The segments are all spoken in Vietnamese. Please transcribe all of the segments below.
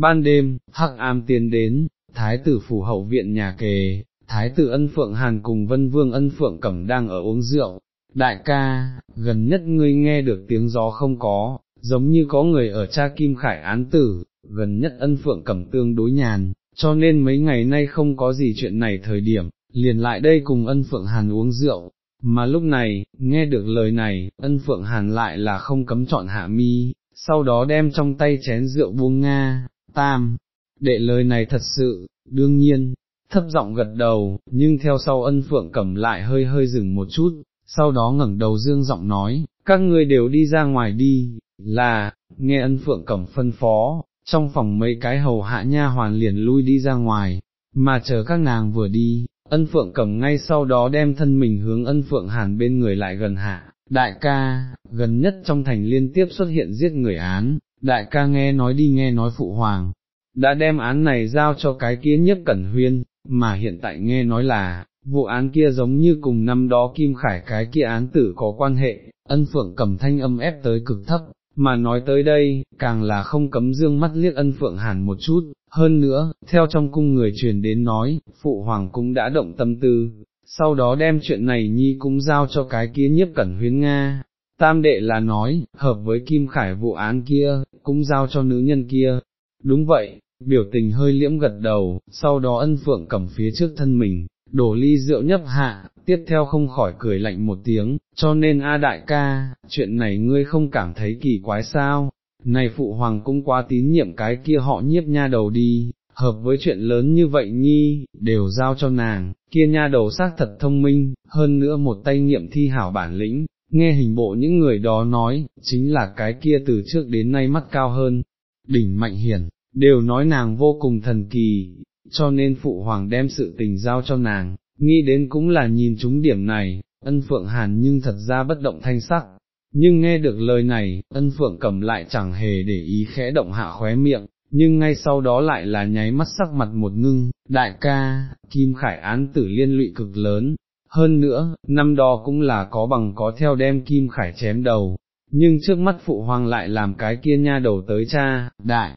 ban đêm, hắc am tiến đến, thái tử phủ hậu viện nhà kề, thái tử ân phượng hàn cùng vân vương ân phượng cẩm đang ở uống rượu, đại ca, gần nhất ngươi nghe được tiếng gió không có, giống như có người ở cha kim khải án tử, gần nhất ân phượng cẩm tương đối nhàn, cho nên mấy ngày nay không có gì chuyện này thời điểm, liền lại đây cùng ân phượng hàn uống rượu, mà lúc này, nghe được lời này, ân phượng hàn lại là không cấm chọn hạ mi, sau đó đem trong tay chén rượu buông nga, tam, đệ lời này thật sự, đương nhiên, thấp giọng gật đầu, nhưng theo sau ân phượng cẩm lại hơi hơi dừng một chút, sau đó ngẩng đầu dương giọng nói, các ngươi đều đi ra ngoài đi, là, nghe ân phượng cẩm phân phó, trong phòng mấy cái hầu hạ nha hoàn liền lui đi ra ngoài, mà chờ các nàng vừa đi, ân phượng cẩm ngay sau đó đem thân mình hướng ân phượng hàn bên người lại gần hạ, đại ca, gần nhất trong thành liên tiếp xuất hiện giết người án, đại ca nghe nói đi nghe nói phụ hoàng, đã đem án này giao cho cái kia nhất cẩn huyên, mà hiện tại nghe nói là, vụ án kia giống như cùng năm đó Kim Khải cái kia án tử có quan hệ, ân phượng cầm thanh âm ép tới cực thấp, mà nói tới đây, càng là không cấm dương mắt liếc ân phượng hàn một chút, hơn nữa, theo trong cung người truyền đến nói, phụ hoàng cũng đã động tâm tư, sau đó đem chuyện này nhi cũng giao cho cái kia nhiếp cẩn huyến Nga. Tam đệ là nói, hợp với Kim Khải vụ án kia, cũng giao cho nữ nhân kia. Đúng vậy, biểu tình hơi liễm gật đầu, sau đó ân phượng cầm phía trước thân mình, đổ ly rượu nhấp hạ, tiếp theo không khỏi cười lạnh một tiếng, cho nên A đại ca, chuyện này ngươi không cảm thấy kỳ quái sao, này phụ hoàng cũng quá tín nhiệm cái kia họ nhiếp nha đầu đi, hợp với chuyện lớn như vậy nhi, đều giao cho nàng, kia nha đầu xác thật thông minh, hơn nữa một tay nghiệm thi hảo bản lĩnh, nghe hình bộ những người đó nói, chính là cái kia từ trước đến nay mắt cao hơn, đỉnh mạnh hiển, đều nói nàng vô cùng thần kỳ, cho nên phụ hoàng đem sự tình giao cho nàng, nghĩ đến cũng là nhìn chúng điểm này, ân phượng hàn nhưng thật ra bất động thanh sắc. Nhưng nghe được lời này, ân phượng cầm lại chẳng hề để ý khẽ động hạ khóe miệng, nhưng ngay sau đó lại là nháy mắt sắc mặt một ngưng, đại ca, Kim Khải án tử liên lụy cực lớn, hơn nữa, năm đó cũng là có bằng có theo đem Kim Khải chém đầu, nhưng trước mắt phụ hoàng lại làm cái kia nha đầu tới cha, đại,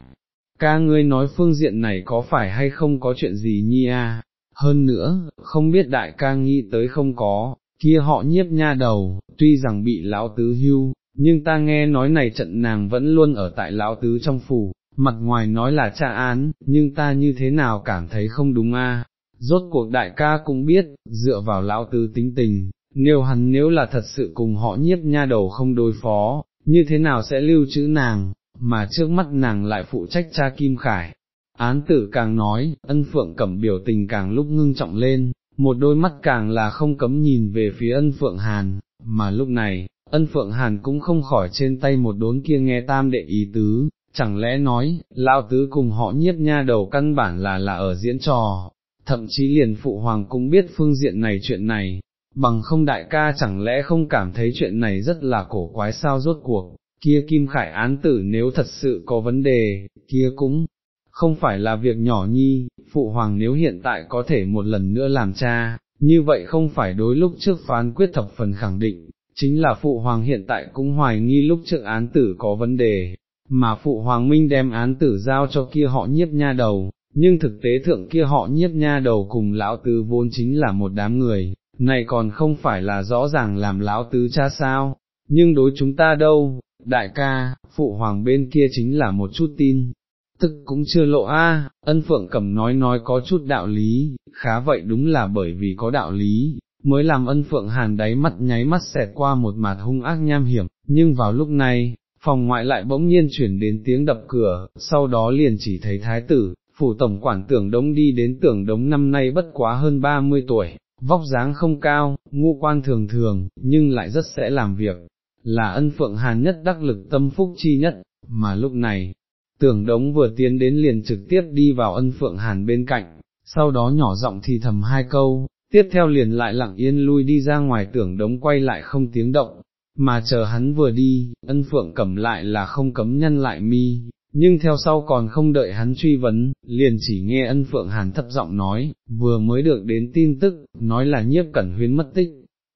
ca ngươi nói phương diện này có phải hay không có chuyện gì nhi à, hơn nữa, không biết đại ca nghĩ tới không có, kia họ nhiếp nha đầu, tuy rằng bị lão tứ hưu, nhưng ta nghe nói này trận nàng vẫn luôn ở tại lão tứ trong phủ, mặt ngoài nói là tra án, nhưng ta như thế nào cảm thấy không đúng a? Rốt cuộc đại ca cũng biết, dựa vào lão tứ tính tình, nếu hắn nếu là thật sự cùng họ nhiếp nha đầu không đối phó, như thế nào sẽ lưu trữ nàng, mà trước mắt nàng lại phụ trách cha Kim Khải. Án tử càng nói, ân phượng cẩm biểu tình càng lúc ngưng trọng lên, một đôi mắt càng là không cấm nhìn về phía ân phượng hàn, mà lúc này, ân phượng hàn cũng không khỏi trên tay một đốn kia nghe tam đệ ý tứ, chẳng lẽ nói, lão tứ cùng họ nhiếp nha đầu căn bản là là ở diễn trò, thậm chí liền phụ hoàng cũng biết phương diện này chuyện này, bằng không đại ca chẳng lẽ không cảm thấy chuyện này rất là cổ quái sao rốt cuộc, kia kim khải án tử nếu thật sự có vấn đề, kia cũng không phải là việc nhỏ nhi, phụ hoàng nếu hiện tại có thể một lần nữa làm cha, như vậy không phải đối lúc trước phán quyết thập phần khẳng định, chính là phụ hoàng hiện tại cũng hoài nghi lúc trước án tử có vấn đề, mà phụ hoàng minh đem án tử giao cho kia họ nhiếp nha đầu, nhưng thực tế thượng kia họ nhiếp nha đầu cùng lão tứ vốn chính là một đám người, này còn không phải là rõ ràng làm lão tứ cha sao, nhưng đối chúng ta đâu, đại ca, phụ hoàng bên kia chính là một chút tin. Tức cũng chưa lộ a, ân phượng cẩm nói nói có chút đạo lý, khá vậy đúng là bởi vì có đạo lý, mới làm ân phượng hàn đáy mắt nháy mắt xẹt qua một mặt hung ác nham hiểm, nhưng vào lúc này, phòng ngoại lại bỗng nhiên chuyển đến tiếng đập cửa, sau đó liền chỉ thấy thái tử, phủ tổng quản tưởng đống đi đến tưởng đống năm nay bất quá hơn 30 tuổi, vóc dáng không cao, ngu quan thường thường, nhưng lại rất sẽ làm việc, là ân phượng hàn nhất đắc lực tâm phúc chi nhất, mà lúc này, tưởng đống vừa tiến đến liền trực tiếp đi vào ân phượng hàn bên cạnh, sau đó nhỏ giọng thì thầm hai câu, tiếp theo liền lại lặng yên lui đi ra ngoài tưởng đống quay lại không tiếng động, mà chờ hắn vừa đi, ân phượng cầm lại là không cấm nhân lại mi, nhưng theo sau còn không đợi hắn truy vấn, liền chỉ nghe ân phượng hàn thấp giọng nói, vừa mới được đến tin tức, nói là nhiếp cẩn huyến mất tích,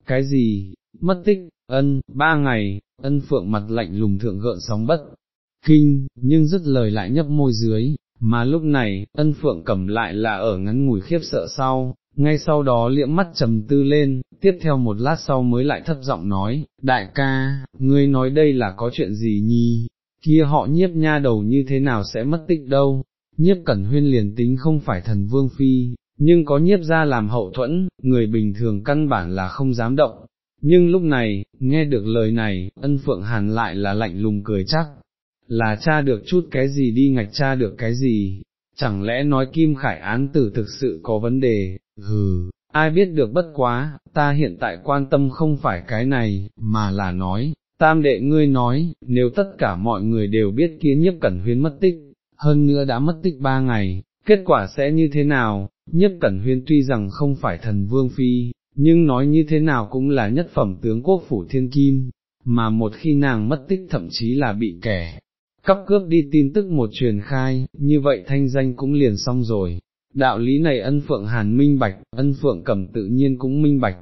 cái gì, mất tích, ân, ba ngày, ân phượng mặt lạnh lùng thượng gợn sóng bất, kinh, nhưng dứt lời lại nhấp môi dưới, mà lúc này, ân phượng cầm lại là ở ngắn ngủi khiếp sợ sau, ngay sau đó liễm mắt trầm tư lên, tiếp theo một lát sau mới lại thấp giọng nói, đại ca, ngươi nói đây là có chuyện gì nhi, kia họ nhiếp nha đầu như thế nào sẽ mất tích đâu, nhiếp cẩn huyên liền tính không phải thần vương phi, nhưng có nhiếp ra làm hậu thuẫn, người bình thường căn bản là không dám động. Nhưng lúc này, nghe được lời này, ân phượng hàn lại là lạnh lùng cười chắc, là cha được chút cái gì đi ngạch cha được cái gì, chẳng lẽ nói Kim Khải án tử thực sự có vấn đề, hừ, ai biết được bất quá, ta hiện tại quan tâm không phải cái này, mà là nói, tam đệ ngươi nói, nếu tất cả mọi người đều biết kia nhiếp cẩn huyên mất tích, hơn nữa đã mất tích ba ngày, kết quả sẽ như thế nào, nhiếp cẩn huyên tuy rằng không phải thần vương phi, nhưng nói như thế nào cũng là nhất phẩm tướng quốc phủ thiên kim, mà một khi nàng mất tích thậm chí là bị kẻ cắp cướp đi tin tức một truyền khai, như vậy thanh danh cũng liền xong rồi. Đạo lý này ân phượng hàn minh bạch, ân phượng cầm tự nhiên cũng minh bạch,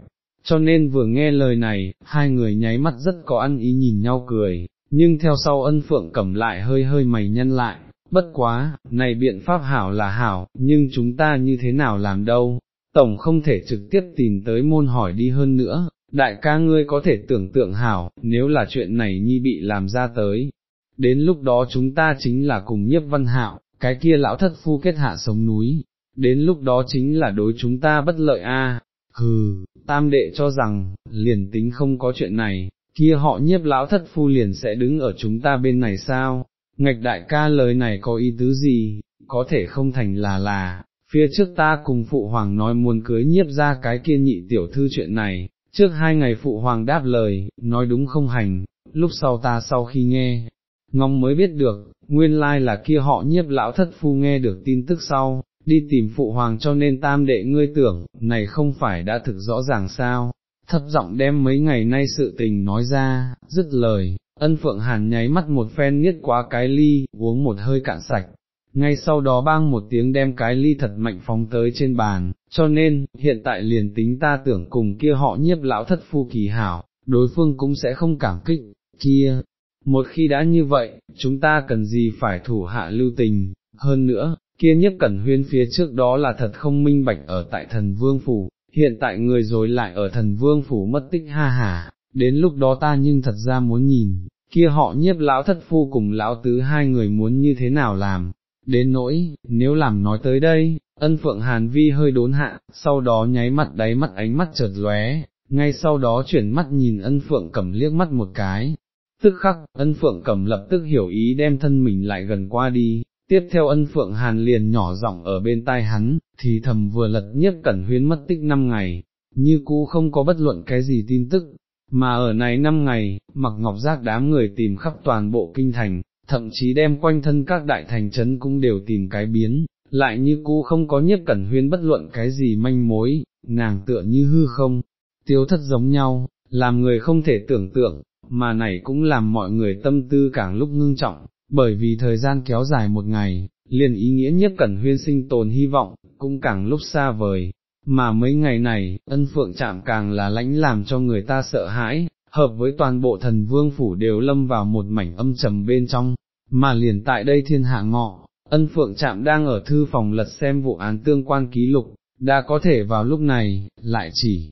cho nên vừa nghe lời này, hai người nháy mắt rất có ăn ý nhìn nhau cười, nhưng theo sau ân phượng cầm lại hơi hơi mày nhân lại, bất quá, này biện pháp hảo là hảo, nhưng chúng ta như thế nào làm đâu, tổng không thể trực tiếp tìm tới môn hỏi đi hơn nữa, đại ca ngươi có thể tưởng tượng hảo, nếu là chuyện này nhi bị làm ra tới, đến lúc đó chúng ta chính là cùng nhiếp văn hạo, cái kia lão thất phu kết hạ sống núi, đến lúc đó chính là đối chúng ta bất lợi a hừ, tam đệ cho rằng, liền tính không có chuyện này, kia họ nhiếp lão thất phu liền sẽ đứng ở chúng ta bên này sao, ngạch đại ca lời này có ý tứ gì, có thể không thành là là, phía trước ta cùng phụ hoàng nói muốn cưới nhiếp ra cái kia nhị tiểu thư chuyện này, trước hai ngày phụ hoàng đáp lời, nói đúng không hành, lúc sau ta sau khi nghe, ngong mới biết được, nguyên lai là kia họ nhiếp lão thất phu nghe được tin tức sau, đi tìm phụ hoàng cho nên tam đệ ngươi tưởng, này không phải đã thực rõ ràng sao, thấp giọng đem mấy ngày nay sự tình nói ra, dứt lời, ân phượng hàn nháy mắt một phen niết quá cái ly, uống một hơi cạn sạch, ngay sau đó bang một tiếng đem cái ly thật mạnh phóng tới trên bàn, cho nên, hiện tại liền tính ta tưởng cùng kia họ nhiếp lão thất phu kỳ hảo, đối phương cũng sẽ không cảm kích, kia, một khi đã như vậy, chúng ta cần gì phải thủ hạ lưu tình, hơn nữa, kia nhất cẩn huyên phía trước đó là thật không minh bạch ở tại thần vương phủ, hiện tại người rồi lại ở thần vương phủ mất tích ha hà, đến lúc đó ta nhưng thật ra muốn nhìn, kia họ nhiếp lão thất phu cùng lão tứ hai người muốn như thế nào làm, đến nỗi, nếu làm nói tới đây, ân phượng hàn vi hơi đốn hạ, sau đó nháy mặt đáy mắt ánh mắt chợt lóe, ngay sau đó chuyển mắt nhìn ân phượng cầm liếc mắt một cái, tức khắc, ân phượng cầm lập tức hiểu ý đem thân mình lại gần qua đi, tiếp theo ân phượng hàn liền nhỏ giọng ở bên tai hắn, thì thầm vừa lật nhất cẩn huyến mất tích năm ngày, như cũ không có bất luận cái gì tin tức, mà ở này năm ngày, mặc ngọc giác đám người tìm khắp toàn bộ kinh thành, thậm chí đem quanh thân các đại thành trấn cũng đều tìm cái biến, lại như cũ không có nhất cẩn huyên bất luận cái gì manh mối, nàng tựa như hư không, tiêu thất giống nhau, làm người không thể tưởng tượng, mà này cũng làm mọi người tâm tư càng lúc ngưng trọng, bởi vì thời gian kéo dài một ngày, liền ý nghĩa nhất cẩn huyên sinh tồn hy vọng, cũng càng lúc xa vời, mà mấy ngày này, ân phượng chạm càng là lãnh làm cho người ta sợ hãi, hợp với toàn bộ thần vương phủ đều lâm vào một mảnh âm trầm bên trong, mà liền tại đây thiên hạ ngọ, ân phượng chạm đang ở thư phòng lật xem vụ án tương quan ký lục, đã có thể vào lúc này, lại chỉ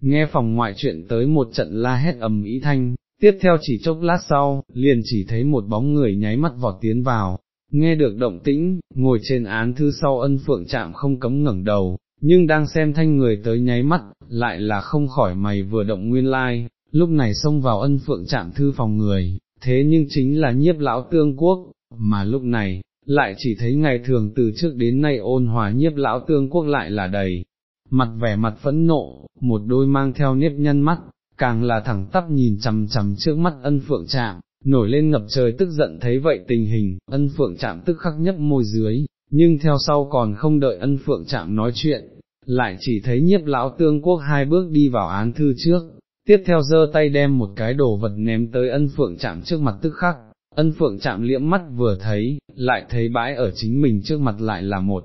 nghe phòng ngoại chuyện tới một trận la hét ầm ý thanh, tiếp theo chỉ chốc lát sau, liền chỉ thấy một bóng người nháy mắt vọt tiến vào, nghe được động tĩnh, ngồi trên án thư sau ân phượng chạm không cấm ngẩng đầu, nhưng đang xem thanh người tới nháy mắt, lại là không khỏi mày vừa động nguyên lai, lúc này xông vào ân phượng chạm thư phòng người, thế nhưng chính là nhiếp lão tương quốc, mà lúc này, lại chỉ thấy ngày thường từ trước đến nay ôn hòa nhiếp lão tương quốc lại là đầy, mặt vẻ mặt phẫn nộ, một đôi mang theo nếp nhân mắt, càng là thẳng tắp nhìn chằm chằm trước mắt ân phượng chạm, nổi lên ngập trời tức giận thấy vậy tình hình, ân phượng chạm tức khắc nhấp môi dưới, nhưng theo sau còn không đợi ân phượng chạm nói chuyện, lại chỉ thấy nhiếp lão tương quốc hai bước đi vào án thư trước, tiếp theo giơ tay đem một cái đồ vật ném tới ân phượng chạm trước mặt tức khắc, ân phượng chạm liễm mắt vừa thấy, lại thấy bãi ở chính mình trước mặt lại là một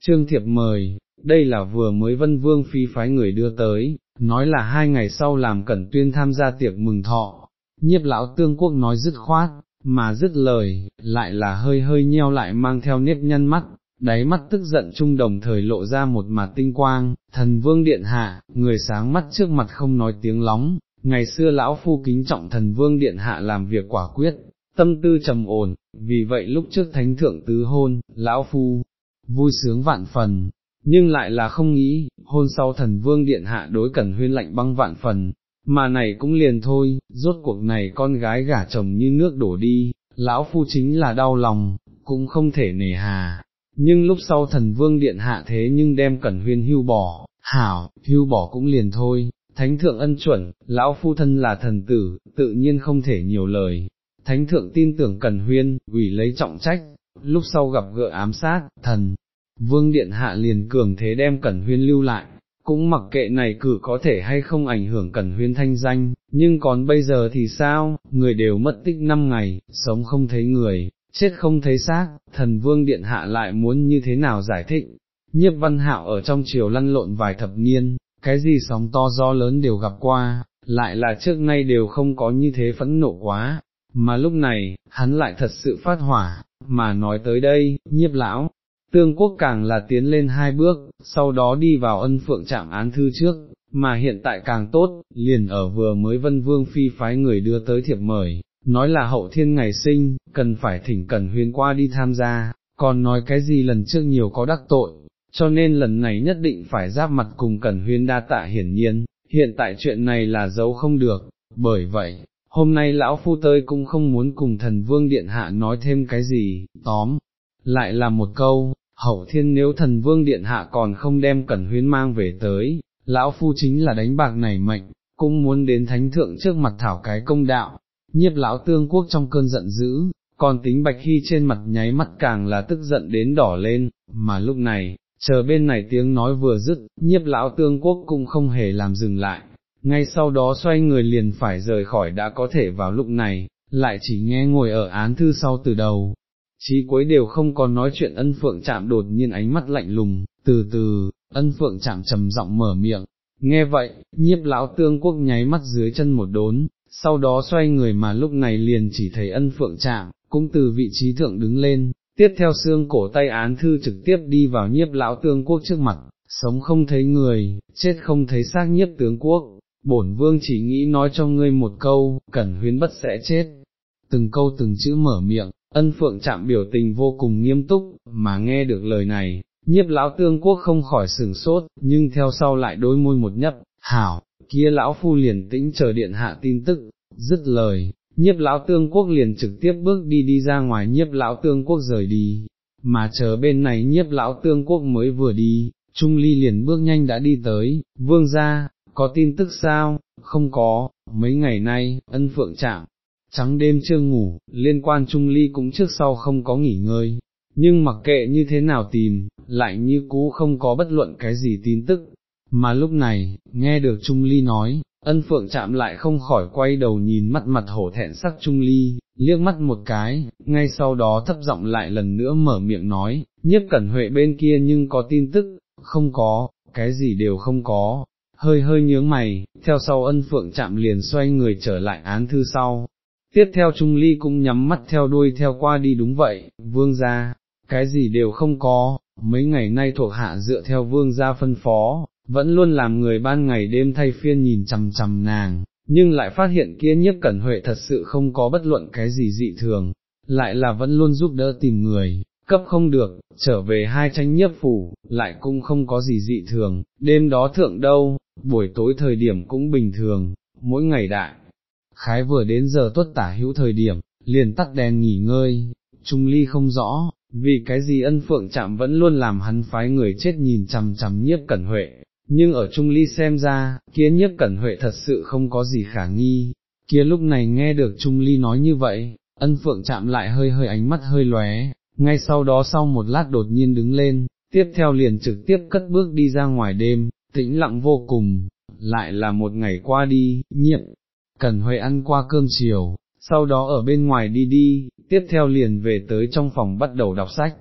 trương thiệp mời, đây là vừa mới vân vương phi phái người đưa tới, nói là hai ngày sau làm cẩn tuyên tham gia tiệc mừng thọ, nhiếp lão tương quốc nói dứt khoát, mà dứt lời, lại là hơi hơi nheo lại mang theo nếp nhăn mắt, đáy mắt tức giận chung đồng thời lộ ra một mặt tinh quang, thần vương điện hạ, người sáng mắt trước mặt không nói tiếng lóng, ngày xưa lão phu kính trọng thần vương điện hạ làm việc quả quyết, tâm tư trầm ổn, vì vậy lúc trước thánh thượng tứ hôn, lão phu, vui sướng vạn phần, nhưng lại là không nghĩ, hôn sau thần vương điện hạ đối cẩn huyên lạnh băng vạn phần, mà này cũng liền thôi, rốt cuộc này con gái gả chồng như nước đổ đi, lão phu chính là đau lòng, cũng không thể nề hà. Nhưng lúc sau thần vương điện hạ thế nhưng đem cẩn huyên hưu bỏ, hảo, hưu bỏ cũng liền thôi, thánh thượng ân chuẩn, lão phu thân là thần tử, tự nhiên không thể nhiều lời. Thánh thượng tin tưởng cẩn huyên, ủy lấy trọng trách, lúc sau gặp gỡ ám sát, thần, vương điện hạ liền cường thế đem cẩn huyên lưu lại, cũng mặc kệ này cử có thể hay không ảnh hưởng cẩn huyên thanh danh, nhưng còn bây giờ thì sao, người đều mất tích năm ngày, sống không thấy người, chết không thấy xác, thần vương điện hạ lại muốn như thế nào giải thích. Nhiếp văn hạo ở trong triều lăn lộn vài thập niên, cái gì sóng to gió lớn đều gặp qua, lại là trước nay đều không có như thế phẫn nộ quá, mà lúc này, hắn lại thật sự phát hỏa, mà nói tới đây, nhiếp lão, tương quốc càng là tiến lên hai bước, sau đó đi vào ân phượng trạm án thư trước, mà hiện tại càng tốt, liền ở vừa mới vân vương phi phái người đưa tới thiệp mời, nói là hậu thiên ngày sinh, cần phải thỉnh cần huyên qua đi tham gia, còn nói cái gì lần trước nhiều có đắc tội, cho nên lần này nhất định phải giáp mặt cùng Cẩn Huyên đa tạ hiển nhiên, hiện tại chuyện này là giấu không được, bởi vậy, hôm nay lão phu tơi cũng không muốn cùng thần vương điện hạ nói thêm cái gì, tóm, lại là một câu, hậu thiên nếu thần vương điện hạ còn không đem Cẩn huyến mang về tới, lão phu chính là đánh bạc này mệnh, cũng muốn đến thánh thượng trước mặt thảo cái công đạo, nhiếp lão tương quốc trong cơn giận dữ, còn tính bạch hy trên mặt nháy mắt càng là tức giận đến đỏ lên, mà lúc này, chờ bên này tiếng nói vừa dứt, nhiếp lão tương quốc cũng không hề làm dừng lại, ngay sau đó xoay người liền phải rời khỏi đã có thể vào lúc này, lại chỉ nghe ngồi ở án thư sau từ đầu. Chí cuối đều không còn nói chuyện ân phượng chạm đột nhiên ánh mắt lạnh lùng, từ từ, ân phượng chạm trầm giọng mở miệng, nghe vậy, nhiếp lão tương quốc nháy mắt dưới chân một đốn, sau đó xoay người mà lúc này liền chỉ thấy ân phượng chạm, cũng từ vị trí thượng đứng lên, tiếp theo xương cổ tay án thư trực tiếp đi vào nhiếp lão tương quốc trước mặt, sống không thấy người, chết không thấy xác nhiếp tướng quốc, bổn vương chỉ nghĩ nói cho ngươi một câu, cẩn huyến bất sẽ chết. Từng câu từng chữ mở miệng, ân phượng chạm biểu tình vô cùng nghiêm túc, mà nghe được lời này, nhiếp lão tương quốc không khỏi sừng sốt, nhưng theo sau lại đôi môi một nhấp, hảo, kia lão phu liền tĩnh chờ điện hạ tin tức, dứt lời, nhiếp lão tương quốc liền trực tiếp bước đi đi ra ngoài nhiếp lão tương quốc rời đi, mà chờ bên này nhiếp lão tương quốc mới vừa đi, Trung Ly liền bước nhanh đã đi tới, vương ra, có tin tức sao, không có, mấy ngày nay, ân phượng chạm, trắng đêm chưa ngủ, liên quan Trung Ly cũng trước sau không có nghỉ ngơi, nhưng mặc kệ như thế nào tìm, lại như cũ không có bất luận cái gì tin tức, mà lúc này, nghe được Trung Ly nói, ân phượng chạm lại không khỏi quay đầu nhìn mắt mặt hổ thẹn sắc Trung Ly, liếc mắt một cái, ngay sau đó thấp giọng lại lần nữa mở miệng nói, nhiếp cẩn huệ bên kia nhưng có tin tức, không có, cái gì đều không có, hơi hơi nhướng mày, theo sau ân phượng chạm liền xoay người trở lại án thư sau. Tiếp theo Trung Ly cũng nhắm mắt theo đuôi theo qua đi đúng vậy, vương gia, cái gì đều không có, mấy ngày nay thuộc hạ dựa theo vương gia phân phó, vẫn luôn làm người ban ngày đêm thay phiên nhìn chằm chằm nàng, nhưng lại phát hiện kia nhiếp cẩn huệ thật sự không có bất luận cái gì dị thường, lại là vẫn luôn giúp đỡ tìm người, cấp không được, trở về hai tranh nhiếp phủ, lại cũng không có gì dị thường, đêm đó thượng đâu, buổi tối thời điểm cũng bình thường, mỗi ngày đại. Khái vừa đến giờ tuất tả hữu thời điểm, liền tắt đèn nghỉ ngơi, Trung Ly không rõ, vì cái gì ân phượng chạm vẫn luôn làm hắn phái người chết nhìn chằm chằm nhiếp cẩn huệ, nhưng ở Trung Ly xem ra, kia nhiếp cẩn huệ thật sự không có gì khả nghi, kia lúc này nghe được Trung Ly nói như vậy, ân phượng chạm lại hơi hơi ánh mắt hơi lóe, ngay sau đó sau một lát đột nhiên đứng lên, tiếp theo liền trực tiếp cất bước đi ra ngoài đêm, tĩnh lặng vô cùng, lại là một ngày qua đi, nhiệm, cẩn huệ ăn qua cơm chiều, sau đó ở bên ngoài đi đi, tiếp theo liền về tới trong phòng bắt đầu đọc sách,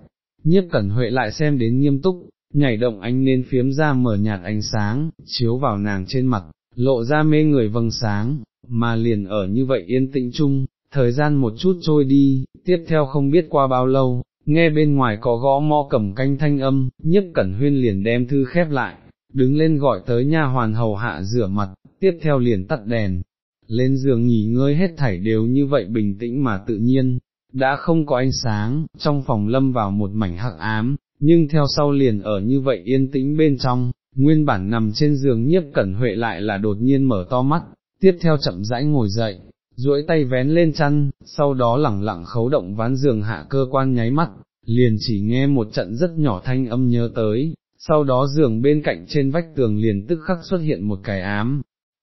nhiếp cẩn huệ lại xem đến nghiêm túc, nhảy động ánh nên phiếm ra mở nhạt ánh sáng, chiếu vào nàng trên mặt, lộ ra mê người vầng sáng, mà liền ở như vậy yên tĩnh chung, thời gian một chút trôi đi, tiếp theo không biết qua bao lâu, nghe bên ngoài có gõ mõ cầm canh thanh âm, nhiếp cẩn huyên liền đem thư khép lại, đứng lên gọi tới nha hoàn hầu hạ rửa mặt, tiếp theo liền tắt đèn, lên giường nghỉ ngơi hết thảy đều như vậy bình tĩnh mà tự nhiên, đã không có ánh sáng, trong phòng lâm vào một mảnh hắc ám, nhưng theo sau liền ở như vậy yên tĩnh bên trong, nguyên bản nằm trên giường nhiếp cẩn huệ lại là đột nhiên mở to mắt, tiếp theo chậm rãi ngồi dậy, duỗi tay vén lên chăn, sau đó lẳng lặng khấu động ván giường hạ cơ quan nháy mắt, liền chỉ nghe một trận rất nhỏ thanh âm nhớ tới, sau đó giường bên cạnh trên vách tường liền tức khắc xuất hiện một cái ám.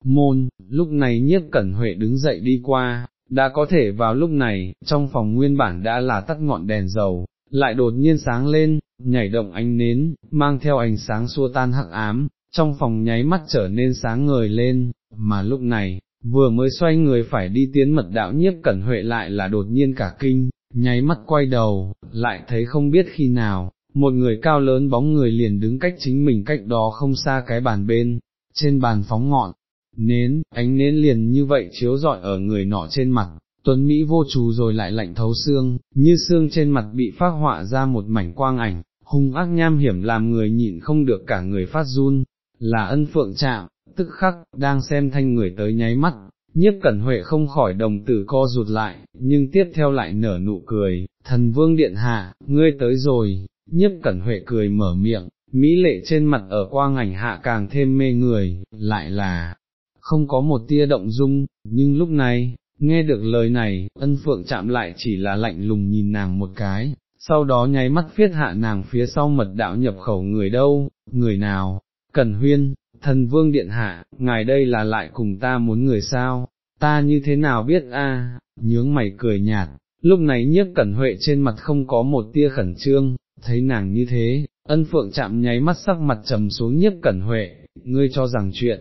Môn, lúc này nhiếp cẩn huệ đứng dậy đi qua, đã có thể vào lúc này, trong phòng nguyên bản đã là tắt ngọn đèn dầu, lại đột nhiên sáng lên, nhảy động ánh nến, mang theo ánh sáng xua tan hắc ám, trong phòng nháy mắt trở nên sáng ngời lên, mà lúc này, vừa mới xoay người phải đi tiến mật đạo nhiếp cẩn huệ lại là đột nhiên cả kinh, nháy mắt quay đầu, lại thấy không biết khi nào, một người cao lớn bóng người liền đứng cách chính mình cách đó không xa cái bàn bên, trên bàn phóng ngọn, nến, ánh nến liền như vậy chiếu rọi ở người nọ trên mặt, tuấn Mỹ vô trù rồi lại lạnh thấu xương, như xương trên mặt bị phát họa ra một mảnh quang ảnh, hung ác nham hiểm làm người nhịn không được cả người phát run, là ân phượng chạm, tức khắc, đang xem thanh người tới nháy mắt, nhiếp cẩn huệ không khỏi đồng tử co rụt lại, nhưng tiếp theo lại nở nụ cười, thần vương điện hạ, ngươi tới rồi, nhiếp cẩn huệ cười mở miệng, mỹ lệ trên mặt ở quang ảnh hạ càng thêm mê người, lại là, không có một tia động dung, nhưng lúc này, nghe được lời này, ân phượng chạm lại chỉ là lạnh lùng nhìn nàng một cái, sau đó nháy mắt viết hạ nàng phía sau mật đạo nhập khẩu người đâu, người nào, Cẩn Huyên, thần vương điện hạ, ngài đây là lại cùng ta muốn người sao, ta như thế nào biết a? nhướng mày cười nhạt, lúc này nhiếp Cẩn Huệ trên mặt không có một tia khẩn trương, thấy nàng như thế, ân phượng chạm nháy mắt sắc mặt trầm xuống nhiếp Cẩn Huệ, ngươi cho rằng chuyện,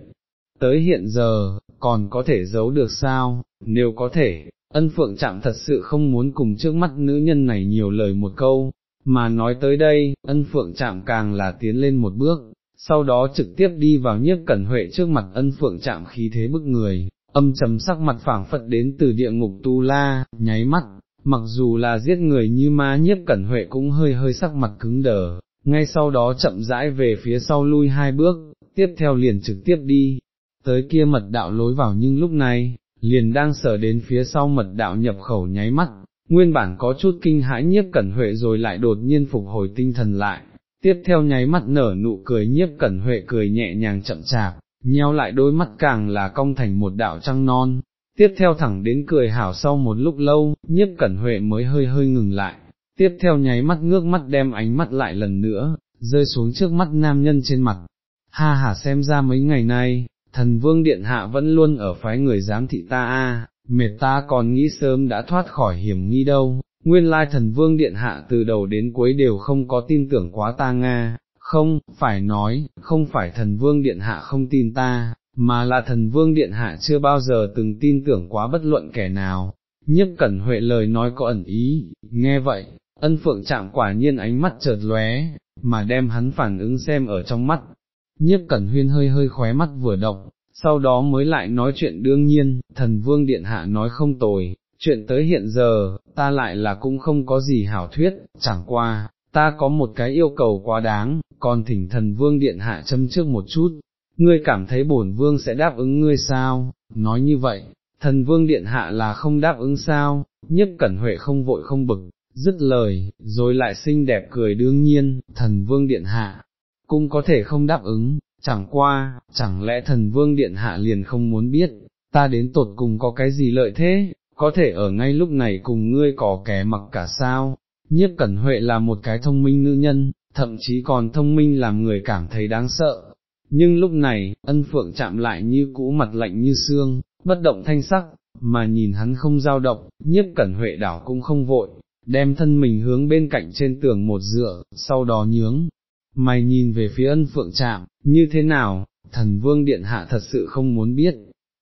tới hiện giờ, còn có thể giấu được sao, nếu có thể, ân phượng chạm thật sự không muốn cùng trước mắt nữ nhân này nhiều lời một câu, mà nói tới đây, ân phượng chạm càng là tiến lên một bước, sau đó trực tiếp đi vào nhiếp cẩn huệ trước mặt ân phượng chạm khí thế bức người, âm trầm sắc mặt phảng phật đến từ địa ngục tu la, nháy mắt, mặc dù là giết người như ma nhiếp cẩn huệ cũng hơi hơi sắc mặt cứng đờ, ngay sau đó chậm rãi về phía sau lui hai bước, tiếp theo liền trực tiếp đi, tới kia mật đạo lối vào nhưng lúc này, liền đang sở đến phía sau mật đạo nhập khẩu nháy mắt, nguyên bản có chút kinh hãi nhiếp cẩn huệ rồi lại đột nhiên phục hồi tinh thần lại, tiếp theo nháy mắt nở nụ cười nhiếp cẩn huệ cười nhẹ nhàng chậm chạp, nheo lại đôi mắt càng là cong thành một đạo trăng non, tiếp theo thẳng đến cười hảo sau một lúc lâu, nhiếp cẩn huệ mới hơi hơi ngừng lại, tiếp theo nháy mắt ngước mắt đem ánh mắt lại lần nữa, rơi xuống trước mắt nam nhân trên mặt, ha ha xem ra mấy ngày nay, thần vương điện hạ vẫn luôn ở phái người giám thị ta a, mệt ta còn nghĩ sớm đã thoát khỏi hiểm nghi đâu, nguyên lai thần vương điện hạ từ đầu đến cuối đều không có tin tưởng quá ta Nga, không, phải nói, không phải thần vương điện hạ không tin ta, mà là thần vương điện hạ chưa bao giờ từng tin tưởng quá bất luận kẻ nào. Nhất cẩn huệ lời nói có ẩn ý, nghe vậy, ân phượng chạm quả nhiên ánh mắt chợt lóe, mà đem hắn phản ứng xem ở trong mắt nhiếp cẩn huyên hơi hơi khóe mắt vừa động, sau đó mới lại nói chuyện đương nhiên, thần vương điện hạ nói không tồi, chuyện tới hiện giờ, ta lại là cũng không có gì hảo thuyết, chẳng qua, ta có một cái yêu cầu quá đáng, còn thỉnh thần vương điện hạ châm trước một chút, ngươi cảm thấy bổn vương sẽ đáp ứng ngươi sao, nói như vậy, thần vương điện hạ là không đáp ứng sao, nhất cẩn huệ không vội không bực, dứt lời, rồi lại xinh đẹp cười đương nhiên, thần vương điện hạ, cũng có thể không đáp ứng, chẳng qua, chẳng lẽ thần vương điện hạ liền không muốn biết, ta đến tột cùng có cái gì lợi thế, có thể ở ngay lúc này cùng ngươi có kẻ mặc cả sao, nhiếp cẩn huệ là một cái thông minh nữ nhân, thậm chí còn thông minh làm người cảm thấy đáng sợ, nhưng lúc này, ân phượng chạm lại như cũ mặt lạnh như xương, bất động thanh sắc, mà nhìn hắn không giao động, nhiếp cẩn huệ đảo cũng không vội, đem thân mình hướng bên cạnh trên tường một dựa, sau đó nhướng, mày nhìn về phía ân phượng chạm, như thế nào, thần vương điện hạ thật sự không muốn biết,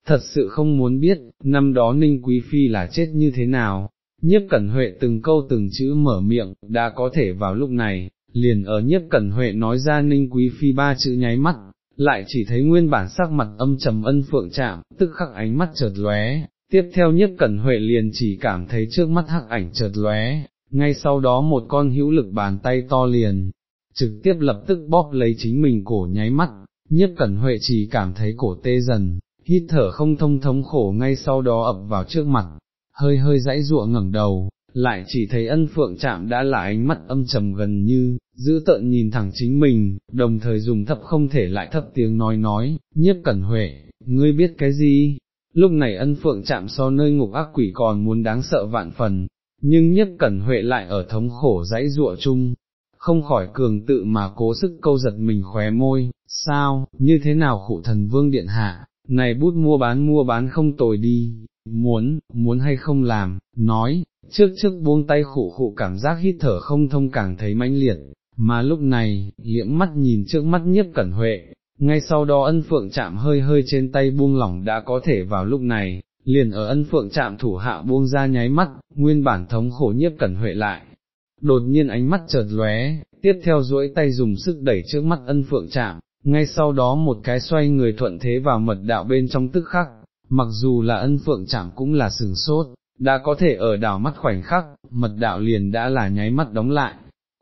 thật sự không muốn biết, năm đó Ninh Quý Phi là chết như thế nào, nhiếp cẩn huệ từng câu từng chữ mở miệng, đã có thể vào lúc này, liền ở nhiếp cẩn huệ nói ra Ninh Quý Phi ba chữ nháy mắt, lại chỉ thấy nguyên bản sắc mặt âm trầm ân phượng chạm, tức khắc ánh mắt chợt lóe, tiếp theo nhất cẩn huệ liền chỉ cảm thấy trước mắt hắc ảnh chợt lóe, ngay sau đó một con hữu lực bàn tay to liền, trực tiếp lập tức bóp lấy chính mình cổ nháy mắt, nhất cẩn huệ chỉ cảm thấy cổ tê dần, hít thở không thông thống khổ ngay sau đó ập vào trước mặt, hơi hơi dãy ruộng ngẩng đầu, lại chỉ thấy ân phượng chạm đã là ánh mắt âm trầm gần như, giữ tợn nhìn thẳng chính mình, đồng thời dùng thấp không thể lại thấp tiếng nói nói, nhiếp cẩn huệ, ngươi biết cái gì? Lúc này ân phượng chạm so nơi ngục ác quỷ còn muốn đáng sợ vạn phần, nhưng nhiếp cẩn huệ lại ở thống khổ dãy ruộng chung, không khỏi cường tự mà cố sức câu giật mình khóe môi, sao, như thế nào khụ thần vương điện hạ, này bút mua bán mua bán không tồi đi, muốn, muốn hay không làm, nói, trước trước buông tay khụ khụ cảm giác hít thở không thông càng thấy mãnh liệt, mà lúc này, liễm mắt nhìn trước mắt nhiếp cẩn huệ, ngay sau đó ân phượng chạm hơi hơi trên tay buông lỏng đã có thể vào lúc này, liền ở ân phượng chạm thủ hạ buông ra nháy mắt, nguyên bản thống khổ nhiếp cẩn huệ lại. Đột nhiên ánh mắt chợt lóe, tiếp theo duỗi tay dùng sức đẩy trước mắt ân phượng chạm, ngay sau đó một cái xoay người thuận thế vào mật đạo bên trong tức khắc, mặc dù là ân phượng chạm cũng là sừng sốt, đã có thể ở đảo mắt khoảnh khắc, mật đạo liền đã là nháy mắt đóng lại.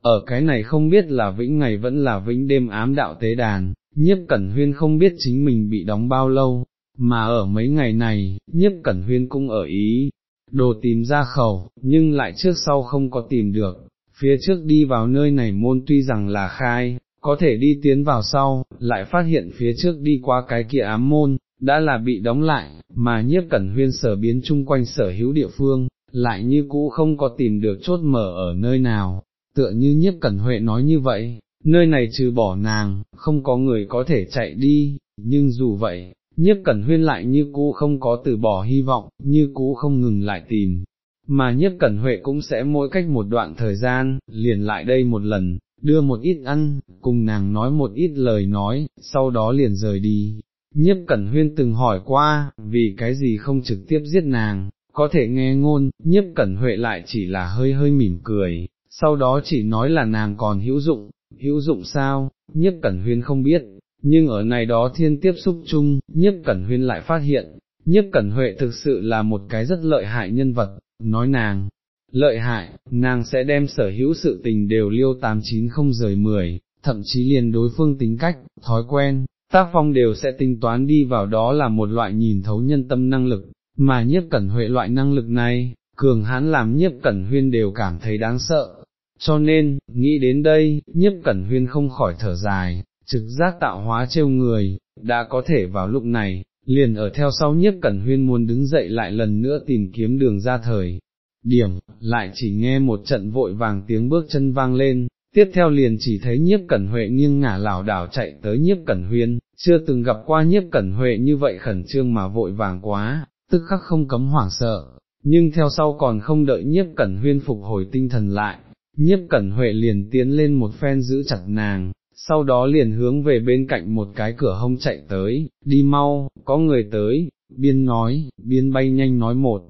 Ở cái này không biết là vĩnh ngày vẫn là vĩnh đêm ám đạo tế đàn, nhiếp cẩn huyên không biết chính mình bị đóng bao lâu, mà ở mấy ngày này, nhiếp cẩn huyên cũng ở ý, đồ tìm ra khẩu, nhưng lại trước sau không có tìm được, phía trước đi vào nơi này môn tuy rằng là khai, có thể đi tiến vào sau, lại phát hiện phía trước đi qua cái kia ám môn, đã là bị đóng lại, mà nhiếp cẩn huyên sở biến chung quanh sở hữu địa phương, lại như cũ không có tìm được chốt mở ở nơi nào, tựa như nhiếp cẩn huệ nói như vậy, nơi này trừ bỏ nàng, không có người có thể chạy đi, nhưng dù vậy, nhiếp cẩn huyên lại như cũ không có từ bỏ hy vọng, như cũ không ngừng lại tìm. Mà nhiếp cẩn huệ cũng sẽ mỗi cách một đoạn thời gian, liền lại đây một lần, đưa một ít ăn, cùng nàng nói một ít lời nói, sau đó liền rời đi. Nhiếp Cẩn Huyên từng hỏi qua, vì cái gì không trực tiếp giết nàng, có thể nghe ngôn, nhiếp Cẩn Huệ lại chỉ là hơi hơi mỉm cười, sau đó chỉ nói là nàng còn hữu dụng, hữu dụng sao, nhiếp Cẩn Huyên không biết, nhưng ở này đó thiên tiếp xúc chung, nhiếp Cẩn Huyên lại phát hiện, nhiếp Cẩn Huệ thực sự là một cái rất lợi hại nhân vật, nói nàng, lợi hại, nàng sẽ đem sở hữu sự tình đều liêu tám chín không rời mười, thậm chí liền đối phương tính cách, thói quen, tác phong đều sẽ tính toán đi vào đó là một loại nhìn thấu nhân tâm năng lực, mà nhiếp cẩn huệ loại năng lực này, cường hãn làm nhiếp cẩn huyên đều cảm thấy đáng sợ. Cho nên, nghĩ đến đây, nhiếp cẩn huyên không khỏi thở dài, trực giác tạo hóa trêu người, đã có thể vào lúc này, liền ở theo sau nhiếp cẩn huyên muốn đứng dậy lại lần nữa tìm kiếm đường ra thời, điểm, lại chỉ nghe một trận vội vàng tiếng bước chân vang lên, tiếp theo liền chỉ thấy nhiếp cẩn huệ nghiêng ngả lảo đảo chạy tới nhiếp cẩn huyên, chưa từng gặp qua nhiếp cẩn huệ như vậy khẩn trương mà vội vàng quá, tức khắc không cấm hoảng sợ, nhưng theo sau còn không đợi nhiếp cẩn huyên phục hồi tinh thần lại, nhiếp cẩn huệ liền tiến lên một phen giữ chặt nàng. Sau đó liền hướng về bên cạnh một cái cửa hông chạy tới, đi mau, có người tới, biên nói, biên bay nhanh nói một,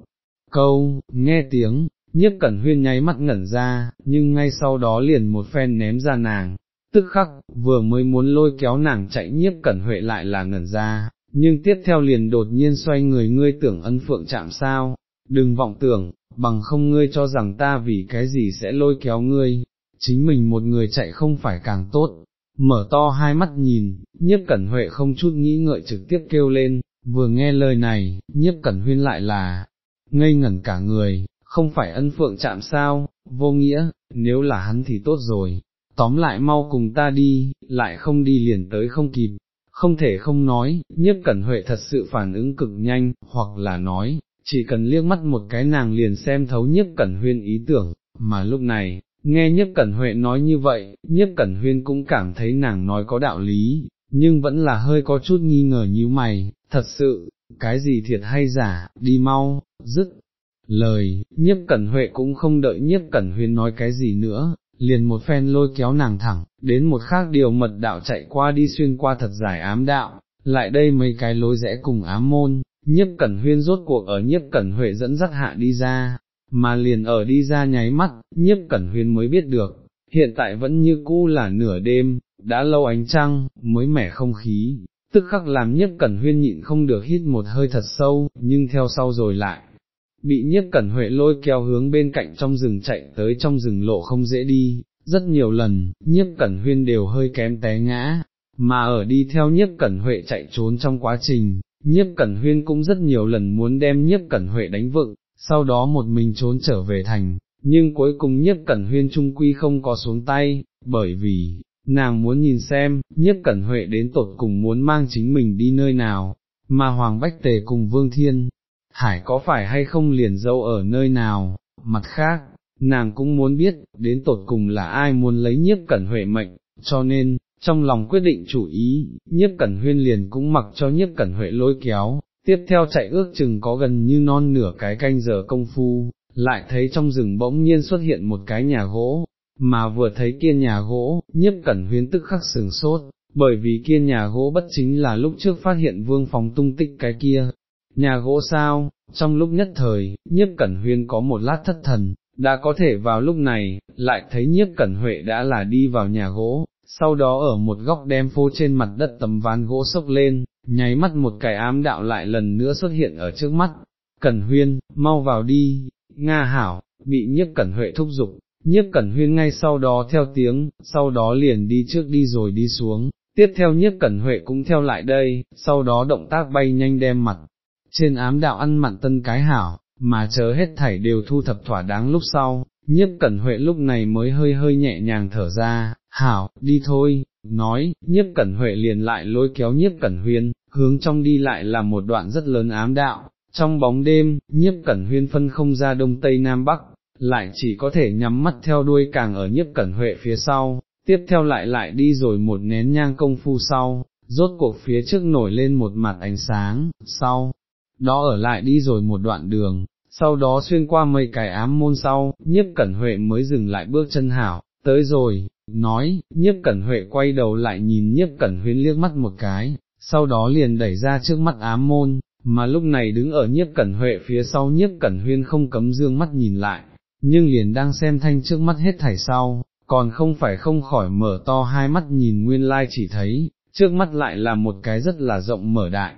câu, nghe tiếng, nhiếp cẩn huyên nháy mắt ngẩn ra, nhưng ngay sau đó liền một phen ném ra nàng, tức khắc, vừa mới muốn lôi kéo nàng chạy nhiếp cẩn huệ lại là ngẩn ra, nhưng tiếp theo liền đột nhiên xoay người ngươi tưởng ân phượng chạm sao, đừng vọng tưởng, bằng không ngươi cho rằng ta vì cái gì sẽ lôi kéo ngươi, chính mình một người chạy không phải càng tốt. Mở to hai mắt nhìn, nhiếp cẩn huệ không chút nghĩ ngợi trực tiếp kêu lên, vừa nghe lời này, nhiếp cẩn huyên lại là, ngây ngẩn cả người, không phải ân phượng chạm sao, vô nghĩa, nếu là hắn thì tốt rồi, tóm lại mau cùng ta đi, lại không đi liền tới không kịp, không thể không nói, nhiếp cẩn huệ thật sự phản ứng cực nhanh, hoặc là nói, chỉ cần liếc mắt một cái nàng liền xem thấu nhiếp cẩn huyên ý tưởng, mà lúc này, nghe nhất cẩn huệ nói như vậy, nhất cẩn huyên cũng cảm thấy nàng nói có đạo lý, nhưng vẫn là hơi có chút nghi ngờ như mày, thật sự, cái gì thiệt hay giả, đi mau, dứt. Lời, nhiếp cẩn huệ cũng không đợi nhiếp cẩn huyên nói cái gì nữa, liền một phen lôi kéo nàng thẳng, đến một khác điều mật đạo chạy qua đi xuyên qua thật giải ám đạo, lại đây mấy cái lối rẽ cùng ám môn, nhiếp cẩn huyên rốt cuộc ở nhiếp cẩn huệ dẫn dắt hạ đi ra, mà liền ở đi ra nháy mắt, nhiếp cẩn huyên mới biết được, hiện tại vẫn như cũ là nửa đêm, đã lâu ánh trăng, mới mẻ không khí, tức khắc làm nhiếp cẩn huyên nhịn không được hít một hơi thật sâu, nhưng theo sau rồi lại, bị nhiếp cẩn huệ lôi kéo hướng bên cạnh trong rừng chạy tới trong rừng lộ không dễ đi, rất nhiều lần, nhiếp cẩn huyên đều hơi kém té ngã, mà ở đi theo nhiếp cẩn huệ chạy trốn trong quá trình, nhiếp cẩn huyên cũng rất nhiều lần muốn đem nhiếp cẩn huệ đánh vựng, sau đó một mình trốn trở về thành, nhưng cuối cùng nhất cẩn huyên trung quy không có xuống tay, bởi vì, nàng muốn nhìn xem, nhất cẩn huệ đến tột cùng muốn mang chính mình đi nơi nào, mà Hoàng Bách Tề cùng Vương Thiên, Hải có phải hay không liền dâu ở nơi nào, mặt khác, nàng cũng muốn biết, đến tột cùng là ai muốn lấy nhiếp cẩn huệ mệnh, cho nên, trong lòng quyết định chủ ý, nhiếp cẩn huyên liền cũng mặc cho nhiếp cẩn huệ lôi kéo, tiếp theo chạy ước chừng có gần như non nửa cái canh giờ công phu, lại thấy trong rừng bỗng nhiên xuất hiện một cái nhà gỗ, mà vừa thấy kia nhà gỗ, nhiếp cẩn huyên tức khắc sừng sốt, bởi vì kia nhà gỗ bất chính là lúc trước phát hiện vương phóng tung tích cái kia. Nhà gỗ sao, trong lúc nhất thời, nhiếp cẩn huyên có một lát thất thần, đã có thể vào lúc này, lại thấy nhiếp cẩn huệ đã là đi vào nhà gỗ, sau đó ở một góc đem phô trên mặt đất tấm ván gỗ sốc lên, nháy mắt một cái ám đạo lại lần nữa xuất hiện ở trước mắt, cẩn huyên, mau vào đi, Nga hảo, bị nhiếp cẩn huệ thúc giục, nhiếp cẩn huyên ngay sau đó theo tiếng, sau đó liền đi trước đi rồi đi xuống, tiếp theo nhiếp cẩn huệ cũng theo lại đây, sau đó động tác bay nhanh đem mặt, trên ám đạo ăn mặn tân cái hảo, mà chờ hết thảy đều thu thập thỏa đáng lúc sau, nhiếp cẩn huệ lúc này mới hơi hơi nhẹ nhàng thở ra, hảo, đi thôi, nói, nhiếp cẩn huệ liền lại lôi kéo nhiếp cẩn huyên, hướng trong đi lại là một đoạn rất lớn ám đạo, trong bóng đêm, nhiếp cẩn huyên phân không ra đông tây nam bắc, lại chỉ có thể nhắm mắt theo đuôi càng ở nhiếp cẩn huệ phía sau, tiếp theo lại lại đi rồi một nén nhang công phu sau, rốt cuộc phía trước nổi lên một mặt ánh sáng, sau, đó ở lại đi rồi một đoạn đường, sau đó xuyên qua mấy cái ám môn sau, nhiếp cẩn huệ mới dừng lại bước chân hảo, tới rồi, nói, nhiếp cẩn huệ quay đầu lại nhìn nhiếp cẩn huyên liếc mắt một cái, sau đó liền đẩy ra trước mắt ám môn, mà lúc này đứng ở nhiếp cẩn huệ phía sau nhiếp cẩn huyên không cấm dương mắt nhìn lại, nhưng liền đang xem thanh trước mắt hết thảy sau, còn không phải không khỏi mở to hai mắt nhìn nguyên lai chỉ thấy, trước mắt lại là một cái rất là rộng mở đại.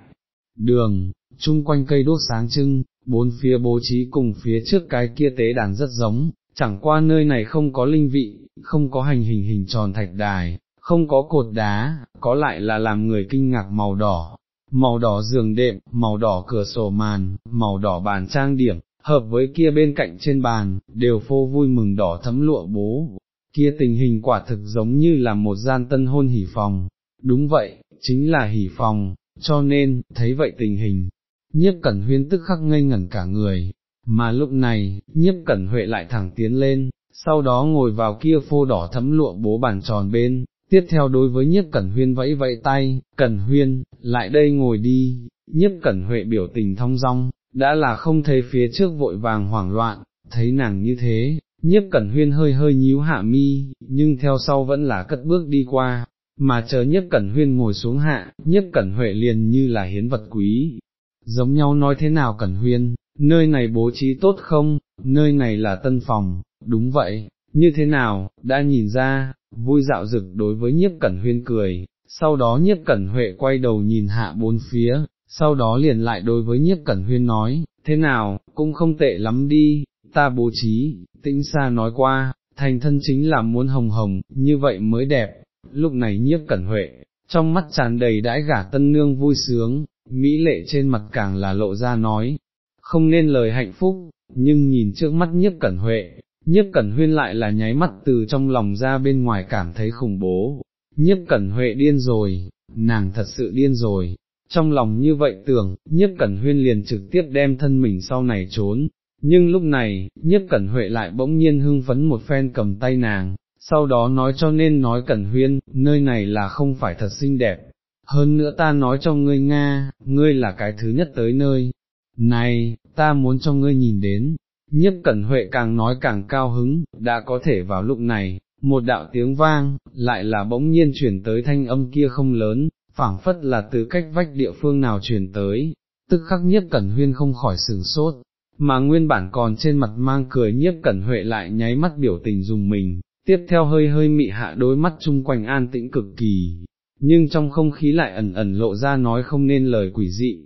Đường, chung quanh cây đốt sáng trưng, bốn phía bố trí cùng phía trước cái kia tế đàn rất giống, chẳng qua nơi này không có linh vị, không có hành hình hình tròn thạch đài, không có cột đá, có lại là làm người kinh ngạc màu đỏ, màu đỏ giường đệm, màu đỏ cửa sổ màn, màu đỏ bàn trang điểm, hợp với kia bên cạnh trên bàn, đều phô vui mừng đỏ thấm lụa bố, kia tình hình quả thực giống như là một gian tân hôn hỉ phòng, đúng vậy, chính là hỉ phòng, cho nên, thấy vậy tình hình, nhiếp cẩn huyên tức khắc ngây ngẩn cả người, mà lúc này, nhiếp cẩn huệ lại thẳng tiến lên, sau đó ngồi vào kia phô đỏ thấm lụa bố bàn tròn bên, tiếp theo đối với nhiếp cẩn huyên vẫy vẫy tay, cẩn huyên, lại đây ngồi đi, nhiếp cẩn huệ biểu tình thong dong, đã là không thấy phía trước vội vàng hoảng loạn, thấy nàng như thế, nhiếp cẩn huyên hơi hơi nhíu hạ mi, nhưng theo sau vẫn là cất bước đi qua, mà chờ nhiếp cẩn huyên ngồi xuống hạ, nhiếp cẩn huệ liền như là hiến vật quý, giống nhau nói thế nào cẩn huyên, nơi này bố trí tốt không, nơi này là tân phòng, đúng vậy, như thế nào, đã nhìn ra, vui dạo dực đối với nhiếp cẩn huyên cười, sau đó nhiếp cẩn huệ quay đầu nhìn hạ bốn phía, sau đó liền lại đối với nhiếp cẩn huyên nói, thế nào, cũng không tệ lắm đi, ta bố trí, tĩnh xa nói qua, thành thân chính là muốn hồng hồng, như vậy mới đẹp, lúc này nhiếp cẩn huệ, trong mắt tràn đầy đãi gả tân nương vui sướng, mỹ lệ trên mặt càng là lộ ra nói, không nên lời hạnh phúc, nhưng nhìn trước mắt nhiếp cẩn huệ, nhiếp cẩn huyên lại là nháy mắt từ trong lòng ra bên ngoài cảm thấy khủng bố, nhiếp cẩn huệ điên rồi, nàng thật sự điên rồi, trong lòng như vậy tưởng, nhiếp cẩn huyên liền trực tiếp đem thân mình sau này trốn, nhưng lúc này, nhiếp cẩn huệ lại bỗng nhiên hưng phấn một phen cầm tay nàng, sau đó nói cho nên nói cẩn huyên, nơi này là không phải thật xinh đẹp, hơn nữa ta nói cho ngươi Nga, ngươi là cái thứ nhất tới nơi, này, ta muốn cho ngươi nhìn đến, Nhất cẩn huệ càng nói càng cao hứng, đã có thể vào lúc này, một đạo tiếng vang, lại là bỗng nhiên chuyển tới thanh âm kia không lớn, phảng phất là từ cách vách địa phương nào chuyển tới, tức khắc nhiếp cẩn huyên không khỏi sừng sốt, mà nguyên bản còn trên mặt mang cười nhiếp cẩn huệ lại nháy mắt biểu tình dùng mình, tiếp theo hơi hơi mị hạ đôi mắt chung quanh an tĩnh cực kỳ, nhưng trong không khí lại ẩn ẩn lộ ra nói không nên lời quỷ dị.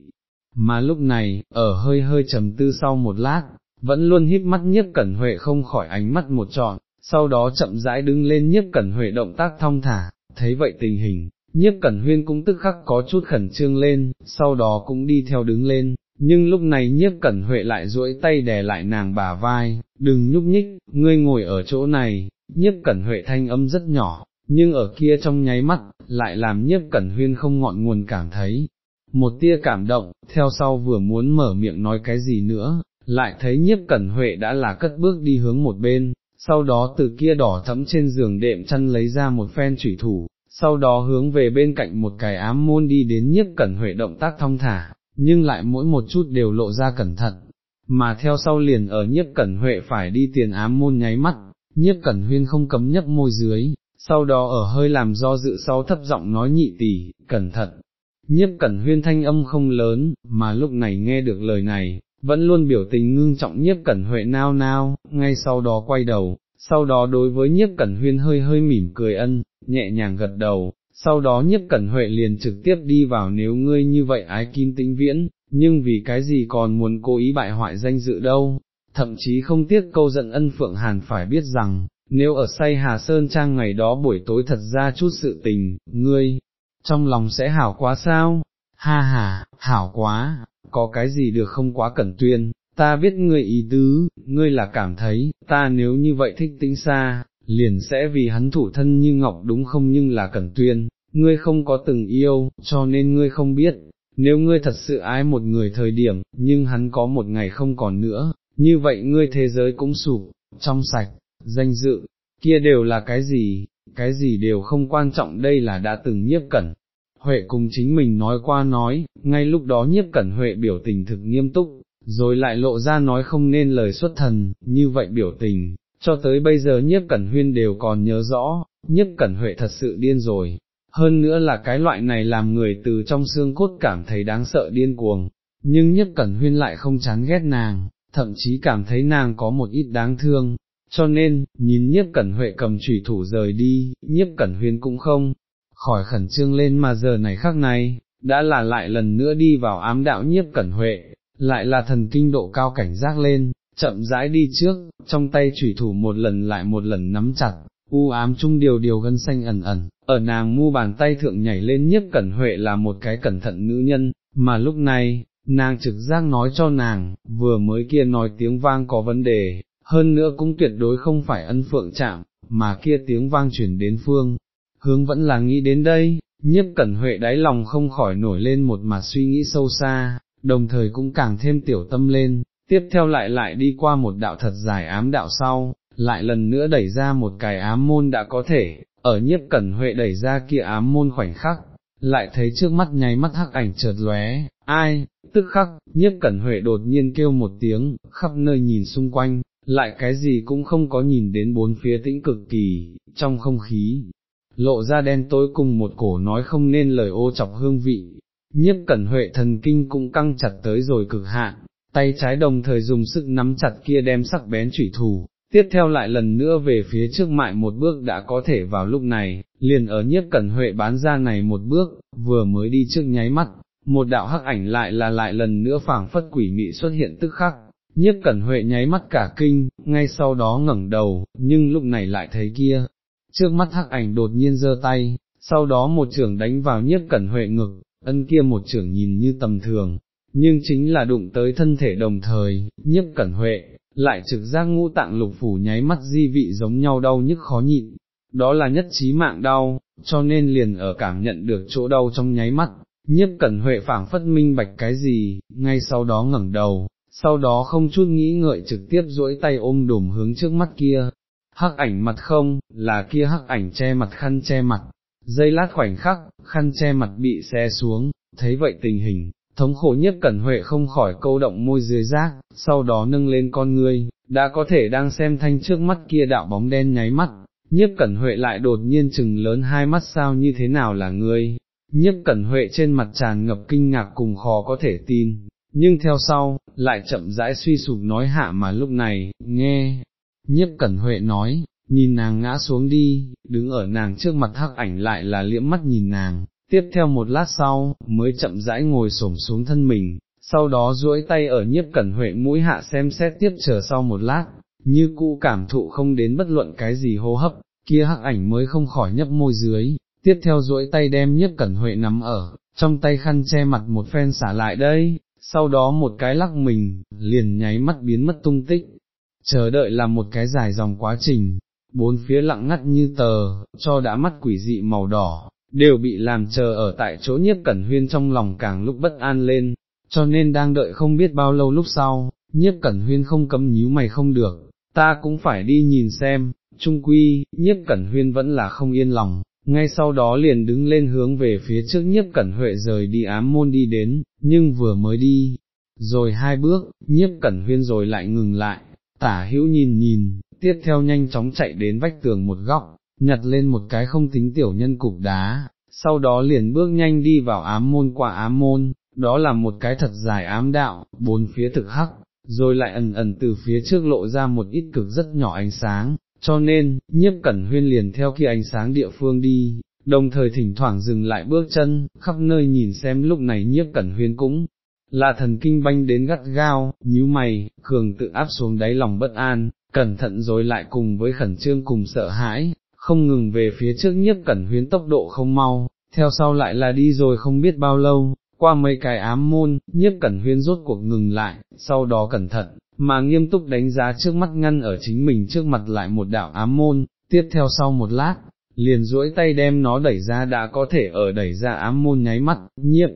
Mà lúc này, ở hơi hơi trầm tư sau một lát, vẫn luôn híp mắt nhất cẩn huệ không khỏi ánh mắt một trọn, sau đó chậm rãi đứng lên nhất cẩn huệ động tác thong thả, thấy vậy tình hình, nhất cẩn huyên cũng tức khắc có chút khẩn trương lên, sau đó cũng đi theo đứng lên, nhưng lúc này nhiếp cẩn huệ lại duỗi tay đè lại nàng bà vai, đừng nhúc nhích, ngươi ngồi ở chỗ này, nhiếp cẩn huệ thanh âm rất nhỏ, nhưng ở kia trong nháy mắt, lại làm nhiếp cẩn huyên không ngọn nguồn cảm thấy. Một tia cảm động, theo sau vừa muốn mở miệng nói cái gì nữa, lại thấy nhiếp cẩn huệ đã là cất bước đi hướng một bên, sau đó từ kia đỏ thẫm trên giường đệm chăn lấy ra một phen chủy thủ, sau đó hướng về bên cạnh một cái ám môn đi đến nhiếp cẩn huệ động tác thong thả, nhưng lại mỗi một chút đều lộ ra cẩn thận, mà theo sau liền ở nhiếp cẩn huệ phải đi tiền ám môn nháy mắt, nhiếp cẩn huyên không cấm nhấp môi dưới, sau đó ở hơi làm do dự sau thấp giọng nói nhị tỷ, cẩn thận. Nhiếp cẩn huyên thanh âm không lớn, mà lúc này nghe được lời này, vẫn luôn biểu tình ngưng trọng nhiếp cẩn huệ nao nao, ngay sau đó quay đầu, sau đó đối với nhiếp cẩn huyên hơi hơi mỉm cười ân, nhẹ nhàng gật đầu, sau đó nhiếp cẩn huệ liền trực tiếp đi vào nếu ngươi như vậy ái kim tĩnh viễn, nhưng vì cái gì còn muốn cố ý bại hoại danh dự đâu, thậm chí không tiếc câu giận ân phượng hàn phải biết rằng, nếu ở say Hà Sơn Trang ngày đó buổi tối thật ra chút sự tình, ngươi, trong lòng sẽ hảo quá sao, ha ha, hảo quá, có cái gì được không quá cẩn tuyên, ta biết ngươi ý tứ, ngươi là cảm thấy, ta nếu như vậy thích tĩnh xa, liền sẽ vì hắn thủ thân như ngọc đúng không nhưng là cẩn tuyên, ngươi không có từng yêu, cho nên ngươi không biết, nếu ngươi thật sự ái một người thời điểm, nhưng hắn có một ngày không còn nữa, như vậy ngươi thế giới cũng sụp, trong sạch, danh dự, kia đều là cái gì, cái gì đều không quan trọng đây là đã từng nhiếp cẩn. Huệ cùng chính mình nói qua nói, ngay lúc đó nhiếp cẩn Huệ biểu tình thực nghiêm túc, rồi lại lộ ra nói không nên lời xuất thần, như vậy biểu tình, cho tới bây giờ nhiếp cẩn huyên đều còn nhớ rõ, nhiếp cẩn Huệ thật sự điên rồi, hơn nữa là cái loại này làm người từ trong xương cốt cảm thấy đáng sợ điên cuồng, nhưng nhiếp cẩn huyên lại không chán ghét nàng, thậm chí cảm thấy nàng có một ít đáng thương, cho nên, nhìn nhiếp cẩn huệ cầm trùy thủ rời đi, nhiếp cẩn huyên cũng không, khỏi khẩn trương lên mà giờ này khắc này, đã là lại lần nữa đi vào ám đạo nhiếp cẩn huệ, lại là thần kinh độ cao cảnh giác lên, chậm rãi đi trước, trong tay chủy thủ một lần lại một lần nắm chặt, u ám chung điều điều gân xanh ẩn ẩn, ở nàng mu bàn tay thượng nhảy lên nhiếp cẩn huệ là một cái cẩn thận nữ nhân, mà lúc này, nàng trực giác nói cho nàng, vừa mới kia nói tiếng vang có vấn đề, hơn nữa cũng tuyệt đối không phải ân phượng chạm, mà kia tiếng vang chuyển đến phương, hướng vẫn là nghĩ đến đây, nhiếp cẩn huệ đáy lòng không khỏi nổi lên một mặt suy nghĩ sâu xa, đồng thời cũng càng thêm tiểu tâm lên, tiếp theo lại lại đi qua một đạo thật dài ám đạo sau, lại lần nữa đẩy ra một cái ám môn đã có thể, ở nhiếp cẩn huệ đẩy ra kia ám môn khoảnh khắc, lại thấy trước mắt nháy mắt hắc ảnh chợt lóe, ai, tức khắc, nhiếp cẩn huệ đột nhiên kêu một tiếng, khắp nơi nhìn xung quanh, lại cái gì cũng không có nhìn đến bốn phía tĩnh cực kỳ, trong không khí, lộ ra đen tối cùng một cổ nói không nên lời ô chọc hương vị, nhiếp cẩn huệ thần kinh cũng căng chặt tới rồi cực hạn, tay trái đồng thời dùng sức nắm chặt kia đem sắc bén chủy thủ, tiếp theo lại lần nữa về phía trước mại một bước đã có thể vào lúc này, liền ở nhiếp cẩn huệ bán ra này một bước, vừa mới đi trước nháy mắt, một đạo hắc ảnh lại là lại lần nữa phảng phất quỷ mị xuất hiện tức khắc, nhiếp cẩn huệ nháy mắt cả kinh, ngay sau đó ngẩng đầu, nhưng lúc này lại thấy kia, trước mắt hắc ảnh đột nhiên giơ tay, sau đó một trưởng đánh vào nhiếp cẩn huệ ngực, ân kia một trưởng nhìn như tầm thường, nhưng chính là đụng tới thân thể đồng thời, nhiếp cẩn huệ, lại trực giác ngũ tạng lục phủ nháy mắt di vị giống nhau đau nhức khó nhịn, đó là nhất trí mạng đau, cho nên liền ở cảm nhận được chỗ đau trong nháy mắt, nhiếp cẩn huệ phảng phất minh bạch cái gì, ngay sau đó ngẩng đầu, sau đó không chút nghĩ ngợi trực tiếp duỗi tay ôm đùm hướng trước mắt kia, hắc ảnh mặt không, là kia hắc ảnh che mặt khăn che mặt, dây lát khoảnh khắc, khăn che mặt bị xe xuống, thấy vậy tình hình, thống khổ nhất cẩn huệ không khỏi câu động môi dưới rác, sau đó nâng lên con ngươi, đã có thể đang xem thanh trước mắt kia đạo bóng đen nháy mắt, nhiếp cẩn huệ lại đột nhiên chừng lớn hai mắt sao như thế nào là ngươi, nhiếp cẩn huệ trên mặt tràn ngập kinh ngạc cùng khó có thể tin, nhưng theo sau, lại chậm rãi suy sụp nói hạ mà lúc này, nghe, nhiếp cẩn huệ nói, nhìn nàng ngã xuống đi, đứng ở nàng trước mặt hắc ảnh lại là liễm mắt nhìn nàng, tiếp theo một lát sau, mới chậm rãi ngồi xổm xuống thân mình, sau đó duỗi tay ở nhiếp cẩn huệ mũi hạ xem xét tiếp chờ sau một lát, như cũ cảm thụ không đến bất luận cái gì hô hấp, kia hắc ảnh mới không khỏi nhấp môi dưới, tiếp theo duỗi tay đem nhiếp cẩn huệ nắm ở, trong tay khăn che mặt một phen xả lại đây, sau đó một cái lắc mình, liền nháy mắt biến mất tung tích, chờ đợi là một cái dài dòng quá trình, bốn phía lặng ngắt như tờ, cho đã mắt quỷ dị màu đỏ, đều bị làm chờ ở tại chỗ nhiếp cẩn huyên trong lòng càng lúc bất an lên, cho nên đang đợi không biết bao lâu lúc sau, nhiếp cẩn huyên không cấm nhíu mày không được, ta cũng phải đi nhìn xem, trung quy, nhiếp cẩn huyên vẫn là không yên lòng, ngay sau đó liền đứng lên hướng về phía trước nhiếp cẩn huệ rời đi ám môn đi đến, nhưng vừa mới đi, rồi hai bước, nhiếp cẩn huyên rồi lại ngừng lại, tả hữu nhìn nhìn, tiếp theo nhanh chóng chạy đến vách tường một góc, nhặt lên một cái không tính tiểu nhân cục đá, sau đó liền bước nhanh đi vào ám môn qua ám môn, đó là một cái thật dài ám đạo, bốn phía thực hắc, rồi lại ẩn ẩn từ phía trước lộ ra một ít cực rất nhỏ ánh sáng, cho nên, nhiếp cẩn huyên liền theo kia ánh sáng địa phương đi, đồng thời thỉnh thoảng dừng lại bước chân, khắp nơi nhìn xem lúc này nhiếp cẩn huyên cũng là thần kinh banh đến gắt gao, nhíu mày, cường tự áp xuống đáy lòng bất an, cẩn thận rồi lại cùng với khẩn trương cùng sợ hãi, không ngừng về phía trước nhiếp cẩn huyên tốc độ không mau, theo sau lại là đi rồi không biết bao lâu, qua mấy cái ám môn, nhiếp cẩn huyên rốt cuộc ngừng lại, sau đó cẩn thận, mà nghiêm túc đánh giá trước mắt ngăn ở chính mình trước mặt lại một đạo ám môn, tiếp theo sau một lát, liền duỗi tay đem nó đẩy ra đã có thể ở đẩy ra ám môn nháy mắt, nhiếp,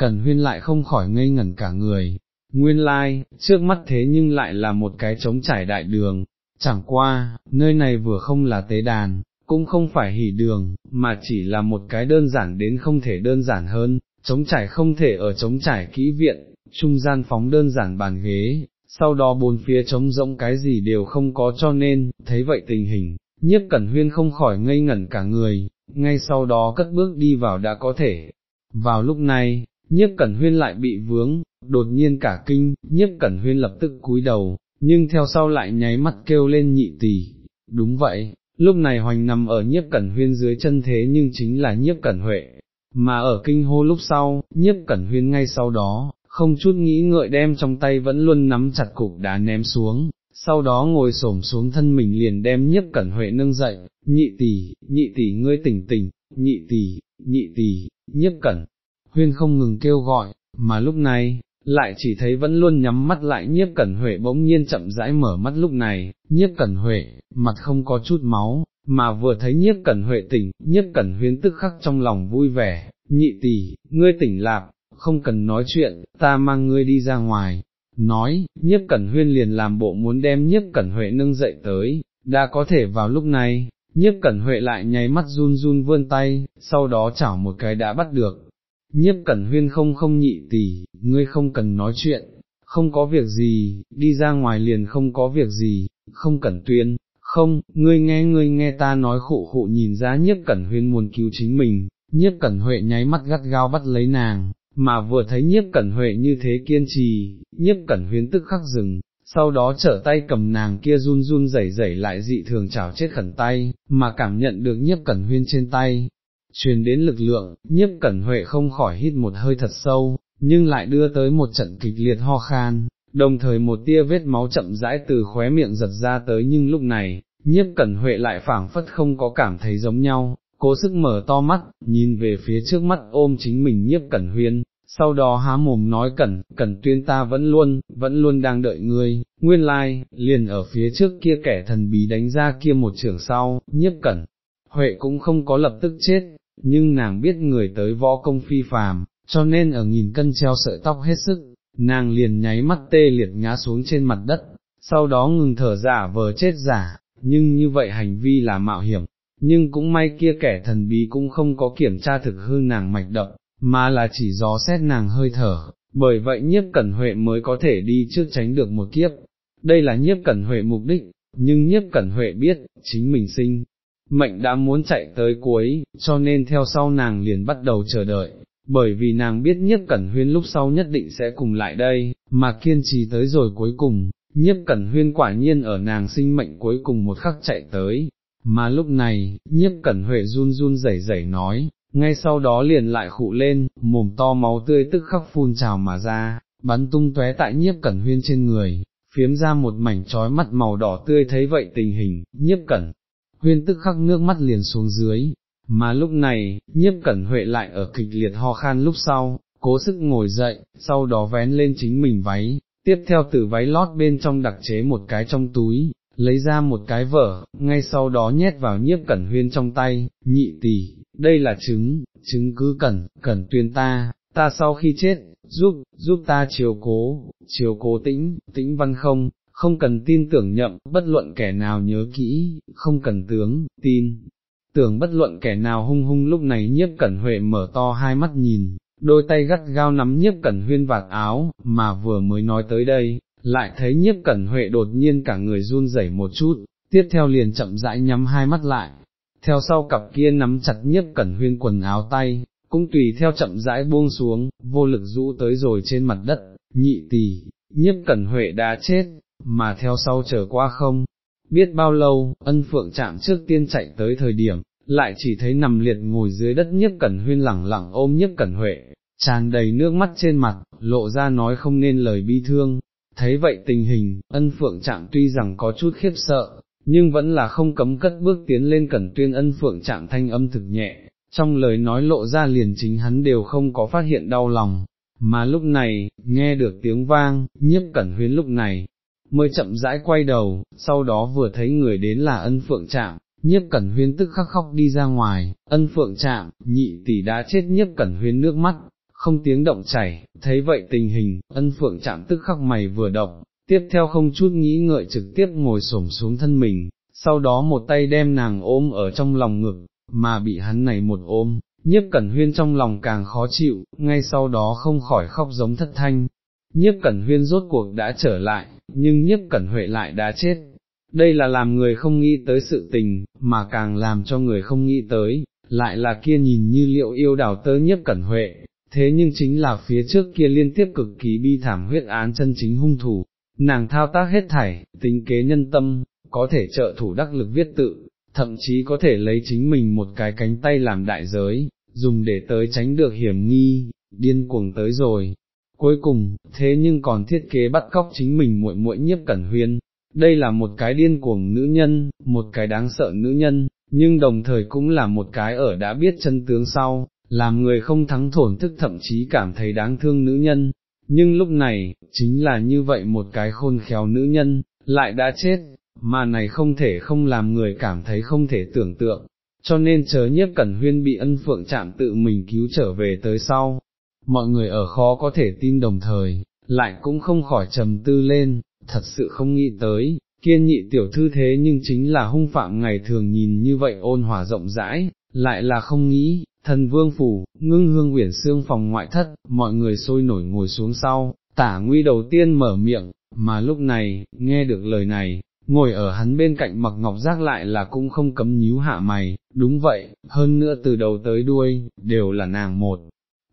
cẩn huyên lại không khỏi ngây ngẩn cả người, nguyên lai, like, trước mắt thế nhưng lại là một cái trống trải đại đường, chẳng qua, nơi này vừa không là tế đàn, cũng không phải hỉ đường, mà chỉ là một cái đơn giản đến không thể đơn giản hơn, trống trải không thể ở trống trải kỹ viện, trung gian phóng đơn giản bàn ghế, sau đó bốn phía trống rỗng cái gì đều không có cho nên, thấy vậy tình hình, nhiếp cẩn huyên không khỏi ngây ngẩn cả người, ngay sau đó cất bước đi vào đã có thể. Vào lúc này, nhiếp cẩn huyên lại bị vướng, đột nhiên cả kinh, nhiếp cẩn huyên lập tức cúi đầu, nhưng theo sau lại nháy mắt kêu lên nhị tỷ, đúng vậy, lúc này hoành nằm ở nhiếp cẩn huyên dưới chân thế nhưng chính là nhiếp cẩn huệ, mà ở kinh hô lúc sau, nhiếp cẩn huyên ngay sau đó, không chút nghĩ ngợi đem trong tay vẫn luôn nắm chặt cục đá ném xuống, sau đó ngồi xổm xuống thân mình liền đem nhiếp cẩn huệ nâng dậy, nhị tỷ, nhị tỷ ngươi tỉnh tỉnh, nhị tỷ, nhị tỷ, nhiếp cẩn, huyên không ngừng kêu gọi, mà lúc này, lại chỉ thấy vẫn luôn nhắm mắt lại nhiếp cẩn huệ bỗng nhiên chậm rãi mở mắt lúc này, nhiếp cẩn huệ, mặt không có chút máu, mà vừa thấy nhiếp cẩn huệ tỉnh, nhiếp cẩn huyên tức khắc trong lòng vui vẻ, nhị tỷ, ngươi tỉnh lạc, không cần nói chuyện, ta mang ngươi đi ra ngoài, nói, nhiếp cẩn huyên liền làm bộ muốn đem nhiếp cẩn huệ nâng dậy tới, đã có thể vào lúc này, nhiếp cẩn huệ lại nháy mắt run run vươn tay, sau đó chảo một cái đã bắt được, nhiếp cẩn huyên không không nhị tỷ, ngươi không cần nói chuyện, không có việc gì, đi ra ngoài liền không có việc gì, không cần tuyên, không, ngươi nghe ngươi nghe ta nói khụ khụ nhìn ra nhiếp cẩn huyên muốn cứu chính mình, nhiếp cẩn huệ nháy mắt gắt gao bắt lấy nàng, mà vừa thấy nhiếp cẩn huệ như thế kiên trì, nhiếp cẩn huyên tức khắc dừng, sau đó trở tay cầm nàng kia run run rẩy rẩy lại dị thường chảo chết khẩn tay, mà cảm nhận được nhiếp cẩn huyên trên tay, truyền đến lực lượng, nhiếp cẩn huệ không khỏi hít một hơi thật sâu, nhưng lại đưa tới một trận kịch liệt ho khan, đồng thời một tia vết máu chậm rãi từ khóe miệng giật ra tới. Nhưng lúc này, nhiếp cẩn huệ lại phảng phất không có cảm thấy giống nhau, cố sức mở to mắt, nhìn về phía trước mắt ôm chính mình nhiếp cẩn huyên, sau đó há mồm nói cẩn, cẩn tuyên ta vẫn luôn, vẫn luôn đang đợi ngươi, nguyên lai, like, liền ở phía trước kia kẻ thần bí đánh ra kia một trường sau, nhiếp cẩn, Huệ cũng không có lập tức chết, nhưng nàng biết người tới võ công phi phàm, cho nên ở nghìn cân treo sợi tóc hết sức, nàng liền nháy mắt tê liệt ngã xuống trên mặt đất, sau đó ngừng thở giả vờ chết giả, nhưng như vậy hành vi là mạo hiểm, nhưng cũng may kia kẻ thần bí cũng không có kiểm tra thực hư nàng mạch động, mà là chỉ gió xét nàng hơi thở, bởi vậy nhiếp cẩn huệ mới có thể đi trước tránh được một kiếp. Đây là nhiếp cẩn huệ mục đích, nhưng nhiếp cẩn huệ biết, chính mình sinh, mệnh đã muốn chạy tới cuối, cho nên theo sau nàng liền bắt đầu chờ đợi, bởi vì nàng biết nhiếp cẩn huyên lúc sau nhất định sẽ cùng lại đây, mà kiên trì tới rồi cuối cùng, nhiếp cẩn huyên quả nhiên ở nàng sinh mệnh cuối cùng một khắc chạy tới, mà lúc này, nhiếp cẩn huệ run run rẩy rẩy nói, ngay sau đó liền lại khụ lên, mồm to máu tươi tức khắc phun trào mà ra, bắn tung tóe tại nhiếp cẩn huyên trên người, phiếm ra một mảnh trói mắt màu đỏ tươi thấy vậy tình hình, nhiếp cẩn, huyên tức khắc nước mắt liền xuống dưới, mà lúc này, nhiếp cẩn huệ lại ở kịch liệt ho khan lúc sau, cố sức ngồi dậy, sau đó vén lên chính mình váy, tiếp theo từ váy lót bên trong đặc chế một cái trong túi, lấy ra một cái vở, ngay sau đó nhét vào nhiếp cẩn huyên trong tay, nhị tỷ, đây là trứng, trứng cứ cẩn, cẩn tuyên ta, ta sau khi chết, giúp, giúp ta chiều cố, chiều cố tĩnh, tĩnh văn không, không cần tin tưởng nhậm, bất luận kẻ nào nhớ kỹ, không cần tướng, tin. Tưởng bất luận kẻ nào hung hung lúc này nhiếp cẩn huệ mở to hai mắt nhìn, đôi tay gắt gao nắm nhiếp cẩn huyên vạt áo, mà vừa mới nói tới đây, lại thấy nhiếp cẩn huệ đột nhiên cả người run rẩy một chút, tiếp theo liền chậm rãi nhắm hai mắt lại, theo sau cặp kia nắm chặt nhiếp cẩn huyên quần áo tay, cũng tùy theo chậm rãi buông xuống, vô lực rũ tới rồi trên mặt đất, nhị tỷ, nhiếp cẩn huệ đã chết, mà theo sau trở qua không, biết bao lâu, ân phượng chạm trước tiên chạy tới thời điểm, lại chỉ thấy nằm liệt ngồi dưới đất nhiếp cẩn huyên lẳng lặng ôm nhiếp cẩn huệ, tràn đầy nước mắt trên mặt, lộ ra nói không nên lời bi thương, thấy vậy tình hình, ân phượng chạm tuy rằng có chút khiếp sợ, nhưng vẫn là không cấm cất bước tiến lên cẩn tuyên ân phượng chạm thanh âm thực nhẹ, trong lời nói lộ ra liền chính hắn đều không có phát hiện đau lòng, mà lúc này, nghe được tiếng vang, nhiếp cẩn huyên lúc này, mới chậm rãi quay đầu, sau đó vừa thấy người đến là ân phượng chạm, nhiếp cẩn huyên tức khắc khóc đi ra ngoài, ân phượng chạm, nhị tỷ đã chết nhiếp cẩn huyên nước mắt, không tiếng động chảy, thấy vậy tình hình, ân phượng chạm tức khắc mày vừa động, tiếp theo không chút nghĩ ngợi trực tiếp ngồi xổm xuống thân mình, sau đó một tay đem nàng ôm ở trong lòng ngực, mà bị hắn này một ôm, nhiếp cẩn huyên trong lòng càng khó chịu, ngay sau đó không khỏi khóc giống thất thanh. Nhiếp cẩn huyên rốt cuộc đã trở lại, nhưng nhiếp cẩn huệ lại đã chết. Đây là làm người không nghĩ tới sự tình, mà càng làm cho người không nghĩ tới, lại là kia nhìn như liệu yêu đào tơ nhiếp cẩn huệ, thế nhưng chính là phía trước kia liên tiếp cực kỳ bi thảm huyết án chân chính hung thủ, nàng thao tác hết thảy, tính kế nhân tâm, có thể trợ thủ đắc lực viết tự, thậm chí có thể lấy chính mình một cái cánh tay làm đại giới, dùng để tới tránh được hiểm nghi, điên cuồng tới rồi. Cuối cùng, thế nhưng còn thiết kế bắt cóc chính mình muội muội nhiếp cẩn huyên, đây là một cái điên cuồng nữ nhân, một cái đáng sợ nữ nhân, nhưng đồng thời cũng là một cái ở đã biết chân tướng sau, làm người không thắng thổn thức thậm chí cảm thấy đáng thương nữ nhân, nhưng lúc này, chính là như vậy một cái khôn khéo nữ nhân, lại đã chết, mà này không thể không làm người cảm thấy không thể tưởng tượng, cho nên chớ nhiếp cẩn huyên bị ân phượng chạm tự mình cứu trở về tới sau, mọi người ở khó có thể tin đồng thời, lại cũng không khỏi trầm tư lên, thật sự không nghĩ tới, kiên nhị tiểu thư thế nhưng chính là hung phạm ngày thường nhìn như vậy ôn hòa rộng rãi, lại là không nghĩ, thần vương phủ, ngưng hương uyển xương phòng ngoại thất, mọi người sôi nổi ngồi xuống sau, tả nguy đầu tiên mở miệng, mà lúc này, nghe được lời này, ngồi ở hắn bên cạnh mặc ngọc giác lại là cũng không cấm nhíu hạ mày, đúng vậy, hơn nữa từ đầu tới đuôi, đều là nàng một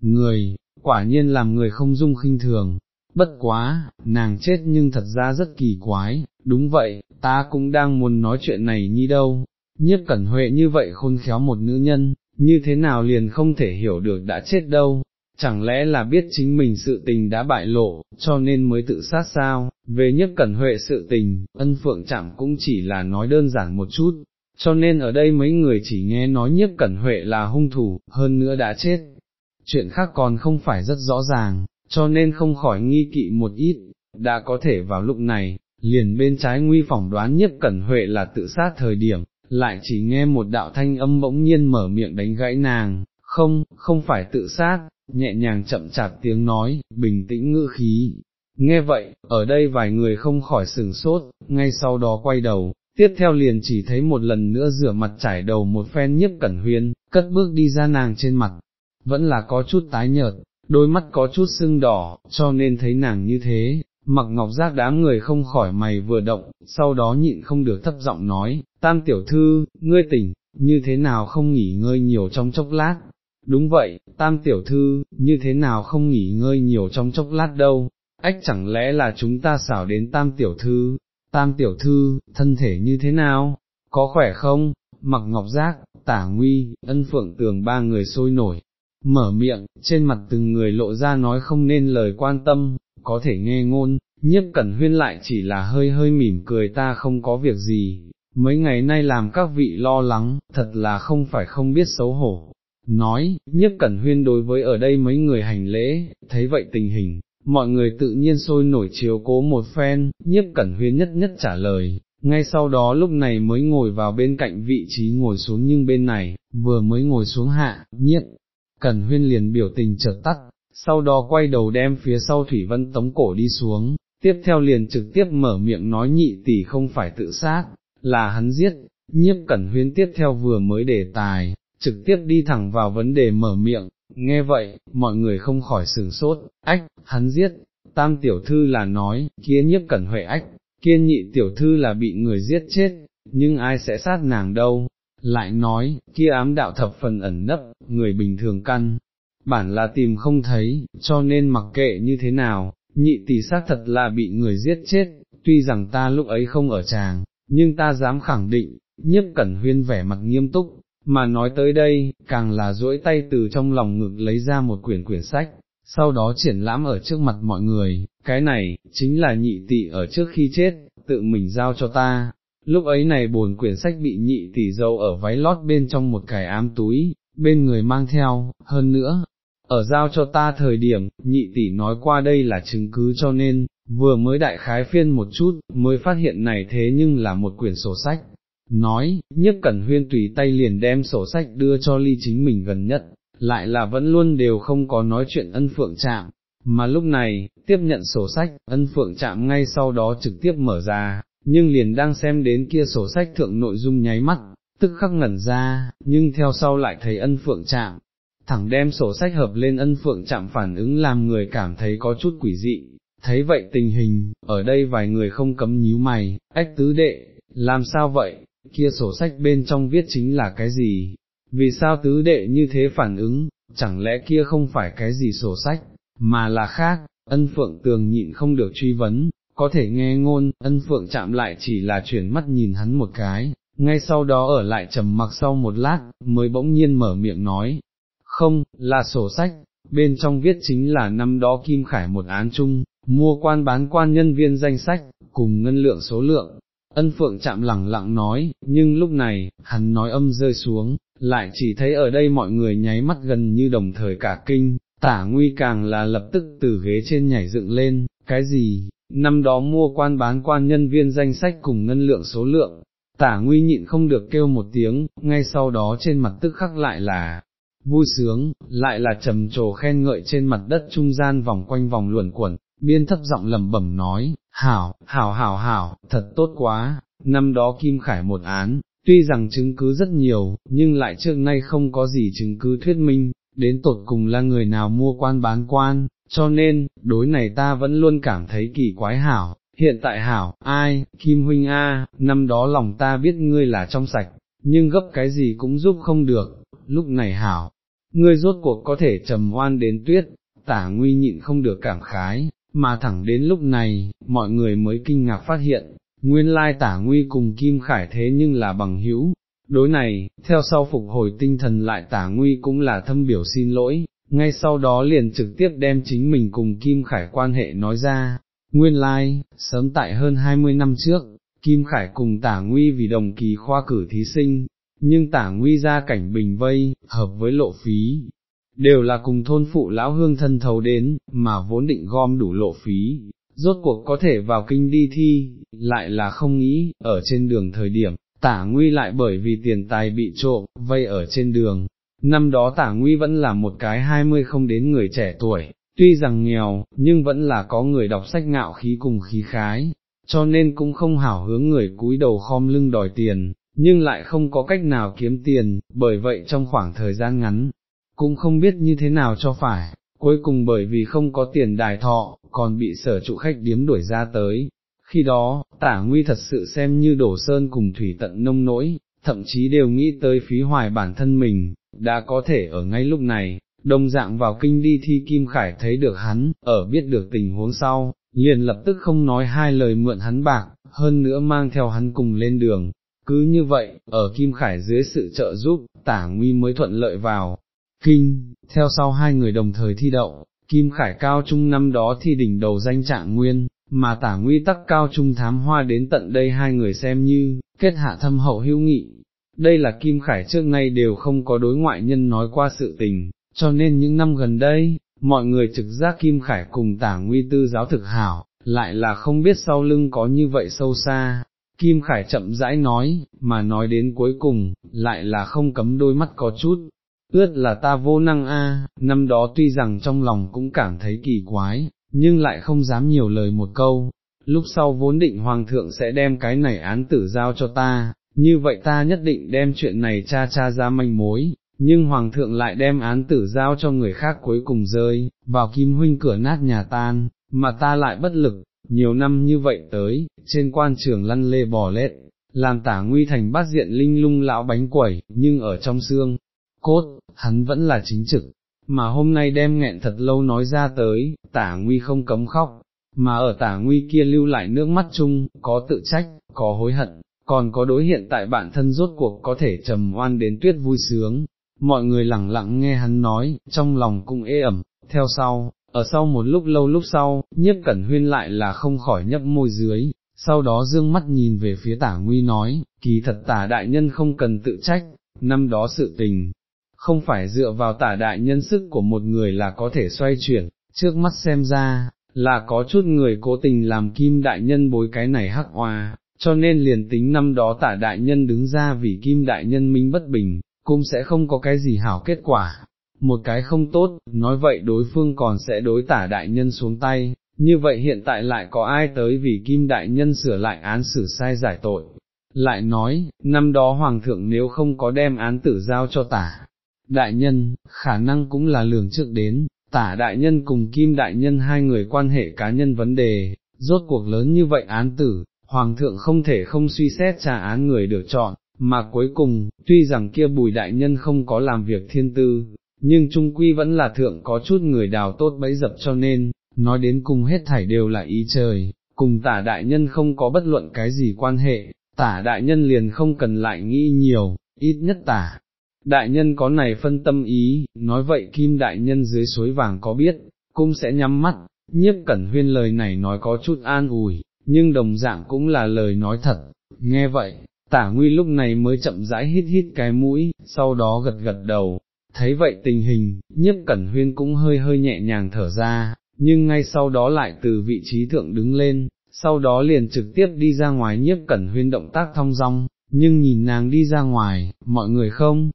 người, quả nhiên làm người không dung khinh thường. Bất quá, nàng chết nhưng thật ra rất kỳ quái, đúng vậy, ta cũng đang muốn nói chuyện này như đâu, nhất cẩn huệ như vậy khôn khéo một nữ nhân, như thế nào liền không thể hiểu được đã chết đâu, chẳng lẽ là biết chính mình sự tình đã bại lộ, cho nên mới tự sát sao, về nhất cẩn huệ sự tình, ân phượng chạm cũng chỉ là nói đơn giản một chút, cho nên ở đây mấy người chỉ nghe nói nhất cẩn huệ là hung thủ, hơn nữa đã chết. Chuyện khác còn không phải rất rõ ràng, cho nên không khỏi nghi kỵ một ít, đã có thể vào lúc này, liền bên trái nguy phỏng đoán nhất cẩn huệ là tự sát thời điểm, lại chỉ nghe một đạo thanh âm bỗng nhiên mở miệng đánh gãy nàng, không, không phải tự sát, nhẹ nhàng chậm chạp tiếng nói, bình tĩnh ngữ khí. Nghe vậy, ở đây vài người không khỏi sừng sốt, ngay sau đó quay đầu, tiếp theo liền chỉ thấy một lần nữa rửa mặt trải đầu một phen nhiếp cẩn huyên, cất bước đi ra nàng trên mặt, vẫn là có chút tái nhợt, đôi mắt có chút sưng đỏ, cho nên thấy nàng như thế, mặc ngọc giác đám người không khỏi mày vừa động, sau đó nhịn không được thấp giọng nói, tam tiểu thư, ngươi tỉnh, như thế nào không nghỉ ngơi nhiều trong chốc lát, đúng vậy, tam tiểu thư, như thế nào không nghỉ ngơi nhiều trong chốc lát đâu, ách chẳng lẽ là chúng ta xảo đến tam tiểu thư, tam tiểu thư, thân thể như thế nào, có khỏe không, mặc ngọc giác, tả nguy, ân phượng tường ba người sôi nổi, mở miệng, trên mặt từng người lộ ra nói không nên lời quan tâm, có thể nghe ngôn, nhiếp cẩn huyên lại chỉ là hơi hơi mỉm cười ta không có việc gì, mấy ngày nay làm các vị lo lắng, thật là không phải không biết xấu hổ. Nói, nhiếp cẩn huyên đối với ở đây mấy người hành lễ, thấy vậy tình hình, mọi người tự nhiên sôi nổi chiếu cố một phen, nhiếp cẩn huyên nhất nhất trả lời, ngay sau đó lúc này mới ngồi vào bên cạnh vị trí ngồi xuống nhưng bên này, vừa mới ngồi xuống hạ, nhiếp, cẩn huyên liền biểu tình chợt tắt, sau đó quay đầu đem phía sau Thủy Vân tống cổ đi xuống, tiếp theo liền trực tiếp mở miệng nói nhị tỷ không phải tự sát, là hắn giết, nhiếp cẩn huyên tiếp theo vừa mới đề tài, trực tiếp đi thẳng vào vấn đề mở miệng, nghe vậy, mọi người không khỏi sửng sốt, ách, hắn giết, tam tiểu thư là nói, kia nhiếp cẩn huệ ách, kia nhị tiểu thư là bị người giết chết, nhưng ai sẽ sát nàng đâu, lại nói, kia ám đạo thập phần ẩn nấp, người bình thường căn, bản là tìm không thấy, cho nên mặc kệ như thế nào, nhị tỷ xác thật là bị người giết chết, tuy rằng ta lúc ấy không ở chàng nhưng ta dám khẳng định, nhiếp cẩn huyên vẻ mặt nghiêm túc, mà nói tới đây, càng là duỗi tay từ trong lòng ngực lấy ra một quyển quyển sách, sau đó triển lãm ở trước mặt mọi người, cái này, chính là nhị tỷ ở trước khi chết, tự mình giao cho ta. Lúc ấy này bồn quyển sách bị nhị tỷ dâu ở váy lót bên trong một cái ám túi, bên người mang theo, hơn nữa, ở giao cho ta thời điểm, nhị tỷ nói qua đây là chứng cứ cho nên, vừa mới đại khái phiên một chút, mới phát hiện này thế nhưng là một quyển sổ sách. Nói, nhất cẩn huyên tùy tay liền đem sổ sách đưa cho ly chính mình gần nhất, lại là vẫn luôn đều không có nói chuyện ân phượng chạm, mà lúc này, tiếp nhận sổ sách, ân phượng chạm ngay sau đó trực tiếp mở ra, nhưng liền đang xem đến kia sổ sách thượng nội dung nháy mắt, tức khắc ngẩn ra, nhưng theo sau lại thấy ân phượng chạm, thẳng đem sổ sách hợp lên ân phượng chạm phản ứng làm người cảm thấy có chút quỷ dị, thấy vậy tình hình, ở đây vài người không cấm nhíu mày, ách tứ đệ, làm sao vậy, kia sổ sách bên trong viết chính là cái gì, vì sao tứ đệ như thế phản ứng, chẳng lẽ kia không phải cái gì sổ sách, mà là khác, ân phượng tường nhịn không được truy vấn, có thể nghe ngôn, ân phượng chạm lại chỉ là chuyển mắt nhìn hắn một cái, ngay sau đó ở lại trầm mặc sau một lát, mới bỗng nhiên mở miệng nói, không, là sổ sách, bên trong viết chính là năm đó Kim Khải một án chung, mua quan bán quan nhân viên danh sách, cùng ngân lượng số lượng. Ân Phượng chạm lẳng lặng nói, nhưng lúc này, hắn nói âm rơi xuống, lại chỉ thấy ở đây mọi người nháy mắt gần như đồng thời cả kinh, tả nguy càng là lập tức từ ghế trên nhảy dựng lên, cái gì, năm đó mua quan bán quan nhân viên danh sách cùng ngân lượng số lượng, tả nguy nhịn không được kêu một tiếng, ngay sau đó trên mặt tức khắc lại là, vui sướng, lại là trầm trồ khen ngợi trên mặt đất trung gian vòng quanh vòng luẩn quẩn, biên thấp giọng lẩm bẩm nói, hảo, hảo hảo hảo, thật tốt quá, năm đó Kim Khải một án, tuy rằng chứng cứ rất nhiều, nhưng lại trước nay không có gì chứng cứ thuyết minh, đến tột cùng là người nào mua quan bán quan, cho nên, đối này ta vẫn luôn cảm thấy kỳ quái hảo, hiện tại hảo, ai, Kim Huynh A, năm đó lòng ta biết ngươi là trong sạch, nhưng gấp cái gì cũng giúp không được, lúc này hảo, ngươi rốt cuộc có thể trầm oan đến tuyết, tả nguy nhịn không được cảm khái, mà thẳng đến lúc này, mọi người mới kinh ngạc phát hiện, nguyên lai tả nguy cùng Kim Khải thế nhưng là bằng hữu. Đối này, theo sau phục hồi tinh thần lại tả nguy cũng là thâm biểu xin lỗi, ngay sau đó liền trực tiếp đem chính mình cùng Kim Khải quan hệ nói ra, nguyên lai, sớm tại hơn 20 năm trước, Kim Khải cùng tả nguy vì đồng kỳ khoa cử thí sinh, nhưng tả nguy ra cảnh bình vây, hợp với lộ phí, đều là cùng thôn phụ lão hương thân thấu đến, mà vốn định gom đủ lộ phí, rốt cuộc có thể vào kinh đi thi, lại là không nghĩ, ở trên đường thời điểm, tả nguy lại bởi vì tiền tài bị trộm, vây ở trên đường. Năm đó tả nguy vẫn là một cái hai mươi không đến người trẻ tuổi, tuy rằng nghèo, nhưng vẫn là có người đọc sách ngạo khí cùng khí khái, cho nên cũng không hảo hướng người cúi đầu khom lưng đòi tiền, nhưng lại không có cách nào kiếm tiền, bởi vậy trong khoảng thời gian ngắn, cũng không biết như thế nào cho phải, cuối cùng bởi vì không có tiền đài thọ, còn bị sở trụ khách điếm đuổi ra tới. Khi đó, tả nguy thật sự xem như đổ sơn cùng thủy tận nông nỗi, thậm chí đều nghĩ tới phí hoài bản thân mình, đã có thể ở ngay lúc này, đồng dạng vào kinh đi thi Kim Khải thấy được hắn, ở biết được tình huống sau, liền lập tức không nói hai lời mượn hắn bạc, hơn nữa mang theo hắn cùng lên đường. Cứ như vậy, ở Kim Khải dưới sự trợ giúp, tả nguy mới thuận lợi vào. Kinh, theo sau hai người đồng thời thi đậu, Kim Khải cao trung năm đó thi đỉnh đầu danh trạng nguyên, mà tả nguy tắc cao trung thám hoa đến tận đây hai người xem như, kết hạ thâm hậu hữu nghị. Đây là Kim Khải trước nay đều không có đối ngoại nhân nói qua sự tình, cho nên những năm gần đây, mọi người trực giác Kim Khải cùng tả nguy tư giáo thực hảo, lại là không biết sau lưng có như vậy sâu xa. Kim Khải chậm rãi nói, mà nói đến cuối cùng, lại là không cấm đôi mắt có chút, ướt là ta vô năng a. năm đó tuy rằng trong lòng cũng cảm thấy kỳ quái, nhưng lại không dám nhiều lời một câu, lúc sau vốn định hoàng thượng sẽ đem cái này án tử giao cho ta, như vậy ta nhất định đem chuyện này cha cha ra manh mối, nhưng hoàng thượng lại đem án tử giao cho người khác cuối cùng rơi, vào kim huynh cửa nát nhà tan, mà ta lại bất lực, nhiều năm như vậy tới, trên quan trường lăn lê bò lết, làm tả nguy thành bát diện linh lung lão bánh quẩy, nhưng ở trong xương, cốt, hắn vẫn là chính trực, mà hôm nay đem nghẹn thật lâu nói ra tới, tả nguy không cấm khóc, mà ở tả nguy kia lưu lại nước mắt chung, có tự trách, có hối hận, còn có đối hiện tại bản thân rốt cuộc có thể trầm oan đến tuyết vui sướng. Mọi người lặng lặng nghe hắn nói, trong lòng cũng ê ẩm, theo sau, ở sau một lúc lâu lúc sau, nhiếp cẩn huyên lại là không khỏi nhấp môi dưới, sau đó dương mắt nhìn về phía tả nguy nói, kỳ thật tả đại nhân không cần tự trách, năm đó sự tình, không phải dựa vào tả đại nhân sức của một người là có thể xoay chuyển, trước mắt xem ra, là có chút người cố tình làm kim đại nhân bối cái này hắc hoa, cho nên liền tính năm đó tả đại nhân đứng ra vì kim đại nhân minh bất bình, cũng sẽ không có cái gì hảo kết quả. Một cái không tốt, nói vậy đối phương còn sẽ đối tả đại nhân xuống tay, như vậy hiện tại lại có ai tới vì kim đại nhân sửa lại án xử sai giải tội. Lại nói, năm đó hoàng thượng nếu không có đem án tử giao cho tả, đại nhân, khả năng cũng là lường trước đến, tả đại nhân cùng kim đại nhân hai người quan hệ cá nhân vấn đề, rốt cuộc lớn như vậy án tử, hoàng thượng không thể không suy xét trả án người được chọn, mà cuối cùng, tuy rằng kia bùi đại nhân không có làm việc thiên tư, nhưng trung quy vẫn là thượng có chút người đào tốt bẫy dập cho nên, nói đến cùng hết thảy đều là ý trời, cùng tả đại nhân không có bất luận cái gì quan hệ, tả đại nhân liền không cần lại nghĩ nhiều, ít nhất tả đại nhân có này phân tâm ý, nói vậy kim đại nhân dưới suối vàng có biết, cũng sẽ nhắm mắt, nhiếp cẩn huyên lời này nói có chút an ủi, nhưng đồng dạng cũng là lời nói thật, nghe vậy, tả nguy lúc này mới chậm rãi hít hít cái mũi, sau đó gật gật đầu, thấy vậy tình hình, nhiếp cẩn huyên cũng hơi hơi nhẹ nhàng thở ra, nhưng ngay sau đó lại từ vị trí thượng đứng lên, sau đó liền trực tiếp đi ra ngoài nhiếp cẩn huyên động tác thong dong, nhưng nhìn nàng đi ra ngoài, mọi người không,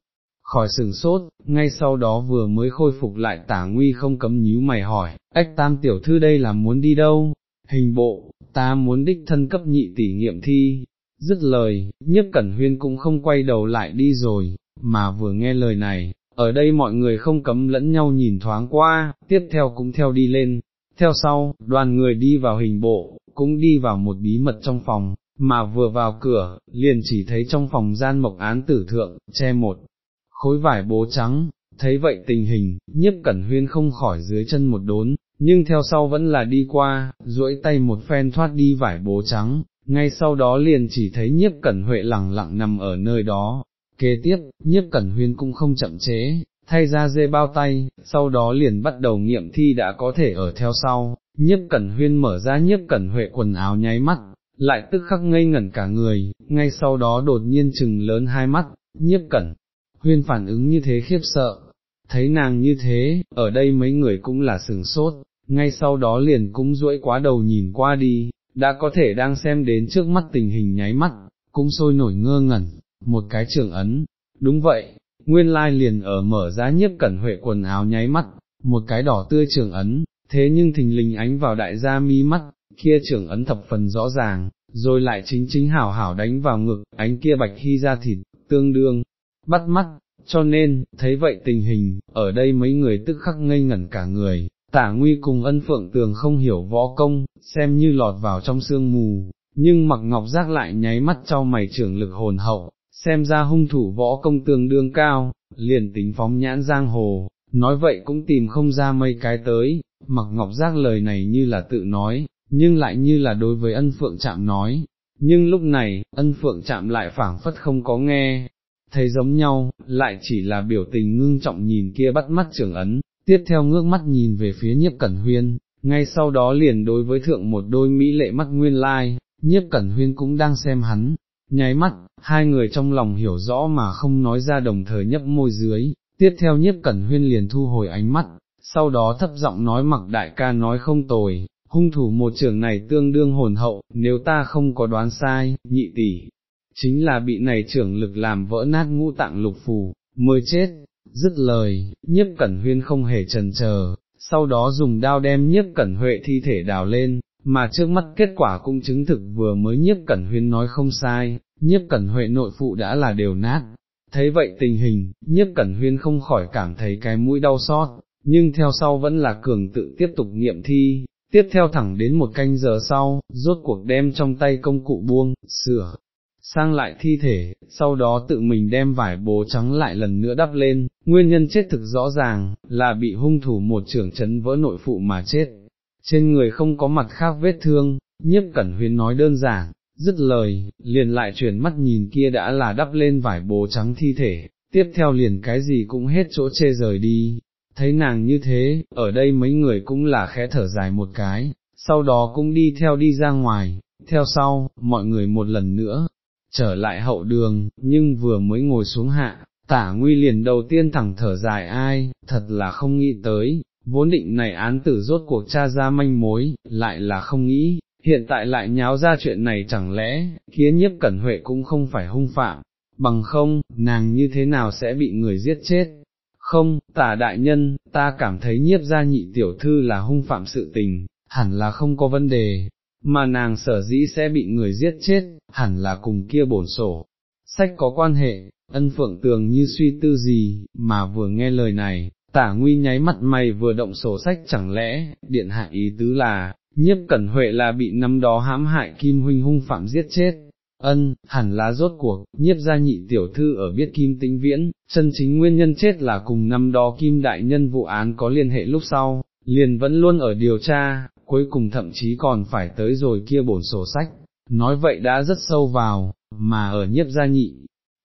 khỏi sừng sốt, ngay sau đó vừa mới khôi phục lại tả nguy không cấm nhíu mày hỏi, ách tam tiểu thư đây là muốn đi đâu, hình bộ, ta muốn đích thân cấp nhị tỷ nghiệm thi, dứt lời, nhiếp cẩn huyên cũng không quay đầu lại đi rồi, mà vừa nghe lời này, ở đây mọi người không cấm lẫn nhau nhìn thoáng qua, tiếp theo cũng theo đi lên, theo sau, đoàn người đi vào hình bộ, cũng đi vào một bí mật trong phòng, mà vừa vào cửa, liền chỉ thấy trong phòng gian mộc án tử thượng, che một khối vải bố trắng, thấy vậy tình hình, nhiếp cẩn huyên không khỏi dưới chân một đốn, nhưng theo sau vẫn là đi qua, duỗi tay một phen thoát đi vải bố trắng, ngay sau đó liền chỉ thấy nhiếp cẩn huệ lẳng lặng nằm ở nơi đó. Kế tiếp, nhiếp cẩn huyên cũng không chậm chế, thay ra dê bao tay, sau đó liền bắt đầu nghiệm thi đã có thể ở theo sau, nhiếp cẩn huyên mở ra nhiếp cẩn huệ quần áo nháy mắt, lại tức khắc ngây ngẩn cả người, ngay sau đó đột nhiên chừng lớn hai mắt, nhiếp cẩn huyên phản ứng như thế khiếp sợ, thấy nàng như thế, ở đây mấy người cũng là sừng sốt, ngay sau đó liền cũng duỗi quá đầu nhìn qua đi, đã có thể đang xem đến trước mắt tình hình nháy mắt, cũng sôi nổi ngơ ngẩn, một cái trường ấn, đúng vậy, nguyên lai liền ở mở ra nhiếp cẩn huệ quần áo nháy mắt, một cái đỏ tươi trường ấn, thế nhưng thình lình ánh vào đại gia mi mắt, kia trường ấn thập phần rõ ràng, rồi lại chính chính hảo hảo đánh vào ngực, ánh kia bạch hy ra thịt, tương đương, bắt mắt, cho nên, thấy vậy tình hình, ở đây mấy người tức khắc ngây ngẩn cả người, tả nguy cùng ân phượng tường không hiểu võ công, xem như lọt vào trong sương mù, nhưng mặc ngọc giác lại nháy mắt cho mày trưởng lực hồn hậu, xem ra hung thủ võ công tương đương cao, liền tính phóng nhãn giang hồ, nói vậy cũng tìm không ra mấy cái tới, mặc ngọc giác lời này như là tự nói, nhưng lại như là đối với ân phượng chạm nói, nhưng lúc này, ân phượng chạm lại phảng phất không có nghe, thấy giống nhau, lại chỉ là biểu tình ngưng trọng nhìn kia bắt mắt trưởng ấn, tiếp theo ngước mắt nhìn về phía nhiếp cẩn huyên, ngay sau đó liền đối với thượng một đôi mỹ lệ mắt nguyên lai, nhiếp cẩn huyên cũng đang xem hắn, nháy mắt, hai người trong lòng hiểu rõ mà không nói ra đồng thời nhấp môi dưới, tiếp theo nhiếp cẩn huyên liền thu hồi ánh mắt, sau đó thấp giọng nói mặc đại ca nói không tồi, hung thủ một trường này tương đương hồn hậu, nếu ta không có đoán sai, nhị tỷ, chính là bị này trưởng lực làm vỡ nát ngũ tạng lục phù, mới chết, dứt lời, nhiếp cẩn huyên không hề trần chờ, sau đó dùng đao đem nhiếp cẩn huệ thi thể đào lên, mà trước mắt kết quả cũng chứng thực vừa mới nhiếp cẩn huyên nói không sai, nhiếp cẩn huệ nội phụ đã là đều nát. Thấy vậy tình hình, nhiếp cẩn huyên không khỏi cảm thấy cái mũi đau xót, nhưng theo sau vẫn là cường tự tiếp tục nghiệm thi, tiếp theo thẳng đến một canh giờ sau, rốt cuộc đem trong tay công cụ buông, sửa, sang lại thi thể, sau đó tự mình đem vải bố trắng lại lần nữa đắp lên, nguyên nhân chết thực rõ ràng, là bị hung thủ một trưởng chấn vỡ nội phụ mà chết. Trên người không có mặt khác vết thương, nhiếp cẩn huyên nói đơn giản, dứt lời, liền lại chuyển mắt nhìn kia đã là đắp lên vải bố trắng thi thể, tiếp theo liền cái gì cũng hết chỗ chê rời đi. Thấy nàng như thế, ở đây mấy người cũng là khẽ thở dài một cái, sau đó cũng đi theo đi ra ngoài, theo sau, mọi người một lần nữa, trở lại hậu đường, nhưng vừa mới ngồi xuống hạ, tả nguy liền đầu tiên thẳng thở dài ai, thật là không nghĩ tới, vốn định này án tử rốt cuộc cha ra manh mối, lại là không nghĩ, hiện tại lại nháo ra chuyện này chẳng lẽ, kia nhiếp cẩn huệ cũng không phải hung phạm, bằng không, nàng như thế nào sẽ bị người giết chết. Không, tả đại nhân, ta cảm thấy nhiếp gia nhị tiểu thư là hung phạm sự tình, hẳn là không có vấn đề, mà nàng sở dĩ sẽ bị người giết chết, hẳn là cùng kia bổn sổ. Sách có quan hệ, ân phượng tường như suy tư gì, mà vừa nghe lời này, tả nguy nháy mặt mày vừa động sổ sách chẳng lẽ, điện hạ ý tứ là, nhiếp cẩn huệ là bị năm đó hãm hại kim huynh hung phạm giết chết. Ân, hẳn là rốt cuộc, nhiếp gia nhị tiểu thư ở biết kim tĩnh viễn, chân chính nguyên nhân chết là cùng năm đó kim đại nhân vụ án có liên hệ lúc sau, liền vẫn luôn ở điều tra, cuối cùng thậm chí còn phải tới rồi kia bổn sổ sách, nói vậy đã rất sâu vào, mà ở nhiếp gia nhị,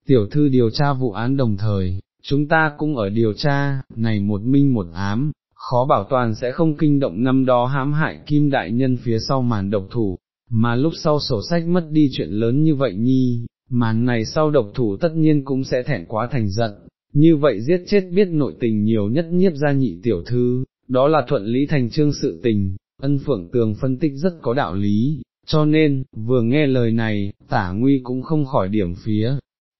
tiểu thư điều tra vụ án đồng thời, chúng ta cũng ở điều tra, này một minh một ám, khó bảo toàn sẽ không kinh động năm đó hãm hại kim đại nhân phía sau màn độc thủ, mà lúc sau sổ sách mất đi chuyện lớn như vậy nhi, màn này sau độc thủ tất nhiên cũng sẽ thẹn quá thành giận, như vậy giết chết biết nội tình nhiều nhất nhiếp gia nhị tiểu thư, đó là thuận lý thành trương sự tình, ân phượng tường phân tích rất có đạo lý, cho nên, vừa nghe lời này, tả nguy cũng không khỏi điểm phía.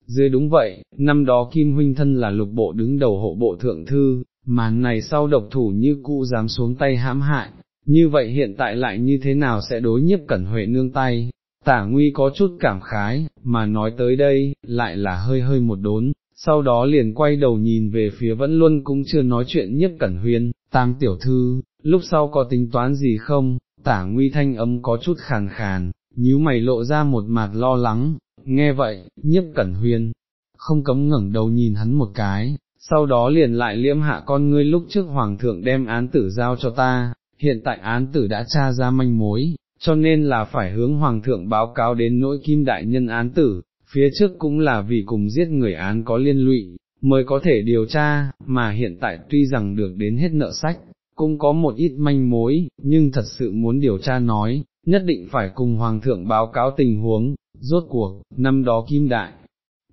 Dưới đúng vậy, năm đó Kim Huynh Thân là lục bộ đứng đầu hộ bộ thượng thư, màn này sau độc thủ như cũ dám xuống tay hãm hại, như vậy hiện tại lại như thế nào sẽ đối nhiếp cẩn huệ nương tay, tả nguy có chút cảm khái, mà nói tới đây, lại là hơi hơi một đốn, sau đó liền quay đầu nhìn về phía vẫn luôn cũng chưa nói chuyện nhiếp cẩn huyên, tam tiểu thư, lúc sau có tính toán gì không, tả nguy thanh âm có chút khàn khàn, nhíu mày lộ ra một mặt lo lắng, nghe vậy, nhiếp cẩn huyên, không cấm ngẩng đầu nhìn hắn một cái, sau đó liền lại liễm hạ con ngươi lúc trước hoàng thượng đem án tử giao cho ta, hiện tại án tử đã tra ra manh mối, cho nên là phải hướng hoàng thượng báo cáo đến nỗi kim đại nhân án tử, phía trước cũng là vì cùng giết người án có liên lụy, mới có thể điều tra, mà hiện tại tuy rằng được đến hết nợ sách, cũng có một ít manh mối, nhưng thật sự muốn điều tra nói, nhất định phải cùng Hoàng thượng báo cáo tình huống, rốt cuộc, năm đó kim đại,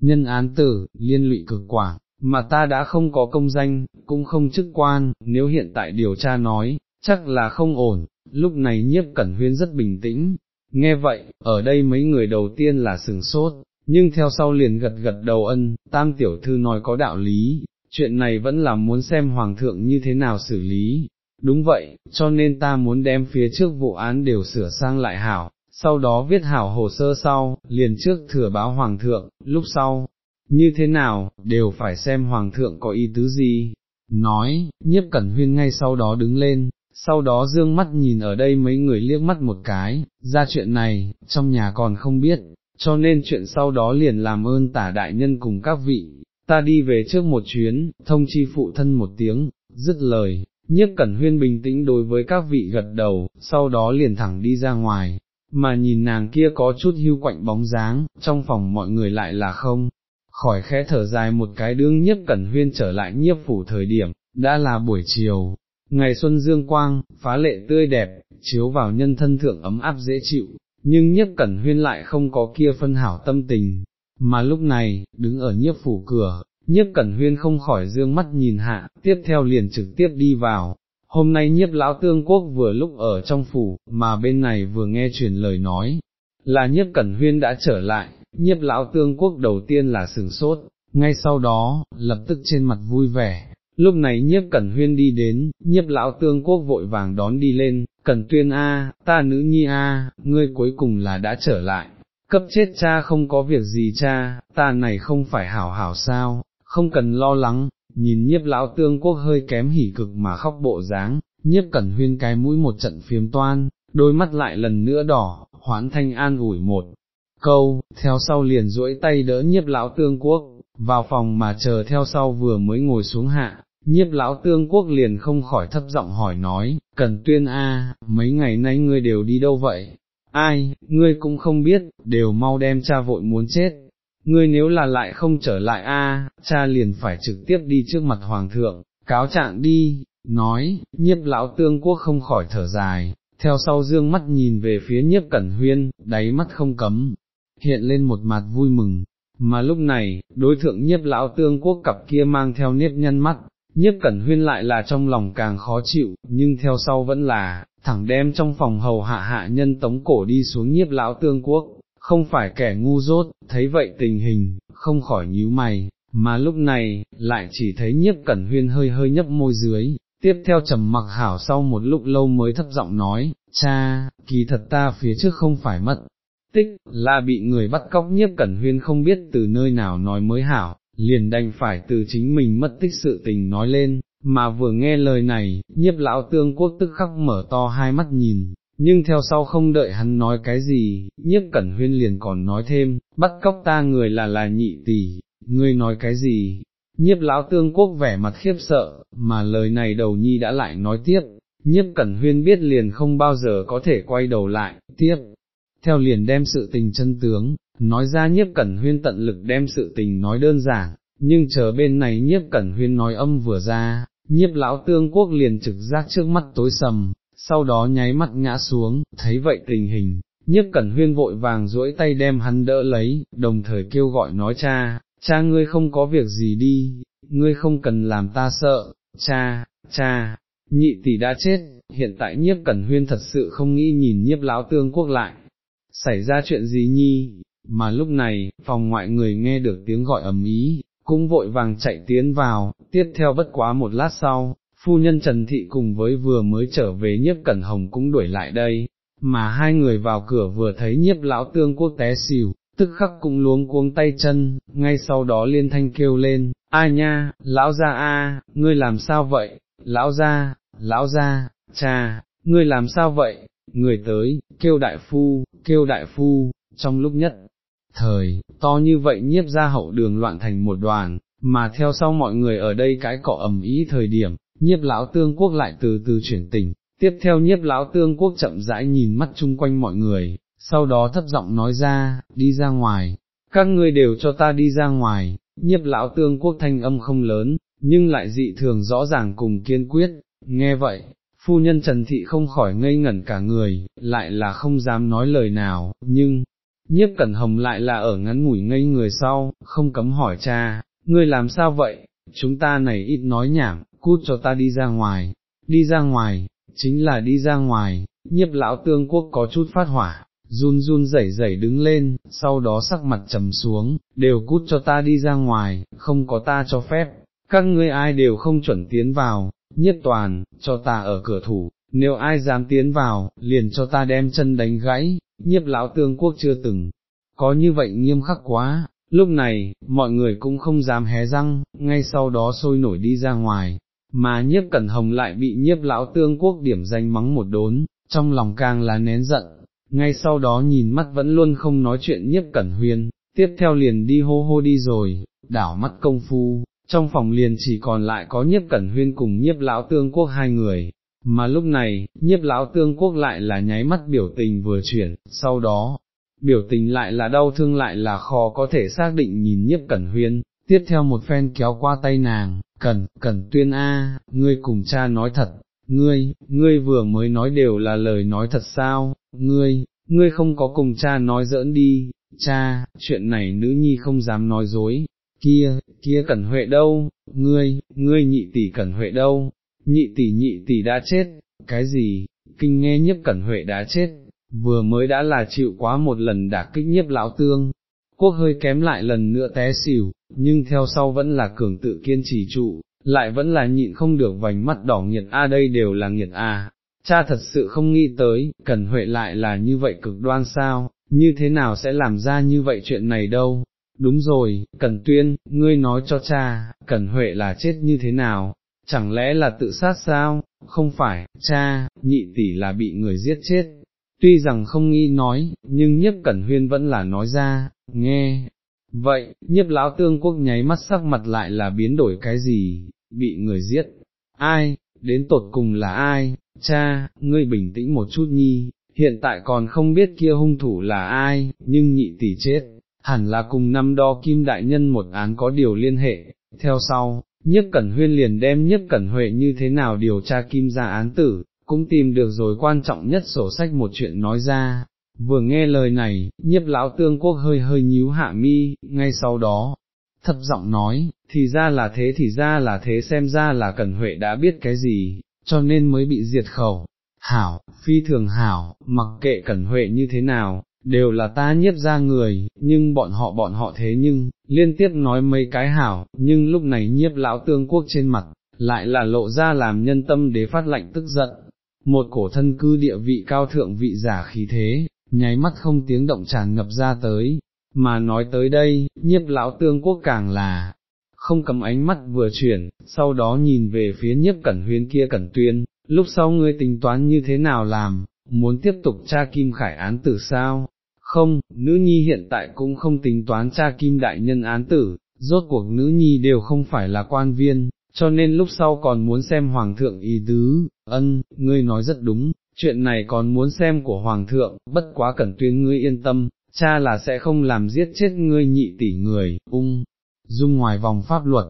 nhân án tử, liên lụy cực quả mà ta đã không có công danh, cũng không chức quan, nếu hiện tại điều tra nói, chắc là không ổn, lúc này nhiếp cẩn huyên rất bình tĩnh, nghe vậy, ở đây mấy người đầu tiên là sừng sốt, nhưng theo sau liền gật gật đầu ân, tam tiểu thư nói có đạo lý, chuyện này vẫn là muốn xem hoàng thượng như thế nào xử lý, đúng vậy, cho nên ta muốn đem phía trước vụ án đều sửa sang lại hảo, sau đó viết hảo hồ sơ sau, liền trước thừa báo hoàng thượng, lúc sau, như thế nào, đều phải xem hoàng thượng có ý tứ gì. Nói, nhiếp cẩn huyên ngay sau đó đứng lên, sau đó dương mắt nhìn ở đây mấy người liếc mắt một cái, ra chuyện này, trong nhà còn không biết, cho nên chuyện sau đó liền làm ơn tả đại nhân cùng các vị, ta đi về trước một chuyến, thông chi phụ thân một tiếng, dứt lời, Nhất cẩn huyên bình tĩnh đối với các vị gật đầu, sau đó liền thẳng đi ra ngoài, mà nhìn nàng kia có chút hưu quạnh bóng dáng, trong phòng mọi người lại là không, khỏi khẽ thở dài một cái đương Nhất cẩn huyên trở lại nhiếp phủ thời điểm, đã là buổi chiều, ngày xuân dương quang, phá lệ tươi đẹp, chiếu vào nhân thân thượng ấm áp dễ chịu, nhưng Nhất cẩn huyên lại không có kia phân hảo tâm tình, mà lúc này, đứng ở nhiếp phủ cửa, nhiếp cẩn huyên không khỏi dương mắt nhìn hạ, tiếp theo liền trực tiếp đi vào. Hôm nay nhiếp lão tương quốc vừa lúc ở trong phủ, mà bên này vừa nghe truyền lời nói, là nhiếp cẩn huyên đã trở lại, nhiếp lão tương quốc đầu tiên là sừng sốt, ngay sau đó, lập tức trên mặt vui vẻ, lúc này nhiếp cẩn huyên đi đến, nhiếp lão tương quốc vội vàng đón đi lên, cẩn tuyên a, ta nữ nhi a, ngươi cuối cùng là đã trở lại, cấp chết cha không có việc gì cha, ta này không phải hảo hảo sao, không cần lo lắng, nhìn nhiếp lão tương quốc hơi kém hỉ cực mà khóc bộ dáng, nhiếp cẩn huyên cái mũi một trận phiếm toan, đôi mắt lại lần nữa đỏ, hoán thanh an ủi một câu, theo sau liền duỗi tay đỡ nhiếp lão tương quốc, vào phòng mà chờ theo sau vừa mới ngồi xuống hạ, nhiếp lão tương quốc liền không khỏi thấp giọng hỏi nói, cần tuyên a, mấy ngày nay ngươi đều đi đâu vậy? Ai, ngươi cũng không biết, đều mau đem cha vội muốn chết, ngươi nếu là lại không trở lại a, cha liền phải trực tiếp đi trước mặt hoàng thượng, cáo trạng đi, nói, nhiếp lão tương quốc không khỏi thở dài, theo sau dương mắt nhìn về phía nhiếp cẩn huyên, đáy mắt không cấm, hiện lên một mặt vui mừng, mà lúc này, đối thượng nhiếp lão tương quốc cặp kia mang theo nếp nhăn mắt, nhiếp cẩn huyên lại là trong lòng càng khó chịu, nhưng theo sau vẫn là, thẳng đem trong phòng hầu hạ hạ nhân tống cổ đi xuống nhiếp lão tương quốc, không phải kẻ ngu dốt, thấy vậy tình hình, không khỏi nhíu mày, mà lúc này, lại chỉ thấy nhiếp cẩn huyên hơi hơi nhấp môi dưới, tiếp theo trầm mặc hảo sau một lúc lâu mới thấp giọng nói, cha, kỳ thật ta phía trước không phải mất, tích, là bị người bắt cóc. Nhiếp cẩn huyên không biết từ nơi nào nói mới hảo, liền đành phải từ chính mình mất tích sự tình nói lên, mà vừa nghe lời này, nhiếp lão tương quốc tức khắc mở to hai mắt nhìn, nhưng theo sau không đợi hắn nói cái gì, nhiếp cẩn huyên liền còn nói thêm, bắt cóc ta người là là nhị tỷ, ngươi nói cái gì, nhiếp lão tương quốc vẻ mặt khiếp sợ, mà lời này đầu nhi đã lại nói tiếp, nhiếp cẩn huyên biết liền không bao giờ có thể quay đầu lại, tiếp, theo liền đem sự tình chân tướng, nói ra nhiếp cẩn huyên tận lực đem sự tình nói đơn giản, nhưng chờ bên này nhiếp cẩn huyên nói âm vừa ra, nhiếp lão tương quốc liền trực giác trước mắt tối sầm, sau đó nháy mắt ngã xuống, thấy vậy tình hình, nhiếp cẩn huyên vội vàng duỗi tay đem hắn đỡ lấy, đồng thời kêu gọi nói cha, cha ngươi không có việc gì đi, ngươi không cần làm ta sợ, cha, cha, nhị tỷ đã chết, hiện tại nhiếp cẩn huyên thật sự không nghĩ nhìn nhiếp lão tương quốc lại, xảy ra chuyện gì nhi, mà lúc này, phòng ngoại người nghe được tiếng gọi ầm ý, cũng vội vàng chạy tiến vào, tiếp theo bất quá một lát sau, phu nhân Trần Thị cùng với vừa mới trở về nhiếp cẩn hồng cũng đuổi lại đây, mà hai người vào cửa vừa thấy nhiếp lão tương quốc té xỉu, tức khắc cũng luống cuống tay chân, ngay sau đó liên thanh kêu lên, ai nha, lão gia a, ngươi làm sao vậy, lão gia, lão gia, cha, ngươi làm sao vậy, người tới, kêu đại phu, kêu đại phu, trong lúc nhất, thời, to như vậy nhiếp ra hậu đường loạn thành một đoàn, mà theo sau mọi người ở đây cái cọ ẩm ý thời điểm, nhiếp lão tương quốc lại từ từ chuyển tình, tiếp theo nhiếp lão tương quốc chậm rãi nhìn mắt chung quanh mọi người, sau đó thấp giọng nói ra, đi ra ngoài, các ngươi đều cho ta đi ra ngoài, nhiếp lão tương quốc thanh âm không lớn, nhưng lại dị thường rõ ràng cùng kiên quyết, nghe vậy, phu nhân Trần Thị không khỏi ngây ngẩn cả người, lại là không dám nói lời nào, nhưng, nhiếp cẩn hồng lại là ở ngắn ngủi ngây người sau, không cấm hỏi cha, ngươi làm sao vậy, chúng ta này ít nói nhảm, cút cho ta đi ra ngoài, đi ra ngoài, chính là đi ra ngoài, nhiếp lão tương quốc có chút phát hỏa, run run rẩy rẩy đứng lên, sau đó sắc mặt trầm xuống, đều cút cho ta đi ra ngoài, không có ta cho phép, các ngươi ai đều không chuẩn tiến vào, nhiếp toàn, cho ta ở cửa thủ, nếu ai dám tiến vào, liền cho ta đem chân đánh gãy, nhiếp lão tương quốc chưa từng, có như vậy nghiêm khắc quá, lúc này, mọi người cũng không dám hé răng, ngay sau đó sôi nổi đi ra ngoài, mà nhiếp cẩn hồng lại bị nhiếp lão tương quốc điểm danh mắng một đốn, trong lòng càng là nén giận, ngay sau đó nhìn mắt vẫn luôn không nói chuyện nhiếp cẩn huyên, tiếp theo liền đi hô hô đi rồi, đảo mắt công phu, trong phòng liền chỉ còn lại có nhiếp cẩn huyên cùng nhiếp lão tương quốc hai người, mà lúc này, nhiếp lão tương quốc lại là nháy mắt biểu tình vừa chuyển, sau đó, biểu tình lại là đau thương lại là khó có thể xác định nhìn nhiếp cẩn huyên, tiếp theo một phen kéo qua tay nàng, cẩn, cẩn tuyên a, ngươi cùng cha nói thật, ngươi, ngươi vừa mới nói đều là lời nói thật sao, ngươi, ngươi không có cùng cha nói giỡn đi, cha, chuyện này nữ nhi không dám nói dối, kia, kia cẩn huệ đâu, ngươi, ngươi nhị tỷ cẩn huệ đâu, nhị tỷ nhị tỷ đã chết, cái gì, kinh nghe nhiếp cẩn huệ đã chết, vừa mới đã là chịu quá một lần đả kích nhiếp lão tương, quốc hơi kém lại lần nữa té xỉu, nhưng theo sau vẫn là cường tự kiên trì trụ, lại vẫn là nhịn không được vành mắt đỏ nghiệt a đây đều là nghiệt a. Cha thật sự không nghĩ tới, cần Huệ lại là như vậy cực đoan sao, như thế nào sẽ làm ra như vậy chuyện này đâu, đúng rồi, cần Tuyên, ngươi nói cho cha, cần Huệ là chết như thế nào, chẳng lẽ là tự sát sao, không phải, cha, nhị tỷ là bị người giết chết, tuy rằng không nghĩ nói, nhưng nhiếp Cẩn Huyên vẫn là nói ra, nghe, vậy, nhiếp lão tương quốc nháy mắt sắc mặt lại là biến đổi cái gì, bị người giết, ai, đến tột cùng là ai, cha, ngươi bình tĩnh một chút nhi, hiện tại còn không biết kia hung thủ là ai, nhưng nhị tỷ chết, hẳn là cùng năm đo kim đại nhân một án có điều liên hệ, theo sau, nhất cẩn huyên liền đem nhất cẩn huệ như thế nào điều tra kim ra án tử, cũng tìm được rồi quan trọng nhất sổ sách một chuyện nói ra. Vừa nghe lời này, nhiếp lão tương quốc hơi hơi nhíu hạ mi, ngay sau đó, thấp giọng nói, thì ra là thế thì ra là thế xem ra là Cẩn Huệ đã biết cái gì, cho nên mới bị diệt khẩu. Hảo, phi thường hảo, mặc kệ Cẩn Huệ như thế nào, đều là ta nhiếp ra người, nhưng bọn họ bọn họ thế nhưng, liên tiếp nói mấy cái hảo, nhưng lúc này nhiếp lão tương quốc trên mặt, lại là lộ ra làm nhân tâm đế phát lạnh tức giận. Một cổ thân cư địa vị cao thượng vị giả khí thế, nháy mắt không tiếng động tràn ngập ra tới, mà nói tới đây, nhiếp lão tương quốc càng là, không cầm ánh mắt vừa chuyển, sau đó nhìn về phía nhiếp cẩn huyên kia cẩn tuyên, lúc sau ngươi tính toán như thế nào làm, muốn tiếp tục tra kim khải án tử sao? Không, nữ nhi hiện tại cũng không tính toán tra kim đại nhân án tử, rốt cuộc nữ nhi đều không phải là quan viên, cho nên lúc sau còn muốn xem hoàng thượng ý tứ, ân, ngươi nói rất đúng, chuyện này còn muốn xem của hoàng thượng, bất quá cẩn tuyên ngươi yên tâm, cha là sẽ không làm giết chết ngươi nhị tỷ người, ung, dung ngoài vòng pháp luật.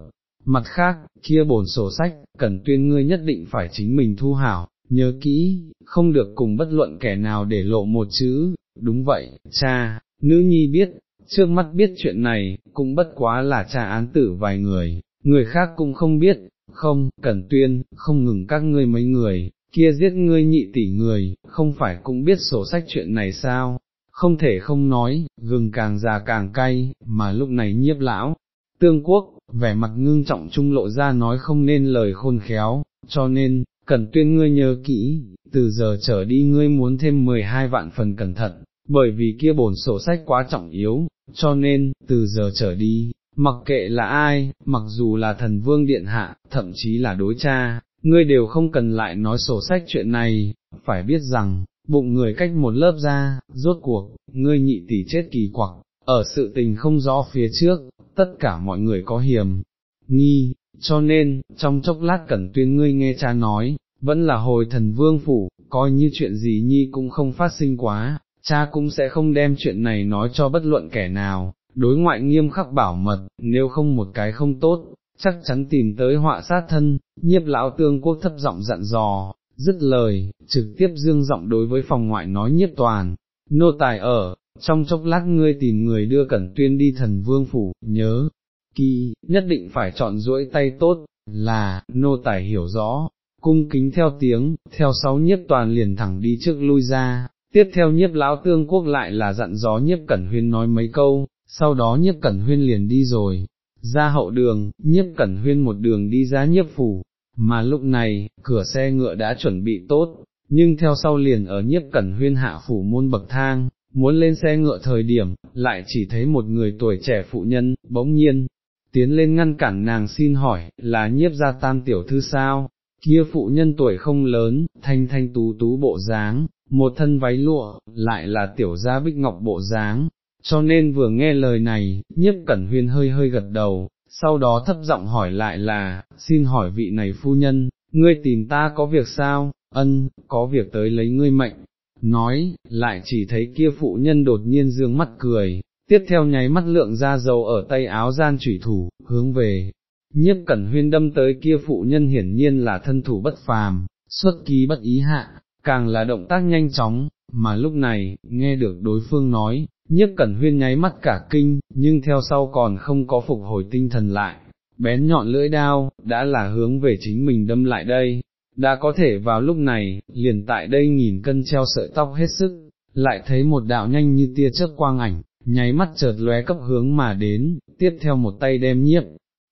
Mặt khác, kia bổn sổ sách, cần tuyên ngươi nhất định phải chính mình thu hảo, nhớ kỹ, không được cùng bất luận kẻ nào để lộ một chữ, đúng vậy, cha, nữ nhi biết, trước mắt biết chuyện này, cũng bất quá là cha án tử vài người, người khác cũng không biết, không, cần tuyên, không ngừng các ngươi mấy người, kia giết ngươi nhị tỷ người, không phải cũng biết sổ sách chuyện này sao, không thể không nói, gừng càng già càng cay, mà lúc này nhiếp lão, tương quốc, vẻ mặt ngưng trọng trung lộ ra nói không nên lời khôn khéo, cho nên, cần tuyên ngươi nhớ kỹ, từ giờ trở đi ngươi muốn thêm 12 vạn phần cẩn thận, bởi vì kia bổn sổ sách quá trọng yếu, cho nên, từ giờ trở đi, mặc kệ là ai, mặc dù là thần vương điện hạ, thậm chí là đối cha, ngươi đều không cần lại nói sổ sách chuyện này, phải biết rằng, bụng người cách một lớp ra, rốt cuộc, ngươi nhị tỷ chết kỳ quặc, ở sự tình không rõ phía trước, tất cả mọi người có hiểm, nghi, cho nên, trong chốc lát cẩn tuyên ngươi nghe cha nói, vẫn là hồi thần vương phủ, coi như chuyện gì nhi cũng không phát sinh quá, cha cũng sẽ không đem chuyện này nói cho bất luận kẻ nào, đối ngoại nghiêm khắc bảo mật, nếu không một cái không tốt, chắc chắn tìm tới họa sát thân, nhiếp lão tương quốc thấp giọng dặn dò, dứt lời, trực tiếp dương giọng đối với phòng ngoại nói nhiếp toàn, nô tài ở, trong chốc lát ngươi tìm người đưa cẩn tuyên đi thần vương phủ, nhớ, kỳ, nhất định phải chọn duỗi tay tốt, là, nô tài hiểu rõ, cung kính theo tiếng, theo sáu nhiếp toàn liền thẳng đi trước lui ra, tiếp theo nhiếp lão tương quốc lại là dặn gió nhiếp cẩn huyên nói mấy câu, sau đó nhiếp cẩn huyên liền đi rồi, ra hậu đường, nhiếp cẩn huyên một đường đi ra nhiếp phủ, mà lúc này, cửa xe ngựa đã chuẩn bị tốt, nhưng theo sau liền ở nhiếp cẩn huyên hạ phủ môn bậc thang, muốn lên xe ngựa thời điểm, lại chỉ thấy một người tuổi trẻ phụ nhân, bỗng nhiên, tiến lên ngăn cản nàng xin hỏi, là nhiếp gia tam tiểu thư sao, kia phụ nhân tuổi không lớn, thanh thanh tú tú bộ dáng, một thân váy lụa, lại là tiểu gia bích ngọc bộ dáng, cho nên vừa nghe lời này, nhiếp cẩn huyên hơi hơi gật đầu, sau đó thấp giọng hỏi lại là, xin hỏi vị này phu nhân, ngươi tìm ta có việc sao, ân, có việc tới lấy ngươi mệnh, nói, lại chỉ thấy kia phụ nhân đột nhiên dương mắt cười, tiếp theo nháy mắt lượng ra dầu ở tay áo gian chủy thủ, hướng về, nhiếp cẩn huyên đâm tới kia phụ nhân hiển nhiên là thân thủ bất phàm, xuất ký bất ý hạ, càng là động tác nhanh chóng, mà lúc này, nghe được đối phương nói, nhất cẩn huyên nháy mắt cả kinh, nhưng theo sau còn không có phục hồi tinh thần lại, bén nhọn lưỡi đao, đã là hướng về chính mình đâm lại đây, đã có thể vào lúc này, liền tại đây nghìn cân treo sợi tóc hết sức, lại thấy một đạo nhanh như tia chớp quang ảnh, nháy mắt chợt lóe cấp hướng mà đến, tiếp theo một tay đem nhiếp,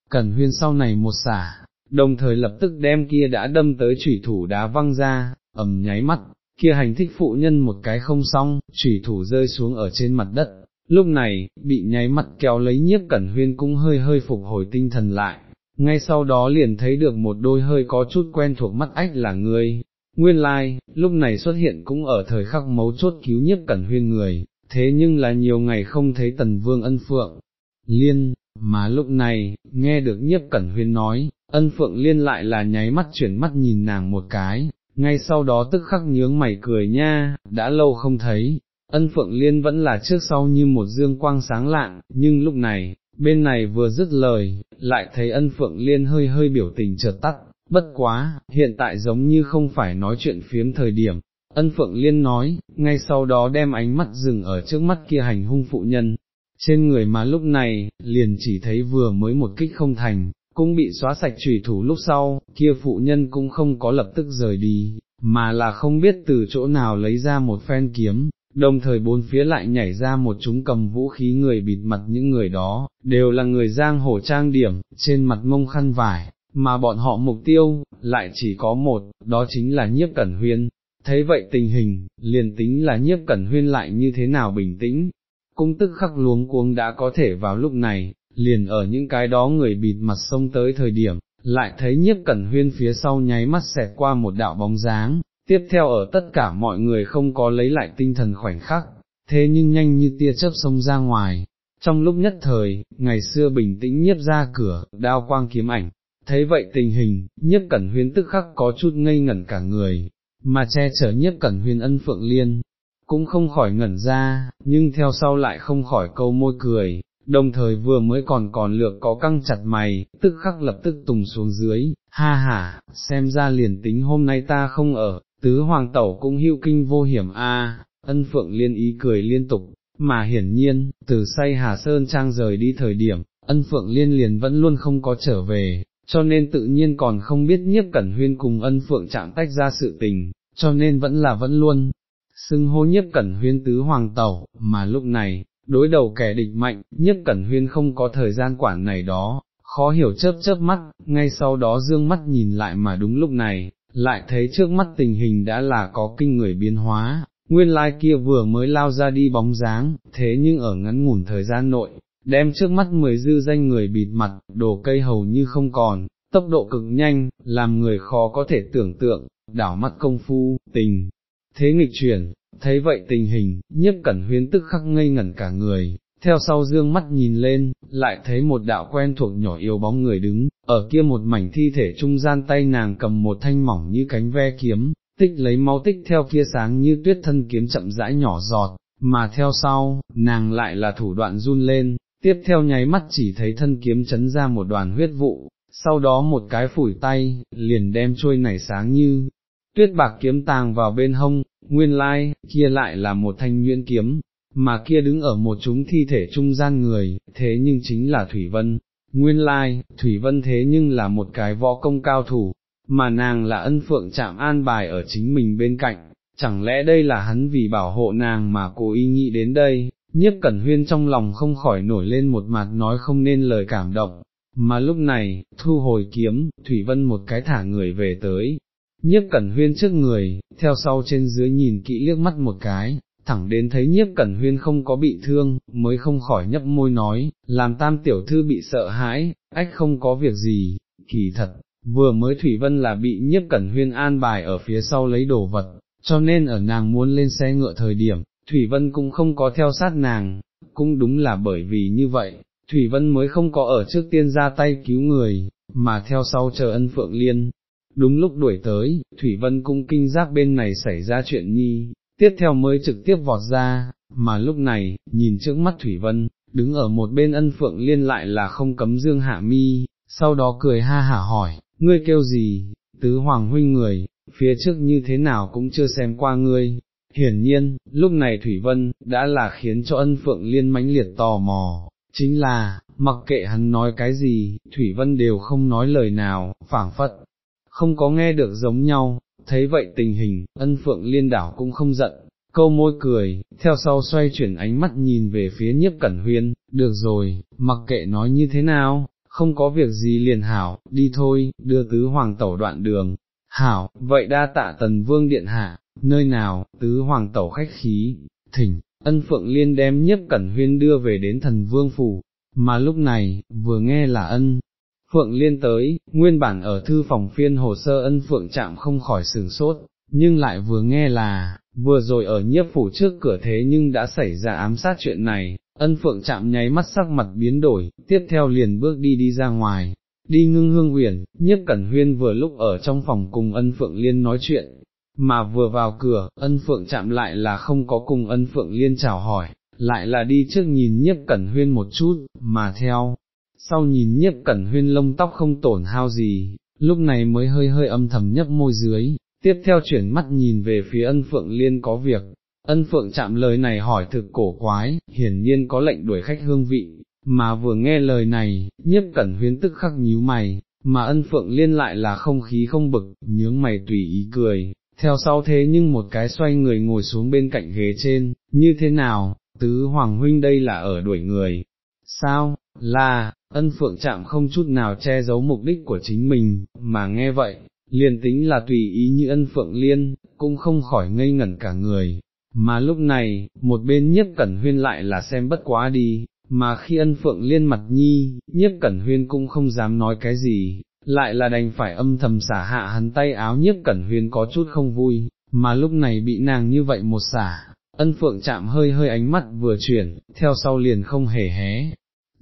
cẩn huyên sau này một xả, đồng thời lập tức đem kia đã đâm tới chủy thủ đá văng ra, ầm nháy mắt, kia hành thích phụ nhân một cái không xong, chủy thủ rơi xuống ở trên mặt đất, lúc này, bị nháy mắt kéo lấy nhiếp cẩn huyên cũng hơi hơi phục hồi tinh thần lại, ngay sau đó liền thấy được một đôi hơi có chút quen thuộc mắt ách là người, nguyên lai, like, lúc này xuất hiện cũng ở thời khắc mấu chốt cứu nhiếp cẩn huyên người, thế nhưng là nhiều ngày không thấy tần vương ân phượng, liên, mà lúc này, nghe được nhiếp cẩn huyên nói, ân phượng liên lại là nháy mắt chuyển mắt nhìn nàng một cái, ngay sau đó tức khắc nhướng mày cười nha, đã lâu không thấy, ân phượng liên vẫn là trước sau như một dương quang sáng lạng, nhưng lúc này, bên này vừa dứt lời, lại thấy ân phượng liên hơi hơi biểu tình chợt tắt, bất quá, hiện tại giống như không phải nói chuyện phiếm thời điểm. Ân Phượng Liên nói, ngay sau đó đem ánh mắt dừng ở trước mắt kia hành hung phụ nhân, trên người mà lúc này, liền chỉ thấy vừa mới một kích không thành, cũng bị xóa sạch trùy thủ lúc sau, kia phụ nhân cũng không có lập tức rời đi, mà là không biết từ chỗ nào lấy ra một phen kiếm, đồng thời bốn phía lại nhảy ra một chúng cầm vũ khí người bịt mặt những người đó, đều là người giang hồ trang điểm, trên mặt mông khăn vải, mà bọn họ mục tiêu, lại chỉ có một, đó chính là nhiếp cẩn huyên. thế vậy tình hình, liền tính là nhiếp cẩn huyên lại như thế nào bình tĩnh, cũng tức khắc luống cuống đã có thể vào lúc này, liền ở những cái đó người bịt mặt sông tới thời điểm, lại thấy nhiếp cẩn huyên phía sau nháy mắt xẹt qua một đạo bóng dáng, tiếp theo ở tất cả mọi người không có lấy lại tinh thần khoảnh khắc, thế nhưng nhanh như tia chớp sông ra ngoài. Trong lúc nhất thời, ngày xưa bình tĩnh nhiếp ra cửa, đao quang kiếm ảnh, thấy vậy tình hình, nhiếp cẩn huyên tức khắc có chút ngây ngẩn cả người, mà che chở nhiếp cẩn huyên ân phượng liên, cũng không khỏi ngẩn ra, nhưng theo sau lại không khỏi câu môi cười, đồng thời vừa mới còn còn lược có căng chặt mày, tức khắc lập tức tùng xuống dưới, ha ha, xem ra liền tính hôm nay ta không ở, tứ hoàng tẩu cũng hữu kinh vô hiểm a. ân phượng liên ý cười liên tục, mà hiển nhiên, từ say Hà Sơn Trang rời đi thời điểm, ân phượng liên liền vẫn luôn không có trở về, cho nên tự nhiên còn không biết nhiếp cẩn huyên cùng ân phượng chạm tách ra sự tình, cho nên vẫn là vẫn luôn, xưng hô nhiếp cẩn huyên tứ hoàng tẩu, mà lúc này, đối đầu kẻ địch mạnh, nhất, cẩn huyên không có thời gian quản này đó, khó hiểu chớp chớp mắt, ngay sau đó dương mắt nhìn lại mà đúng lúc này, lại thấy trước mắt tình hình đã là có kinh người biến hóa, nguyên lai kia vừa mới lao ra đi bóng dáng, thế nhưng ở ngắn ngủn thời gian nội, đem trước mắt mười dư danh người bịt mặt, đồ cây hầu như không còn, tốc độ cực nhanh, làm người khó có thể tưởng tượng, đảo mắt công phu, tình, thế nghịch chuyển, thấy vậy tình hình, nhiếp cẩn huyến tức khắc ngây ngẩn cả người, theo sau dương mắt nhìn lên, lại thấy một đạo quen thuộc nhỏ yếu bóng người đứng, ở kia một mảnh thi thể trung gian tay nàng cầm một thanh mỏng như cánh ve kiếm, tích lấy máu tích theo kia sáng như tuyết thân kiếm chậm rãi nhỏ giọt, mà theo sau, nàng lại là thủ đoạn run lên, tiếp theo nháy mắt chỉ thấy thân kiếm chấn ra một đoàn huyết vụ, sau đó một cái phủi tay, liền đem trôi nảy sáng như, tuyết bạc kiếm tàng vào bên hông, nguyên lai, kia lại là một thanh nguyên kiếm, mà kia đứng ở một chúng thi thể trung gian người, thế nhưng chính là Thủy Vân. Nguyên lai, Thủy Vân thế nhưng là một cái võ công cao thủ, mà nàng là ân phượng chạm an bài ở chính mình bên cạnh, chẳng lẽ đây là hắn vì bảo hộ nàng mà cố ý nghĩ đến đây, nhiếp cẩn huyên trong lòng không khỏi nổi lên một mặt nói không nên lời cảm động, mà lúc này, thu hồi kiếm, Thủy Vân một cái thả người về tới, nhiếp cẩn huyên trước người, theo sau trên dưới nhìn kỹ liếc mắt một cái, thẳng đến thấy nhiếp cẩn huyên không có bị thương, mới không khỏi nhấp môi nói, làm tam tiểu thư bị sợ hãi, ách không có việc gì, kỳ thật, vừa mới Thủy Vân là bị nhiếp cẩn huyên an bài ở phía sau lấy đồ vật, cho nên ở nàng muốn lên xe ngựa thời điểm, Thủy Vân cũng không có theo sát nàng, cũng đúng là bởi vì như vậy, Thủy Vân mới không có ở trước tiên ra tay cứu người, mà theo sau chờ ân phượng liên. Đúng lúc đuổi tới, Thủy Vân cung kinh giác bên này xảy ra chuyện nhi, tiếp theo mới trực tiếp vọt ra, mà lúc này, nhìn trước mắt Thủy Vân, đứng ở một bên ân phượng liên lại là không cấm dương hạ mi, sau đó cười ha hả hỏi, ngươi kêu gì, tứ hoàng huynh người, phía trước như thế nào cũng chưa xem qua ngươi. Hiển nhiên, lúc này Thủy Vân, đã là khiến cho ân phượng liên mãnh liệt tò mò, chính là, mặc kệ hắn nói cái gì, Thủy Vân đều không nói lời nào, phảng phất, không có nghe được giống nhau, thấy vậy tình hình, ân phượng liên đảo cũng không giận, câu môi cười, theo sau xoay chuyển ánh mắt nhìn về phía nhiếp cẩn huyên, được rồi, mặc kệ nói như thế nào, không có việc gì liền hảo, đi thôi, đưa tứ hoàng tẩu đoạn đường, hảo, vậy đa tạ tần vương điện hạ, nơi nào, tứ hoàng tẩu khách khí, thỉnh, ân phượng liên đem nhiếp cẩn huyên đưa về đến thần vương phủ, mà lúc này, vừa nghe là ân. Phượng Liên tới, nguyên bản ở thư phòng phiên hồ sơ ân Phượng chạm không khỏi sừng sốt, nhưng lại vừa nghe là, vừa rồi ở nhiếp phủ trước cửa thế nhưng đã xảy ra ám sát chuyện này, ân phượng chạm nháy mắt sắc mặt biến đổi, tiếp theo liền bước đi đi ra ngoài, đi ngưng hương huyền nhiếp cẩn huyên vừa lúc ở trong phòng cùng ân phượng liên nói chuyện, mà vừa vào cửa, ân phượng chạm lại là không có cùng ân phượng liên chào hỏi, lại là đi trước nhìn nhiếp cẩn huyên một chút, mà theo, sau nhìn nhiếp cẩn huyên lông tóc không tổn hao gì, lúc này mới hơi hơi âm thầm nhấp môi dưới, tiếp theo chuyển mắt nhìn về phía ân phượng liên có việc, ân phượng chạm lời này hỏi thực cổ quái, hiển nhiên có lệnh đuổi khách hương vị, mà vừa nghe lời này, nhiếp cẩn huyên tức khắc nhíu mày, mà ân phượng liên lại là không khí không bực, nhướng mày tùy ý cười, theo sau thế nhưng một cái xoay người ngồi xuống bên cạnh ghế trên, như thế nào, tứ hoàng huynh đây là ở đuổi người, sao, là, ân phượng chạm không chút nào che giấu mục đích của chính mình, mà nghe vậy, liền tính là tùy ý như ân phượng liên, cũng không khỏi ngây ngẩn cả người, mà lúc này, một bên nhiếp cẩn huyên lại là xem bất quá đi, mà khi ân phượng liên mặt nhi, nhiếp cẩn huyên cũng không dám nói cái gì, lại là đành phải âm thầm xả hạ hắn tay áo nhiếp cẩn huyên có chút không vui, mà lúc này bị nàng như vậy một xả, ân phượng chạm hơi hơi ánh mắt vừa chuyển, theo sau liền không hề hé.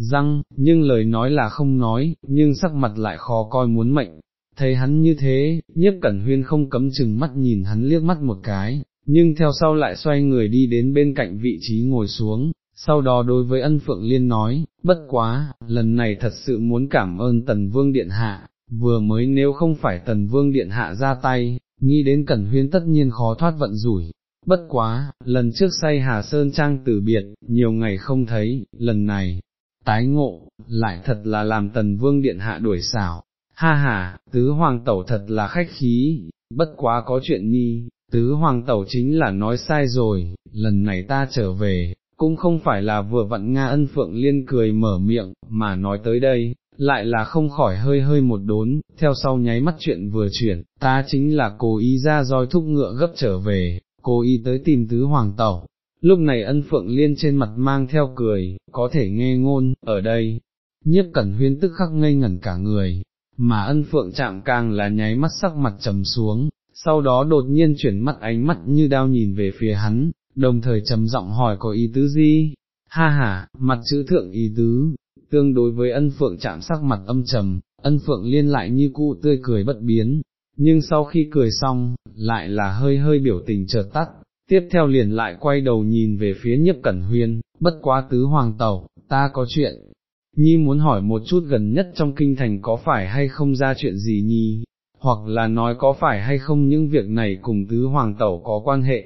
Răng, nhưng lời nói là không nói, nhưng sắc mặt lại khó coi muốn mệnh, thấy hắn như thế, nhiếp cẩn huyên không cấm chừng mắt nhìn hắn liếc mắt một cái, nhưng theo sau lại xoay người đi đến bên cạnh vị trí ngồi xuống, sau đó đối với ân phượng liên nói, bất quá, lần này thật sự muốn cảm ơn tần vương điện hạ, vừa mới nếu không phải tần vương điện hạ ra tay, nghĩ đến cẩn huyên tất nhiên khó thoát vận rủi. Bất quá, lần trước say Hà Sơn Trang từ biệt, nhiều ngày không thấy, lần này, tái ngộ, lại thật là làm tần vương điện hạ đuổi xảo, ha ha, tứ hoàng tẩu thật là khách khí, bất quá có chuyện nhi, tứ hoàng tẩu chính là nói sai rồi, lần này ta trở về, cũng không phải là vừa vặn Nga ân phượng liên cười mở miệng, mà nói tới đây, lại là không khỏi hơi hơi một đốn, theo sau nháy mắt chuyện vừa chuyển, ta chính là cố ý ra roi thúc ngựa gấp trở về, cố ý tới tìm tứ hoàng tẩu. Lúc này ân phượng liên trên mặt mang theo cười, có thể nghe ngôn, ở đây, nhiếp cẩn huyên tức khắc ngây ngẩn cả người, mà ân phượng chạm càng là nháy mắt sắc mặt trầm xuống, sau đó đột nhiên chuyển mắt ánh mắt như đao nhìn về phía hắn, đồng thời trầm giọng hỏi có ý tứ gì, ha ha, mặt chữ thượng ý tứ, tương đối với ân phượng chạm sắc mặt âm trầm, ân phượng liên lại như cụ tươi cười bất biến, nhưng sau khi cười xong, lại là hơi hơi biểu tình chợt tắt, tiếp theo liền lại quay đầu nhìn về phía nhiếp cẩn huyên, bất quá tứ hoàng tẩu, ta có chuyện, Nhi muốn hỏi một chút gần nhất trong kinh thành có phải hay không ra chuyện gì Nhi, hoặc là nói có phải hay không những việc này cùng tứ hoàng tẩu có quan hệ.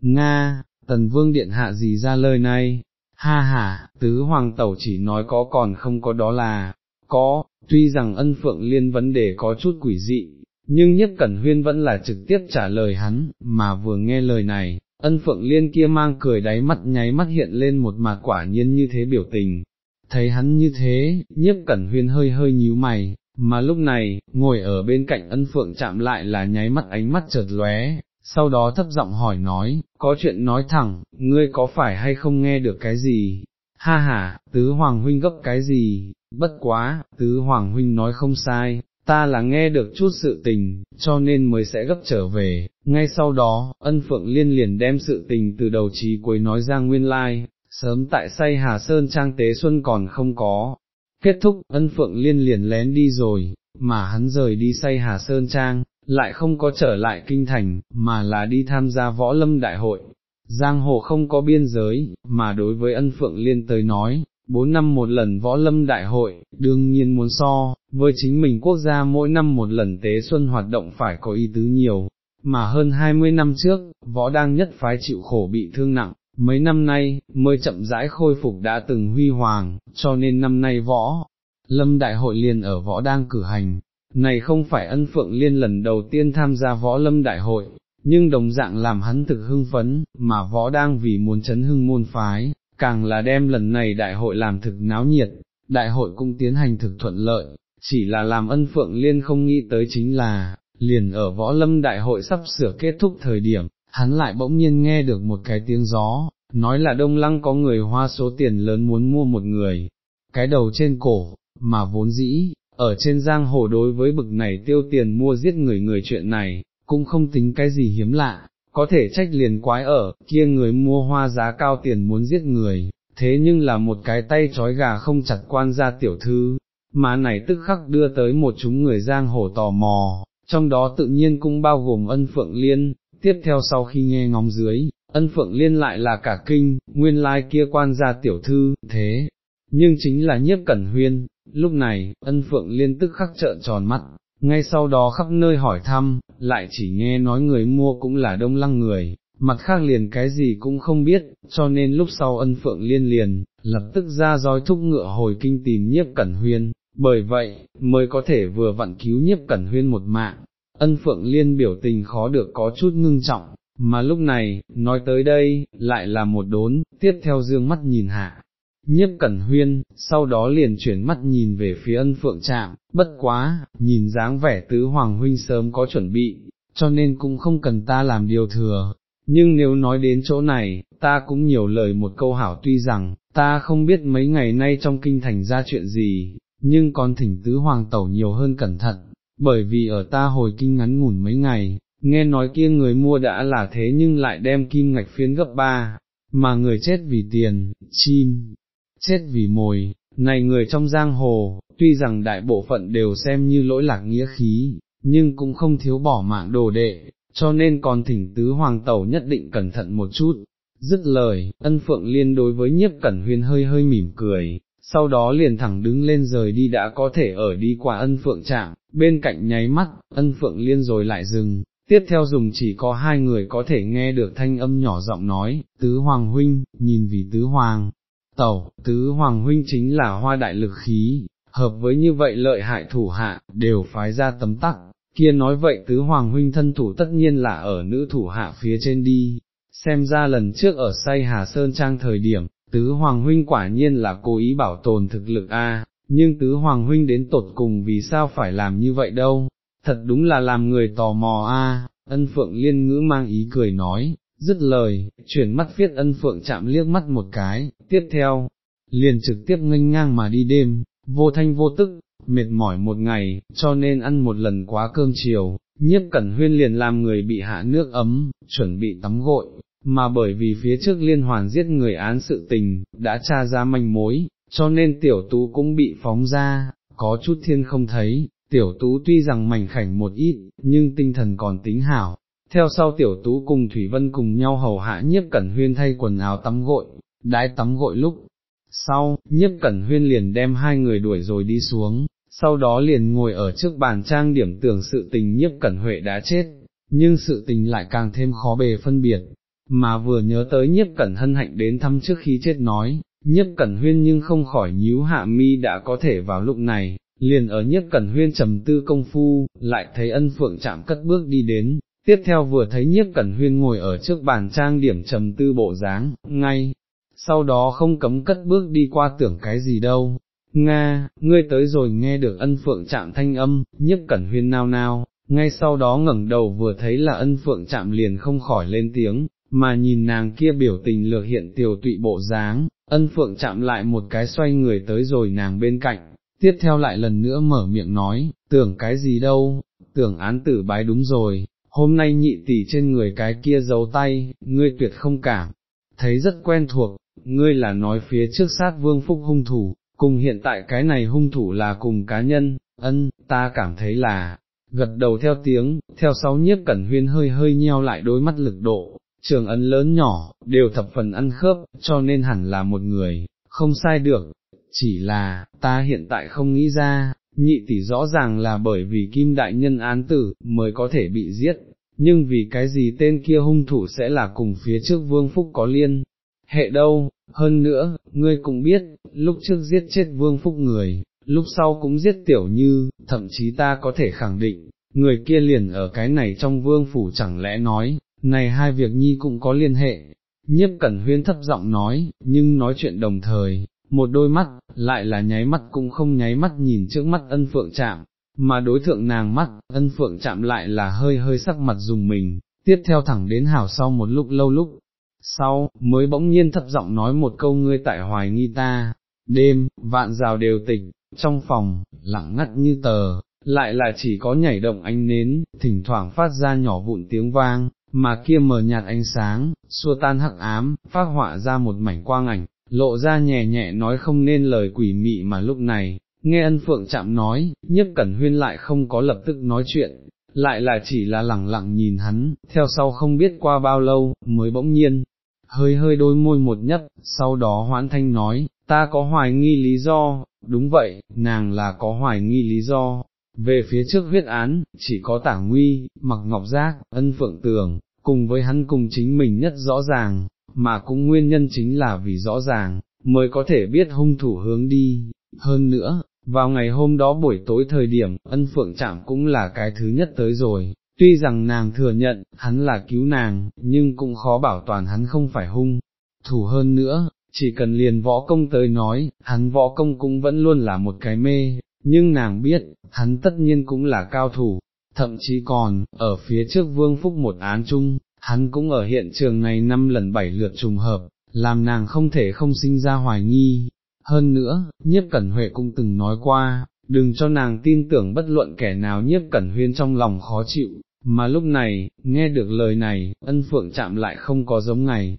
Nga, tần vương điện hạ gì ra lời này, ha ha, tứ hoàng tẩu chỉ nói có còn không có đó là, có, tuy rằng ân phượng liên vấn đề có chút quỷ dị, nhưng nhất cẩn huyên vẫn là trực tiếp trả lời hắn, mà vừa nghe lời này, ân phượng liên kia mang cười đáy mắt nháy mắt hiện lên một mặt quả nhiên như thế biểu tình, thấy hắn như thế, nhiếp cẩn huyên hơi hơi nhíu mày, mà lúc này, ngồi ở bên cạnh ân phượng chạm lại là nháy mắt ánh mắt chợt lóe, sau đó thấp giọng hỏi nói, có chuyện nói thẳng, ngươi có phải hay không nghe được cái gì? Ha ha, tứ hoàng huynh gấp cái gì? Bất quá, tứ hoàng huynh nói không sai, ta là nghe được chút sự tình, cho nên mới sẽ gấp trở về, ngay sau đó, ân phượng liên liền đem sự tình từ đầu chí cuối nói ra nguyên lai, sớm tại say Hà Sơn Trang Tế Xuân còn không có. Kết thúc, ân phượng liên liền lén đi rồi, mà hắn rời đi say Hà Sơn Trang, lại không có trở lại kinh thành, mà là đi tham gia võ lâm đại hội. Giang hồ không có biên giới, mà đối với ân phượng liên tới nói, bốn năm một lần võ lâm đại hội, đương nhiên muốn so, với chính mình quốc gia mỗi năm một lần tế xuân hoạt động phải có ý tứ nhiều, mà hơn hai mươi năm trước, võ đang nhất phái chịu khổ bị thương nặng, mấy năm nay, mới chậm rãi khôi phục đã từng huy hoàng, cho nên năm nay võ, lâm đại hội liền ở võ đang cử hành, này không phải ân phượng liên lần đầu tiên tham gia võ lâm đại hội, nhưng đồng dạng làm hắn thực hưng phấn, mà võ đang vì muốn chấn hưng môn phái, càng là đem lần này đại hội làm thực náo nhiệt, đại hội cũng tiến hành thực thuận lợi, chỉ là làm ân phượng liên không nghĩ tới chính là, liền ở võ lâm đại hội sắp sửa kết thúc thời điểm, hắn lại bỗng nhiên nghe được một cái tiếng gió, nói là đông lăng có người hoa số tiền lớn muốn mua một người, cái đầu trên cổ, mà vốn dĩ, ở trên giang hồ đối với bực này tiêu tiền mua giết người người chuyện này, cũng không tính cái gì hiếm lạ, có thể trách liền quái ở, kia người mua hoa giá cao tiền muốn giết người, thế nhưng là một cái tay trói gà không chặt quan gia tiểu thư, mà này tức khắc đưa tới một chúng người giang hồ tò mò, trong đó tự nhiên cũng bao gồm ân phượng liên, tiếp theo sau khi nghe ngóng dưới, ân phượng liên lại là cả kinh, nguyên lai kia quan gia tiểu thư, thế, nhưng chính là nhiếp cẩn huyên, lúc này, ân phượng liên tức khắc trợn tròn mắt, ngay sau đó khắp nơi hỏi thăm, lại chỉ nghe nói người mua cũng là đông lăng người, mặt khác liền cái gì cũng không biết, cho nên lúc sau ân phượng liên liền, lập tức ra roi thúc ngựa hồi kinh tìm nhiếp cẩn huyên, bởi vậy, mới có thể vừa vặn cứu nhiếp cẩn huyên một mạng, ân phượng liên biểu tình khó được có chút ngưng trọng, mà lúc này, nói tới đây, lại là một đốn, tiếp theo dương mắt nhìn hạ. Nhiếp cẩn huyên, sau đó liền chuyển mắt nhìn về phía ân phượng trạm, bất quá, nhìn dáng vẻ tứ hoàng huynh sớm có chuẩn bị, cho nên cũng không cần ta làm điều thừa, nhưng nếu nói đến chỗ này, ta cũng nhiều lời một câu hảo tuy rằng, ta không biết mấy ngày nay trong kinh thành ra chuyện gì, nhưng còn thỉnh tứ hoàng tẩu nhiều hơn cẩn thận, bởi vì ở ta hồi kinh ngắn ngủn mấy ngày, nghe nói kia người mua đã là thế nhưng lại đem kim ngạch phiến gấp ba, mà người chết vì tiền, chim, chết vì mồi, này người trong giang hồ, tuy rằng đại bộ phận đều xem như lỗi lạc nghĩa khí, nhưng cũng không thiếu bỏ mạng đồ đệ, cho nên còn thỉnh tứ hoàng tẩu nhất định cẩn thận một chút. Dứt lời, ân phượng liên đối với nhiếp cẩn huyên hơi hơi mỉm cười, sau đó liền thẳng đứng lên rời đi đã có thể ở đi qua ân phượng trạng, bên cạnh nháy mắt, ân phượng liên rồi lại dừng, tiếp theo dùng chỉ có hai người có thể nghe được thanh âm nhỏ giọng nói, tứ hoàng huynh, nhìn vì tứ hoàng, tẩu, tứ hoàng huynh chính là hoa đại lực khí, hợp với như vậy lợi hại thủ hạ, đều phái ra tấm tắc, kia nói vậy tứ hoàng huynh thân thủ tất nhiên là ở nữ thủ hạ phía trên đi, xem ra lần trước ở say Hà Sơn Trang thời điểm, tứ hoàng huynh quả nhiên là cố ý bảo tồn thực lực a, nhưng tứ hoàng huynh đến tột cùng vì sao phải làm như vậy đâu, thật đúng là làm người tò mò a. ân phượng liên ngữ mang ý cười nói, dứt lời, chuyển mắt viết ân phượng chạm liếc mắt một cái, tiếp theo, liền trực tiếp nghênh ngang mà đi đêm, vô thanh vô tức, mệt mỏi một ngày, cho nên ăn một lần quá cơm chiều, nhiếp cẩn huyên liền làm người bị hạ nước ấm, chuẩn bị tắm gội, mà bởi vì phía trước liên hoàn giết người án sự tình, đã tra ra manh mối, cho nên tiểu tú cũng bị phóng ra, có chút thiên không thấy, tiểu tú tuy rằng mảnh khảnh một ít, nhưng tinh thần còn tính hảo. Theo sau tiểu tú cùng Thủy Vân cùng nhau hầu hạ nhiếp cẩn huyên thay quần áo tắm gội, đái tắm gội lúc, sau, nhiếp cẩn huyên liền đem hai người đuổi rồi đi xuống, sau đó liền ngồi ở trước bàn trang điểm tưởng sự tình nhiếp cẩn huệ đã chết, nhưng sự tình lại càng thêm khó bề phân biệt, mà vừa nhớ tới nhiếp cẩn hân hạnh đến thăm trước khi chết nói, nhiếp cẩn huyên nhưng không khỏi nhíu hạ mi đã có thể vào lúc này, liền ở nhiếp cẩn huyên trầm tư công phu, lại thấy ân phượng chạm cất bước đi đến, tiếp theo vừa thấy nhiếp cẩn huyên ngồi ở trước bàn trang điểm trầm tư bộ dáng, ngay, sau đó không cấm cất bước đi qua tưởng cái gì đâu. Nga, ngươi tới rồi nghe được ân phượng chạm thanh âm, nhiếp cẩn huyên nao nao, ngay sau đó ngẩng đầu vừa thấy là ân phượng chạm liền không khỏi lên tiếng, mà nhìn nàng kia biểu tình lược hiện tiểu tụy bộ dáng, ân phượng chạm lại một cái xoay người tới rồi nàng bên cạnh, tiếp theo lại lần nữa mở miệng nói, tưởng cái gì đâu, tưởng án tử bái đúng rồi, hôm nay nhị tỷ trên người cái kia giấu tay, ngươi tuyệt không cảm, thấy rất quen thuộc, ngươi là nói phía trước sát vương phúc hung thủ, cùng hiện tại cái này hung thủ là cùng cá nhân, ân, ta cảm thấy là, gật đầu theo tiếng, theo sáu nhiếp cẩn huyên hơi hơi nheo lại đôi mắt lực độ, trường ấn lớn nhỏ, đều thập phần ăn khớp, cho nên hẳn là một người, không sai được, chỉ là, ta hiện tại không nghĩ ra, nhị tỷ rõ ràng là bởi vì kim đại nhân án tử, mới có thể bị giết, nhưng vì cái gì tên kia hung thủ sẽ là cùng phía trước vương phúc có liên, hệ đâu, hơn nữa, ngươi cũng biết, lúc trước giết chết vương phúc người, lúc sau cũng giết tiểu như, thậm chí ta có thể khẳng định, người kia liền ở cái này trong vương phủ chẳng lẽ nói, này hai việc nhi cũng có liên hệ, nhiếp cẩn huyên thấp giọng nói, nhưng nói chuyện đồng thời, một đôi mắt, lại là nháy mắt cũng không nháy mắt nhìn trước mắt ân phượng chạm, mà đối thượng nàng mắt, ân phượng chạm lại là hơi hơi sắc mặt dùng mình, tiếp theo thẳng đến hảo sau một lúc lâu lúc, sau, mới bỗng nhiên thấp giọng nói một câu ngươi tại hoài nghi ta, đêm, vạn rào đều tỉnh, trong phòng, lặng ngắt như tờ, lại là chỉ có nhảy động ánh nến, thỉnh thoảng phát ra nhỏ vụn tiếng vang, mà kia mờ nhạt ánh sáng, xua tan hắc ám, phát họa ra một mảnh quang ảnh, lộ ra nhẹ nhẹ nói không nên lời quỷ mị mà lúc này, nghe ân phượng chạm nói, nhất cẩn huyên lại không có lập tức nói chuyện, lại là chỉ là lẳng lặng nhìn hắn, theo sau không biết qua bao lâu, mới bỗng nhiên, hơi hơi đôi môi một nhất, sau đó hoãn thanh nói, ta có hoài nghi lý do, đúng vậy, nàng là có hoài nghi lý do, về phía trước huyết án, chỉ có tả nguy, mặc ngọc giác, ân phượng tường, cùng với hắn cùng chính mình nhất rõ ràng, mà cũng nguyên nhân chính là vì rõ ràng, mới có thể biết hung thủ hướng đi, hơn nữa, vào ngày hôm đó buổi tối thời điểm, ân phượng chạm cũng là cái thứ nhất tới rồi, tuy rằng nàng thừa nhận, hắn là cứu nàng, nhưng cũng khó bảo toàn hắn không phải hung, thủ hơn nữa, chỉ cần liền võ công tới nói, hắn võ công cũng vẫn luôn là một cái mê, nhưng nàng biết, hắn tất nhiên cũng là cao thủ, thậm chí còn, ở phía trước vương phúc một án chung, hắn cũng ở hiện trường này năm lần bảy lượt trùng hợp, làm nàng không thể không sinh ra hoài nghi. Hơn nữa, nhiếp cẩn huệ cũng từng nói qua, đừng cho nàng tin tưởng bất luận kẻ nào nhiếp cẩn huyên trong lòng khó chịu, mà lúc này, nghe được lời này, ân phượng chạm lại không có giống ngày.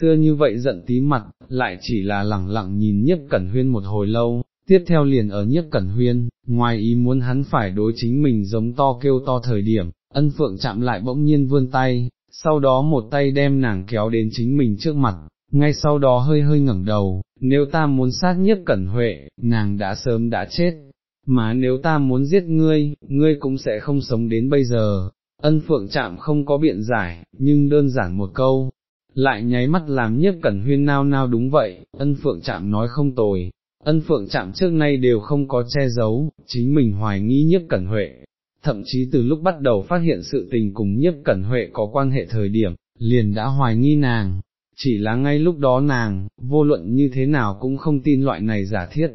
Xưa như vậy giận tí mặt, lại chỉ là lẳng lặng nhìn nhiếp cẩn huyên một hồi lâu, tiếp theo liền ở nhiếp cẩn huyên, ngoài ý muốn hắn phải đối chính mình giống to kêu to thời điểm, ân phượng chạm lại bỗng nhiên vươn tay, sau đó một tay đem nàng kéo đến chính mình trước mặt, ngay sau đó hơi hơi ngẩng đầu, nếu ta muốn sát nhiếp cẩn huệ, nàng đã sớm đã chết, mà nếu ta muốn giết ngươi, ngươi cũng sẽ không sống đến bây giờ. Ân phượng chạm không có biện giải, nhưng đơn giản một câu, lại nháy mắt làm nhiếp cẩn huyên nao nao đúng vậy, ân phượng chạm nói không tồi, ân phượng chạm trước nay đều không có che giấu, chính mình hoài nghi nhiếp cẩn huệ, thậm chí từ lúc bắt đầu phát hiện sự tình cùng nhiếp cẩn huệ có quan hệ thời điểm, liền đã hoài nghi nàng, chỉ là ngay lúc đó nàng, vô luận như thế nào cũng không tin loại này giả thiết,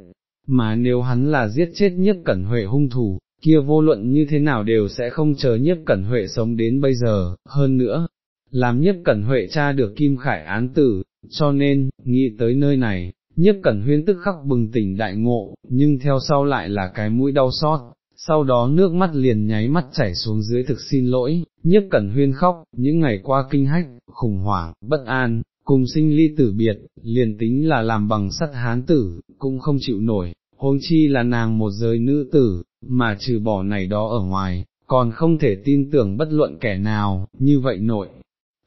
mà nếu hắn là giết chết nhiếp cẩn huệ hung thủ, kia vô luận như thế nào đều sẽ không chờ nhiếp cẩn huệ sống đến bây giờ, hơn nữa, làm nhiếp cẩn huệ cha được kim khải án tử, cho nên, nghĩ tới nơi này, nhiếp cẩn huyên tức khắc bừng tỉnh đại ngộ, nhưng theo sau lại là cái mũi đau xót, sau đó nước mắt liền nháy mắt chảy xuống dưới thực xin lỗi, nhiếp cẩn huyên khóc, những ngày qua kinh hách, khủng hoảng, bất an, cùng sinh ly tử biệt, liền tính là làm bằng sắt hán tử, cũng không chịu nổi, huống chi là nàng một giới nữ tử, mà trừ bỏ này đó ở ngoài, còn không thể tin tưởng bất luận kẻ nào, như vậy nội.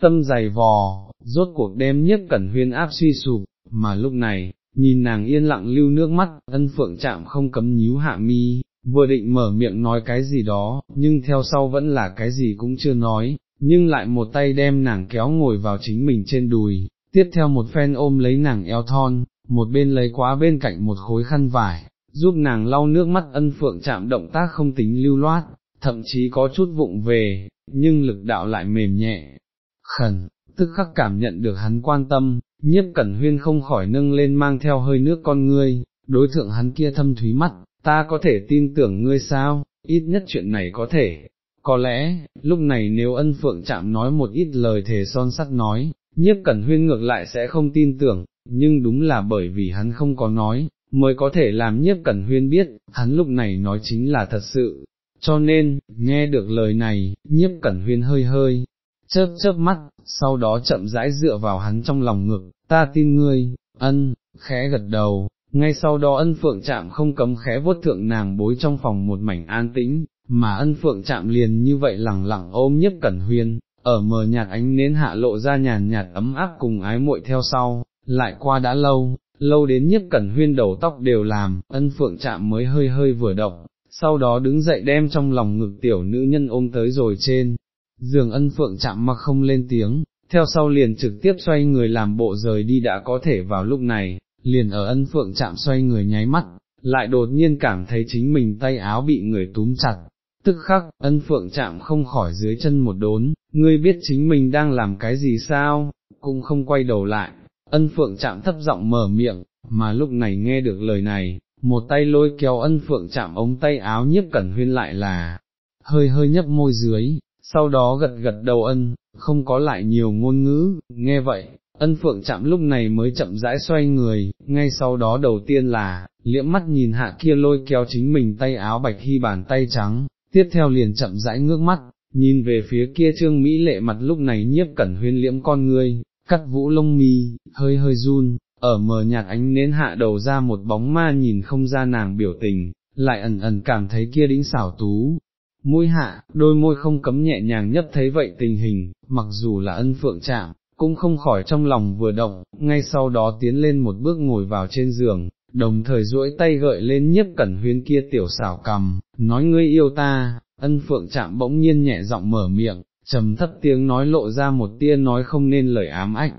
Tâm dày vò, rốt cuộc đem nhất cẩn huyên áp suy sụp, mà lúc này, nhìn nàng yên lặng lưu nước mắt, ân phượng chạm không cấm nhíu hạ mi, vừa định mở miệng nói cái gì đó, nhưng theo sau vẫn là cái gì cũng chưa nói, nhưng lại một tay đem nàng kéo ngồi vào chính mình trên đùi, tiếp theo một phen ôm lấy nàng eo thon, một bên lấy quá bên cạnh một khối khăn vải, giúp nàng lau nước mắt ân phượng chạm động tác không tính lưu loát, thậm chí có chút vụng về, nhưng lực đạo lại mềm nhẹ, khẩn, tức khắc cảm nhận được hắn quan tâm, nhiếp cẩn huyên không khỏi nâng lên mang theo hơi nước con ngươi, đối thượng hắn kia thâm thúy mắt, ta có thể tin tưởng ngươi sao, ít nhất chuyện này có thể. Có lẽ, lúc này nếu ân phượng chạm nói một ít lời thề son sắt nói, nhiếp cẩn huyên ngược lại sẽ không tin tưởng, nhưng đúng là bởi vì hắn không có nói, mới có thể làm nhiếp cẩn huyên biết, hắn lúc này nói chính là thật sự. Cho nên, nghe được lời này, nhiếp cẩn huyên hơi hơi, chớp chớp mắt, sau đó chậm rãi dựa vào hắn trong lòng ngực, ta tin ngươi, ân, khẽ gật đầu, ngay sau đó ân phượng chạm không cấm khẽ vuốt thượng nàng bối trong phòng một mảnh an tĩnh, mà ân phượng chạm liền như vậy lẳng lặng ôm nhất cẩn huyên, ở mờ nhạt ánh nến hạ lộ ra nhàn nhạt ấm áp cùng ái muội theo sau, lại qua đã lâu, lâu đến nhất cẩn huyên đầu tóc đều làm, ân phượng chạm mới hơi hơi vừa động, sau đó đứng dậy đem trong lòng ngực tiểu nữ nhân ôm tới rồi trên, giường ân phượng chạm mặc không lên tiếng, theo sau liền trực tiếp xoay người làm bộ rời đi đã có thể vào lúc này, liền ở ân phượng chạm xoay người nháy mắt, lại đột nhiên cảm thấy chính mình tay áo bị người túm chặt, tức khắc, ân phượng chạm không khỏi dưới chân một đốn, ngươi biết chính mình đang làm cái gì sao, cũng không quay đầu lại, ân phượng chạm thấp giọng mở miệng, mà lúc này nghe được lời này, một tay lôi kéo ân phượng chạm ống tay áo nhiếp cẩn huyên lại là, hơi hơi nhấp môi dưới, sau đó gật gật đầu ân, không có lại nhiều ngôn ngữ, nghe vậy, ân phượng chạm lúc này mới chậm rãi xoay người, ngay sau đó đầu tiên là, liễm mắt nhìn hạ kia lôi kéo chính mình tay áo bạch hy bàn tay trắng, tiếp theo liền chậm rãi ngước mắt, nhìn về phía kia trương Mỹ lệ mặt lúc này nhiếp cẩn huyên liễm con ngươi, cắt vũ lông mi, hơi hơi run, ở mờ nhạt ánh nến hạ đầu ra một bóng ma nhìn không ra nàng biểu tình, lại ẩn ẩn cảm thấy kia đĩnh xảo tú. Mũi hạ, đôi môi không cấm nhẹ nhàng nhất thấy vậy tình hình, mặc dù là ân phượng chạm, cũng không khỏi trong lòng vừa động, ngay sau đó tiến lên một bước ngồi vào trên giường, đồng thời duỗi tay gợi lên nhiếp cẩn huyên kia tiểu xảo cầm, nói ngươi yêu ta, ân phượng chạm bỗng nhiên nhẹ giọng mở miệng, trầm thấp tiếng nói lộ ra một tia nói không nên lời ám ách,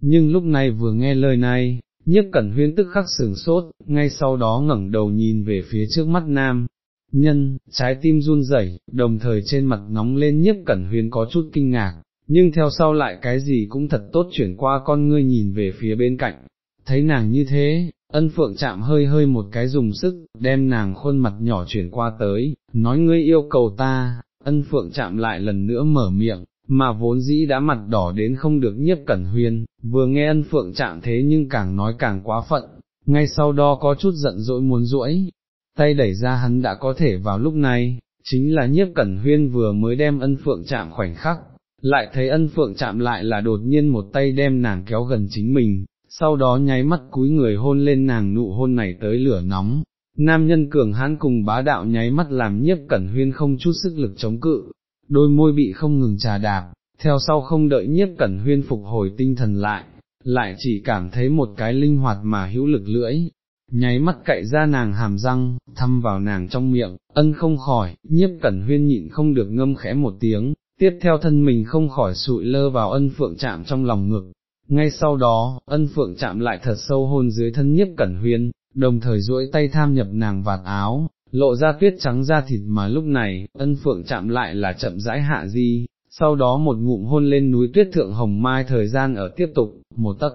nhưng lúc này vừa nghe lời này, nhiếp cẩn huyên tức khắc sừng sốt, ngay sau đó ngẩng đầu nhìn về phía trước mắt nam. Nhân, trái tim run rẩy, đồng thời trên mặt nóng lên nhiếp cẩn huyên có chút kinh ngạc, nhưng theo sau lại cái gì cũng thật tốt chuyển qua con ngươi nhìn về phía bên cạnh, thấy nàng như thế, ân phượng chạm hơi hơi một cái dùng sức, đem nàng khuôn mặt nhỏ chuyển qua tới, nói ngươi yêu cầu ta, ân phượng chạm lại lần nữa mở miệng, mà vốn dĩ đã mặt đỏ đến không được nhiếp cẩn huyên, vừa nghe ân phượng chạm thế nhưng càng nói càng quá phận, ngay sau đó có chút giận dỗi muốn duỗi, tay đẩy ra hắn đã có thể vào lúc này, chính là nhiếp cẩn huyên vừa mới đem ân phượng chạm khoảnh khắc, lại thấy ân phượng chạm lại là đột nhiên một tay đem nàng kéo gần chính mình, sau đó nháy mắt cúi người hôn lên nàng nụ hôn này tới lửa nóng. Nam nhân cường hãn cùng bá đạo nháy mắt làm nhiếp cẩn huyên không chút sức lực chống cự, đôi môi bị không ngừng trà đạp, theo sau không đợi nhiếp cẩn huyên phục hồi tinh thần lại, lại chỉ cảm thấy một cái linh hoạt mà hữu lực lưỡi, nháy mắt cậy ra nàng hàm răng, thăm vào nàng trong miệng, ân không khỏi, nhiếp cẩn huyên nhịn không được ngâm khẽ một tiếng, tiếp theo thân mình không khỏi sụi lơ vào ân phượng chạm trong lòng ngực. Ngay sau đó, ân phượng chạm lại thật sâu hôn dưới thân nhiếp cẩn huyên, đồng thời duỗi tay tham nhập nàng vạt áo, lộ ra tuyết trắng da thịt mà lúc này, ân phượng chạm lại là chậm rãi hạ di, sau đó một ngụm hôn lên núi tuyết thượng hồng mai thời gian ở tiếp tục, một tấc,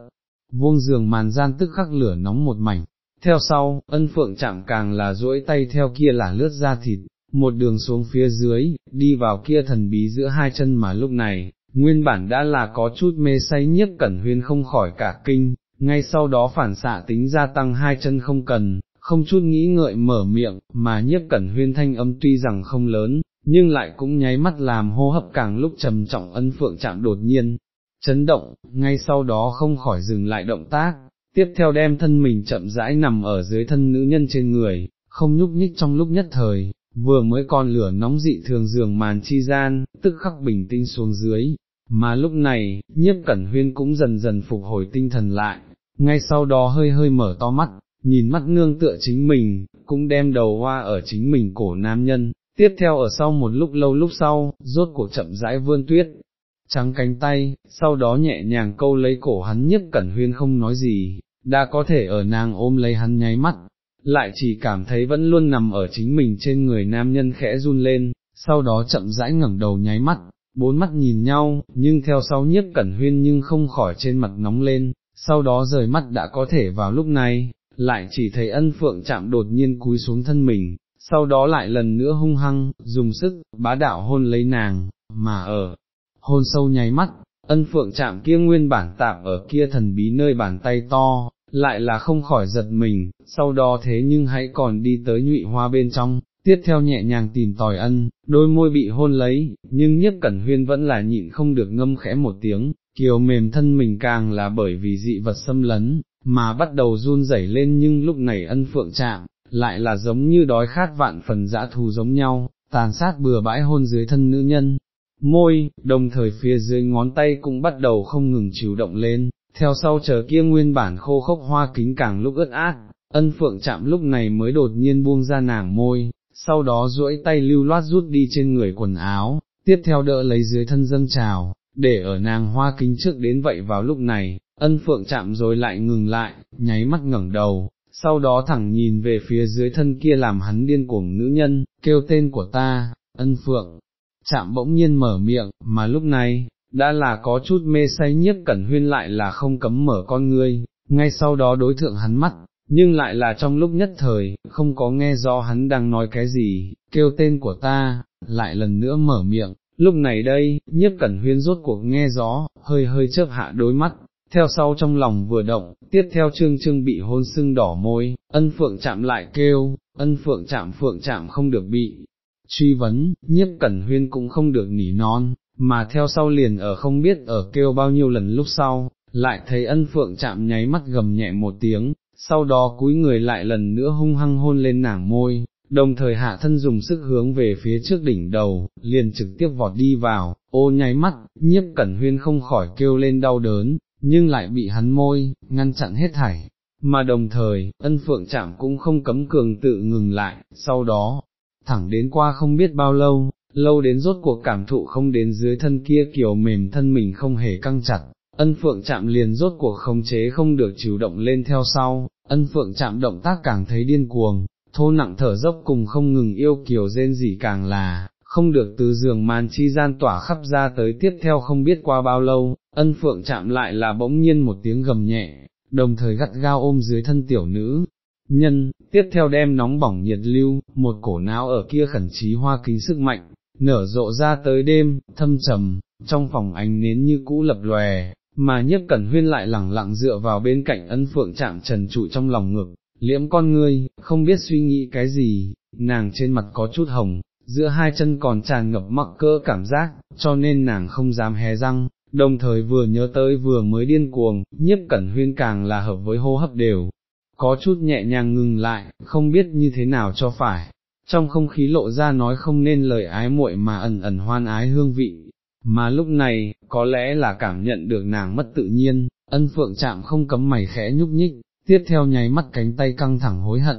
vuông giường màn gian tức khắc lửa nóng một mảnh. Theo sau, ân phượng chạm càng là duỗi tay theo kia là lướt da thịt, một đường xuống phía dưới, đi vào kia thần bí giữa hai chân mà lúc này, nguyên bản đã là có chút mê say nhiếp cẩn huyên không khỏi cả kinh, ngay sau đó phản xạ tính gia tăng hai chân không cần, không chút nghĩ ngợi mở miệng, mà nhiếp cẩn huyên thanh âm tuy rằng không lớn, nhưng lại cũng nháy mắt làm hô hấp càng lúc trầm trọng ân phượng chạm đột nhiên, chấn động, ngay sau đó không khỏi dừng lại động tác, tiếp theo đem thân mình chậm rãi nằm ở dưới thân nữ nhân trên người, không nhúc nhích trong lúc nhất thời, vừa mới còn lửa nóng dị thường giường màn chi gian, tức khắc bình tinh xuống dưới, mà lúc này, nhiếp cẩn huyên cũng dần dần phục hồi tinh thần lại, ngay sau đó hơi hơi mở to mắt, nhìn mắt nương tựa chính mình, cũng đem đầu hoa ở chính mình cổ nam nhân, tiếp theo ở sau một lúc lâu lúc sau, rốt cổ chậm rãi vươn tuyết, trắng cánh tay, sau đó nhẹ nhàng câu lấy cổ hắn nhiếp cẩn huyên không nói gì, đã có thể ở nàng ôm lấy hắn nháy mắt, lại chỉ cảm thấy vẫn luôn nằm ở chính mình trên người nam nhân khẽ run lên, sau đó chậm rãi ngẩng đầu nháy mắt, bốn mắt nhìn nhau, nhưng theo sau nhiếp cẩn huyên nhưng không khỏi trên mặt nóng lên, sau đó rời mắt đã có thể vào lúc này, lại chỉ thấy ân phượng chạm đột nhiên cúi xuống thân mình, sau đó lại lần nữa hung hăng, dùng sức, bá đạo hôn lấy nàng, mà ở, hôn sâu nháy mắt, ân phượng chạm kia nguyên bản tạm ở kia thần bí nơi bàn tay to, lại là không khỏi giật mình, sau đó thế nhưng hãy còn đi tới nhụy hoa bên trong, tiếp theo nhẹ nhàng tìm tòi ân, đôi môi bị hôn lấy, nhưng nhất cẩn huyên vẫn là nhịn không được ngâm khẽ một tiếng, kiều mềm thân mình càng là bởi vì dị vật xâm lấn, mà bắt đầu run rẩy lên nhưng lúc này ân phượng chạm, lại là giống như đói khát vạn phần dã thù giống nhau, tàn sát bừa bãi hôn dưới thân nữ nhân. Môi, đồng thời phía dưới ngón tay cũng bắt đầu không ngừng chịu động lên, theo sau chờ kia nguyên bản khô khốc hoa kính càng lúc ướt át, ân phượng chạm lúc này mới đột nhiên buông ra nàng môi, sau đó duỗi tay lưu loát rút đi trên người quần áo, tiếp theo đỡ lấy dưới thân dâng trào, để ở nàng hoa kính trước đến vậy vào lúc này, ân phượng chạm rồi lại ngừng lại, nháy mắt ngẩng đầu, sau đó thẳng nhìn về phía dưới thân kia làm hắn điên cuồng nữ nhân, kêu tên của ta, ân phượng, chạm bỗng nhiên mở miệng, mà lúc này, đã là có chút mê say nhiếp cẩn huyên lại là không cấm mở con ngươi, ngay sau đó đối thượng hắn mắt, nhưng lại là trong lúc nhất thời, không có nghe rõ hắn đang nói cái gì, kêu tên của ta, lại lần nữa mở miệng, lúc này đây, nhiếp cẩn huyên rốt cuộc nghe rõ, hơi hơi chớp hạ đôi mắt, theo sau trong lòng vừa động, tiếp theo trương trương bị hôn sưng đỏ môi, ân phượng chạm lại kêu, ân phượng chạm phượng chạm không được bị truy vấn, nhiếp cẩn huyên cũng không được nỉ non, mà theo sau liền ở không biết ở kêu bao nhiêu lần lúc sau, lại thấy ân phượng chạm nháy mắt gầm nhẹ một tiếng, sau đó cúi người lại lần nữa hung hăng hôn lên nàng môi, đồng thời hạ thân dùng sức hướng về phía trước đỉnh đầu, liền trực tiếp vọt đi vào, ô nháy mắt, nhiếp cẩn huyên không khỏi kêu lên đau đớn, nhưng lại bị hắn môi, ngăn chặn hết thảy. Mà đồng thời, ân phượng chạm cũng không cấm cường tự ngừng lại, sau đó, thẳng đến qua không biết bao lâu, lâu đến rốt cuộc cảm thụ không đến dưới thân kia kiểu mềm thân mình không hề căng chặt, ân phượng chạm liền rốt cuộc khống chế không được chủ động lên theo sau, ân phượng chạm động tác càng thấy điên cuồng, thô nặng thở dốc cùng không ngừng yêu kiều rên gì càng là, không được từ giường màn chi gian tỏa khắp ra tới tiếp theo không biết qua bao lâu, ân phượng chạm lại là bỗng nhiên một tiếng gầm nhẹ, đồng thời gắt gao ôm dưới thân tiểu nữ. Nhân, tiếp theo đem nóng bỏng nhiệt lưu, một cổ não ở kia khẩn trí hoa kính sức mạnh, nở rộ ra tới đêm, thâm trầm, trong phòng ánh nến như cũ lập lòe, mà nhất cẩn huyên lại lẳng lặng dựa vào bên cạnh ân phượng chạm trần trụ trong lòng ngực, liễm con ngươi, không biết suy nghĩ cái gì, nàng trên mặt có chút hồng, giữa hai chân còn tràn ngập mặc cơ cảm giác, cho nên nàng không dám hé răng, đồng thời vừa nhớ tới vừa mới điên cuồng, nhiếp cẩn huyên càng là hợp với hô hấp đều, có chút nhẹ nhàng ngừng lại, không biết như thế nào cho phải, trong không khí lộ ra nói không nên lời ái muội mà ẩn ẩn hoan ái hương vị, mà lúc này, có lẽ là cảm nhận được nàng mất tự nhiên, ân phượng chạm không cấm mày khẽ nhúc nhích, tiếp theo nháy mắt cánh tay căng thẳng hối hận.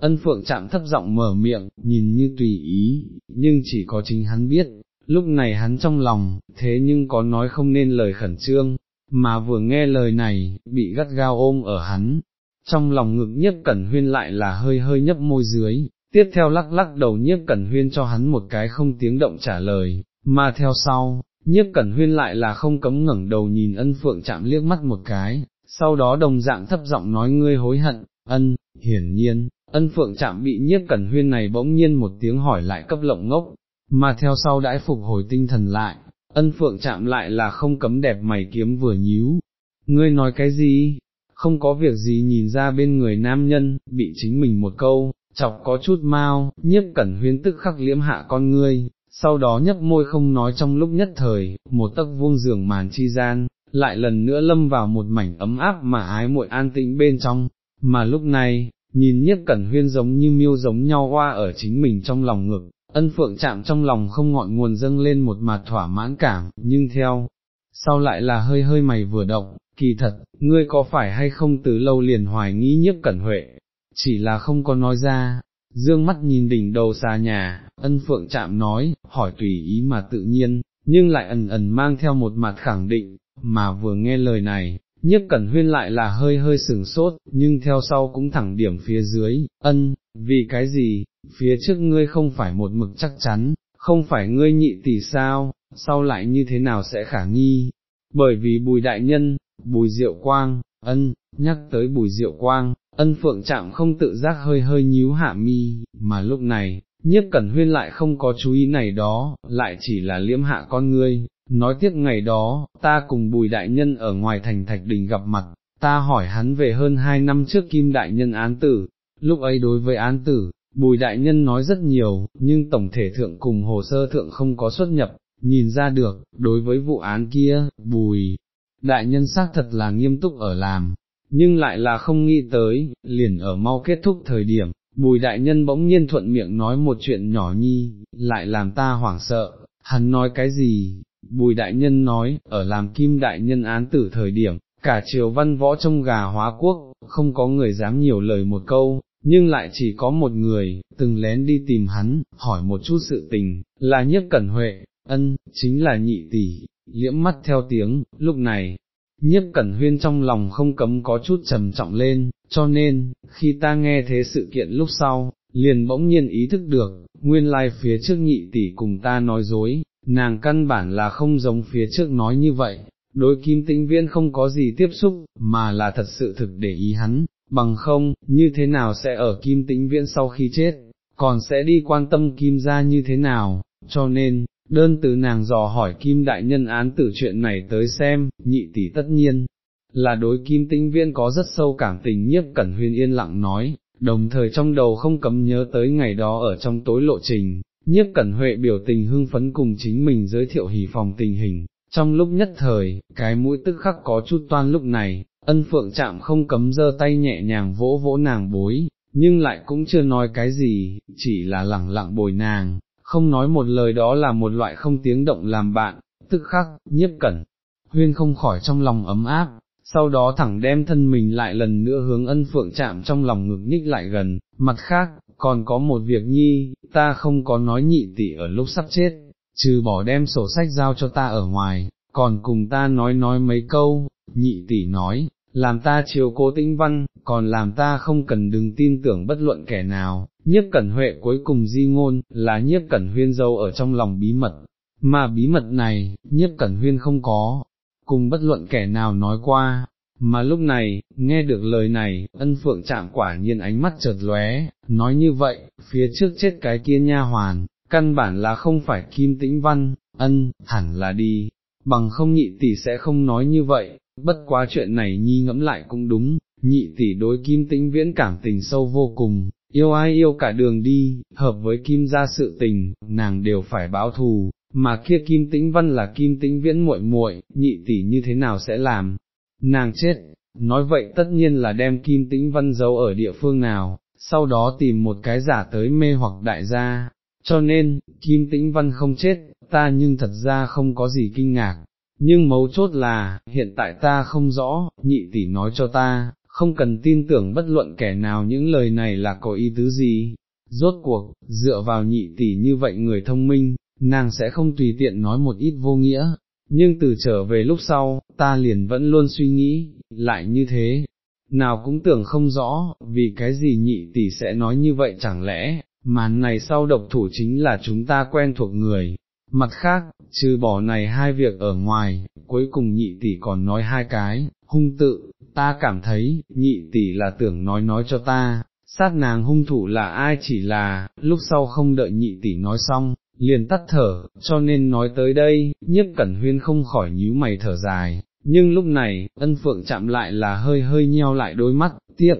Ân phượng chạm thấp giọng mở miệng, nhìn như tùy ý, nhưng chỉ có chính hắn biết, lúc này hắn trong lòng, thế nhưng có nói không nên lời khẩn trương, mà vừa nghe lời này, bị gắt gao ôm ở hắn, trong lòng ngực nhất cẩn huyên lại là hơi hơi nhấp môi dưới, tiếp theo lắc lắc đầu nhiếp cẩn huyên cho hắn một cái không tiếng động trả lời, mà theo sau, nhiếp cẩn huyên lại là không cấm ngẩng đầu nhìn ân phượng chạm liếc mắt một cái, sau đó đồng dạng thấp giọng nói ngươi hối hận, ân, hiển nhiên, ân phượng chạm bị nhiếp cẩn huyên này bỗng nhiên một tiếng hỏi lại cấp lộng ngốc, mà theo sau đãi phục hồi tinh thần lại, ân phượng chạm lại là không cấm đẹp mày kiếm vừa nhíu, ngươi nói cái gì, không có việc gì nhìn ra bên người nam nhân, bị chính mình một câu, chọc có chút mau, nhiếp cẩn huyên tức khắc liễm hạ con ngươi, sau đó nhấp môi không nói trong lúc nhất thời, một tấc vuông giường màn chi gian, lại lần nữa lâm vào một mảnh ấm áp mà ái muội an tĩnh bên trong, mà lúc này, nhìn nhiếp cẩn huyên giống như miêu giống nhau hoa ở chính mình trong lòng ngực, ân phượng chạm trong lòng không ngọn nguồn dâng lên một mặt thỏa mãn cảm, nhưng theo, sau lại là hơi hơi mày vừa động, kỳ thật, ngươi có phải hay không từ lâu liền hoài nghĩ nhiếp cẩn huệ, chỉ là không có nói ra, dương mắt nhìn đỉnh đầu xa nhà, ân phượng chạm nói, hỏi tùy ý mà tự nhiên, nhưng lại ẩn ẩn mang theo một mặt khẳng định, mà vừa nghe lời này, nhiếp cẩn huyên lại là hơi hơi sừng sốt, nhưng theo sau cũng thẳng điểm phía dưới, ân, vì cái gì, phía trước ngươi không phải một mực chắc chắn, không phải ngươi nhị tỷ sao, sau lại như thế nào sẽ khả nghi, bởi vì bùi đại nhân, bùi diệu quang, ân, nhắc tới bùi diệu quang, ân phượng chạm không tự giác hơi hơi nhíu hạ mi, mà lúc này, nhiếp cẩn huyên lại không có chú ý này đó, lại chỉ là liễm hạ con ngươi, nói tiếc ngày đó, ta cùng bùi đại nhân ở ngoài thành thạch đình gặp mặt, ta hỏi hắn về hơn hai năm trước kim đại nhân án tử, lúc ấy đối với án tử, bùi đại nhân nói rất nhiều, nhưng tổng thể thượng cùng hồ sơ thượng không có xuất nhập, nhìn ra được, đối với vụ án kia, bùi đại nhân xác thật là nghiêm túc ở làm, nhưng lại là không nghĩ tới, liền ở mau kết thúc thời điểm, bùi đại nhân bỗng nhiên thuận miệng nói một chuyện nhỏ nhi, lại làm ta hoảng sợ, hắn nói cái gì, bùi đại nhân nói, ở làm kim đại nhân án tử thời điểm, cả triều văn võ trong gà hóa quốc, không có người dám nhiều lời một câu, nhưng lại chỉ có một người, từng lén đi tìm hắn, hỏi một chút sự tình, là nhất cẩn huệ, ân, chính là nhị tỷ, liễm mắt theo tiếng, lúc này, nhiếp cẩn huyên trong lòng không cấm có chút trầm trọng lên, cho nên, khi ta nghe thế sự kiện lúc sau, liền bỗng nhiên ý thức được, nguyên lai phía trước nhị tỷ cùng ta nói dối, nàng căn bản là không giống phía trước nói như vậy, đối kim tĩnh viên không có gì tiếp xúc, mà là thật sự thực để ý hắn, bằng không, như thế nào sẽ ở kim tĩnh viễn sau khi chết, còn sẽ đi quan tâm kim ra như thế nào, cho nên, đơn từ nàng dò hỏi kim đại nhân án tử chuyện này tới xem, nhị tỷ tất nhiên, là đối kim tĩnh viên có rất sâu cảm tình nhiếp cẩn huyên yên lặng nói, đồng thời trong đầu không cấm nhớ tới ngày đó ở trong tối lộ trình, nhiếp cẩn huệ biểu tình hưng phấn cùng chính mình giới thiệu hỷ phòng tình hình, trong lúc nhất thời, cái mũi tức khắc có chút toan lúc này, ân phượng chạm không cấm giơ tay nhẹ nhàng vỗ vỗ nàng bối, nhưng lại cũng chưa nói cái gì, chỉ là lẳng lặng bồi nàng, không nói một lời đó là một loại không tiếng động làm bạn, tức khắc, nhiếp cẩn, huyên không khỏi trong lòng ấm áp, sau đó thẳng đem thân mình lại lần nữa hướng ân phượng chạm trong lòng ngực nhích lại gần, mặt khác, còn có một việc nhi, ta không có nói nhị tỷ ở lúc sắp chết, trừ bỏ đem sổ sách giao cho ta ở ngoài, còn cùng ta nói nói mấy câu, nhị tỷ nói, làm ta chiều cố tĩnh văn, còn làm ta không cần đừng tin tưởng bất luận kẻ nào, nhiếp cẩn huệ cuối cùng di ngôn, là nhiếp cẩn huyên dâu ở trong lòng bí mật, mà bí mật này, nhiếp cẩn huyên không có, cùng bất luận kẻ nào nói qua, mà lúc này, nghe được lời này, ân phượng chạm quả nhiên ánh mắt chợt lóe, nói như vậy, phía trước chết cái kia nha hoàn, căn bản là không phải kim tĩnh văn, ân, hẳn là đi, bằng không nhị tỷ sẽ không nói như vậy, bất quá chuyện này nhi ngẫm lại cũng đúng, nhị tỷ đối kim tĩnh viễn cảm tình sâu vô cùng, yêu ai yêu cả đường đi, hợp với kim gia sự tình, nàng đều phải báo thù, mà kia kim tĩnh văn là kim tĩnh viễn muội muội, nhị tỷ như thế nào sẽ làm, nàng chết, nói vậy tất nhiên là đem kim tĩnh văn giấu ở địa phương nào, sau đó tìm một cái giả tới mê hoặc đại gia, cho nên, kim tĩnh văn không chết, ta nhưng thật ra không có gì kinh ngạc, nhưng mấu chốt là, hiện tại ta không rõ, nhị tỷ nói cho ta, không cần tin tưởng bất luận kẻ nào những lời này là có ý tứ gì, rốt cuộc, dựa vào nhị tỷ như vậy người thông minh, nàng sẽ không tùy tiện nói một ít vô nghĩa, nhưng từ trở về lúc sau, ta liền vẫn luôn suy nghĩ, lại như thế, nào cũng tưởng không rõ, vì cái gì nhị tỷ sẽ nói như vậy chẳng lẽ, màn này sau độc thủ chính là chúng ta quen thuộc người. Mặt khác, trừ bỏ này hai việc ở ngoài, cuối cùng nhị tỷ còn nói hai cái, hung tự, ta cảm thấy, nhị tỷ là tưởng nói nói cho ta, sát nàng hung thủ là ai chỉ là, lúc sau không đợi nhị tỷ nói xong, liền tắt thở, cho nên nói tới đây, nhiếp cẩn huyên không khỏi nhíu mày thở dài, nhưng lúc này, ân phượng chạm lại là hơi hơi nheo lại đôi mắt, tiếp,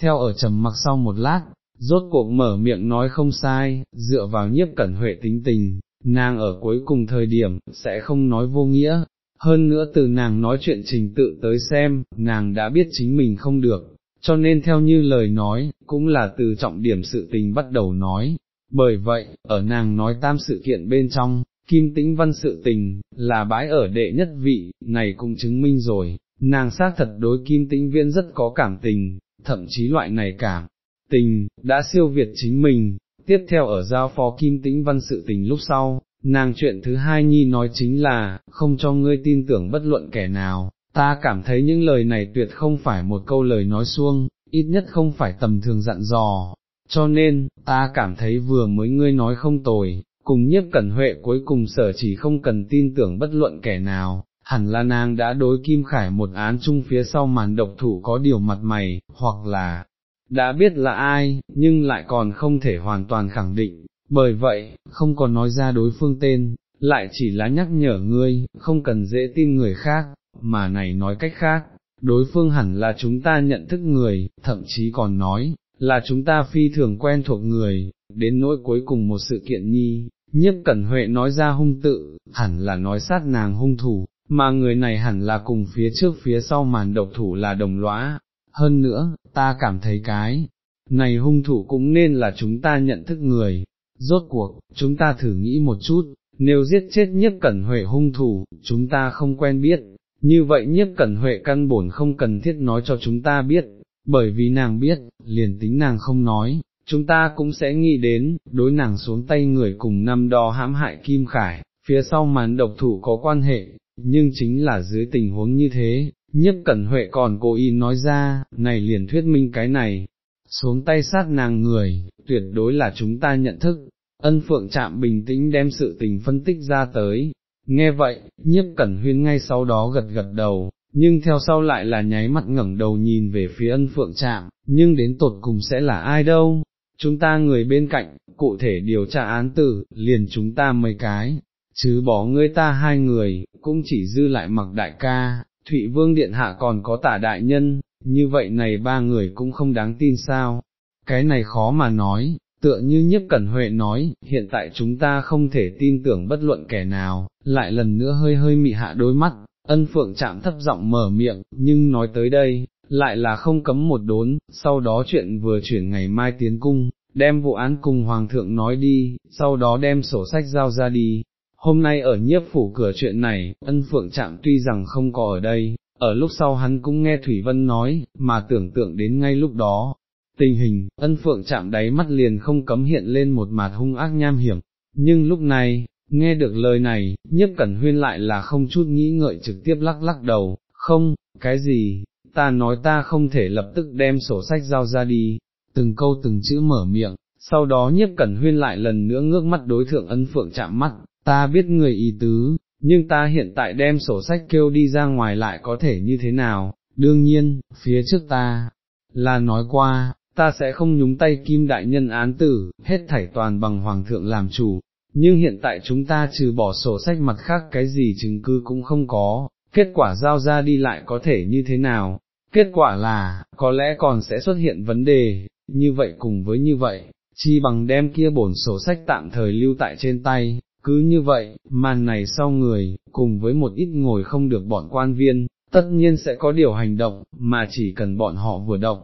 theo ở trầm mặc sau một lát, rốt cuộc mở miệng nói không sai, dựa vào nhiếp cẩn huệ tính tình, nàng ở cuối cùng thời điểm, sẽ không nói vô nghĩa, hơn nữa từ nàng nói chuyện trình tự tới xem, nàng đã biết chính mình không được, cho nên theo như lời nói, cũng là từ trọng điểm sự tình bắt đầu nói, bởi vậy, ở nàng nói tam sự kiện bên trong, kim tĩnh văn sự tình, là bãi ở đệ nhất vị, này cũng chứng minh rồi, nàng xác thật đối kim tĩnh viên rất có cảm tình, thậm chí loại này cảm tình, đã siêu việt chính mình, tiếp theo ở giao phó kim tĩnh văn sự tình lúc sau, nàng chuyện thứ hai nhi nói chính là, không cho ngươi tin tưởng bất luận kẻ nào, ta cảm thấy những lời này tuyệt không phải một câu lời nói xuông, ít nhất không phải tầm thường dặn dò, cho nên, ta cảm thấy vừa mới ngươi nói không tồi, cùng nhiếp cẩn huệ cuối cùng sở chỉ không cần tin tưởng bất luận kẻ nào, hẳn là nàng đã đối Kim Khải một án chung phía sau màn độc thủ có điều mặt mày, hoặc là, đã biết là ai, nhưng lại còn không thể hoàn toàn khẳng định, bởi vậy, không còn nói ra đối phương tên, lại chỉ là nhắc nhở ngươi, không cần dễ tin người khác, mà này nói cách khác, đối phương hẳn là chúng ta nhận thức người, thậm chí còn nói, là chúng ta phi thường quen thuộc người, đến nỗi cuối cùng một sự kiện nhi, nhất cẩn huệ nói ra hung tự, hẳn là nói sát nàng hung thủ, mà người này hẳn là cùng phía trước phía sau màn độc thủ là đồng lõa, hơn nữa, ta cảm thấy cái, này hung thủ cũng nên là chúng ta nhận thức người, rốt cuộc, chúng ta thử nghĩ một chút, nếu giết chết nhiếp cẩn huệ hung thủ, chúng ta không quen biết, như vậy nhiếp cẩn huệ căn bổn không cần thiết nói cho chúng ta biết, bởi vì nàng biết, liền tính nàng không nói, chúng ta cũng sẽ nghĩ đến, đối nàng xuống tay người cùng năm đo hãm hại Kim Khải, phía sau màn độc thủ có quan hệ, nhưng chính là dưới tình huống như thế, nhất cẩn huệ còn cố ý nói ra, này liền thuyết minh cái này, xuống tay sát nàng người, tuyệt đối là chúng ta nhận thức, ân phượng chạm bình tĩnh đem sự tình phân tích ra tới, nghe vậy, nhiếp cẩn huyên ngay sau đó gật gật đầu, nhưng theo sau lại là nháy mặt ngẩng đầu nhìn về phía ân phượng chạm, nhưng đến tột cùng sẽ là ai đâu, chúng ta người bên cạnh, cụ thể điều tra án tử, liền chúng ta mấy cái, chứ bỏ ngươi ta hai người, cũng chỉ dư lại mặc đại ca, Thụy Vương Điện Hạ còn có tả đại nhân, như vậy này ba người cũng không đáng tin sao, cái này khó mà nói, tựa như nhất Cẩn Huệ nói, hiện tại chúng ta không thể tin tưởng bất luận kẻ nào, lại lần nữa hơi hơi mị hạ đôi mắt, ân phượng chạm thấp giọng mở miệng, nhưng nói tới đây, lại là không cấm một đốn, sau đó chuyện vừa chuyển ngày mai tiến cung, đem vụ án cùng Hoàng thượng nói đi, sau đó đem sổ sách giao ra đi. Hôm nay ở nhiếp phủ cửa chuyện này, ân phượng chạm tuy rằng không có ở đây, ở lúc sau hắn cũng nghe Thủy Vân nói, mà tưởng tượng đến ngay lúc đó, tình hình, ân phượng chạm đáy mắt liền không cấm hiện lên một mặt hung ác nham hiểm, nhưng lúc này, nghe được lời này, nhiếp cẩn huyên lại là không chút nghĩ ngợi trực tiếp lắc lắc đầu, không, cái gì, ta nói ta không thể lập tức đem sổ sách giao ra đi, từng câu từng chữ mở miệng, sau đó nhiếp cẩn huyên lại lần nữa ngước mắt đối thượng ân phượng chạm mắt, ta biết người ý tứ, nhưng ta hiện tại đem sổ sách kêu đi ra ngoài lại có thể như thế nào, đương nhiên, phía trước ta, là nói qua, ta sẽ không nhúng tay kim đại nhân án tử, hết thảy toàn bằng hoàng thượng làm chủ, nhưng hiện tại chúng ta trừ bỏ sổ sách mặt khác cái gì chứng cứ cũng không có, kết quả giao ra đi lại có thể như thế nào, kết quả là, có lẽ còn sẽ xuất hiện vấn đề, như vậy cùng với như vậy, chi bằng đem kia bổn sổ sách tạm thời lưu tại trên tay, cứ như vậy, màn này sau người, cùng với một ít ngồi không được bọn quan viên, tất nhiên sẽ có điều hành động, mà chỉ cần bọn họ vừa động.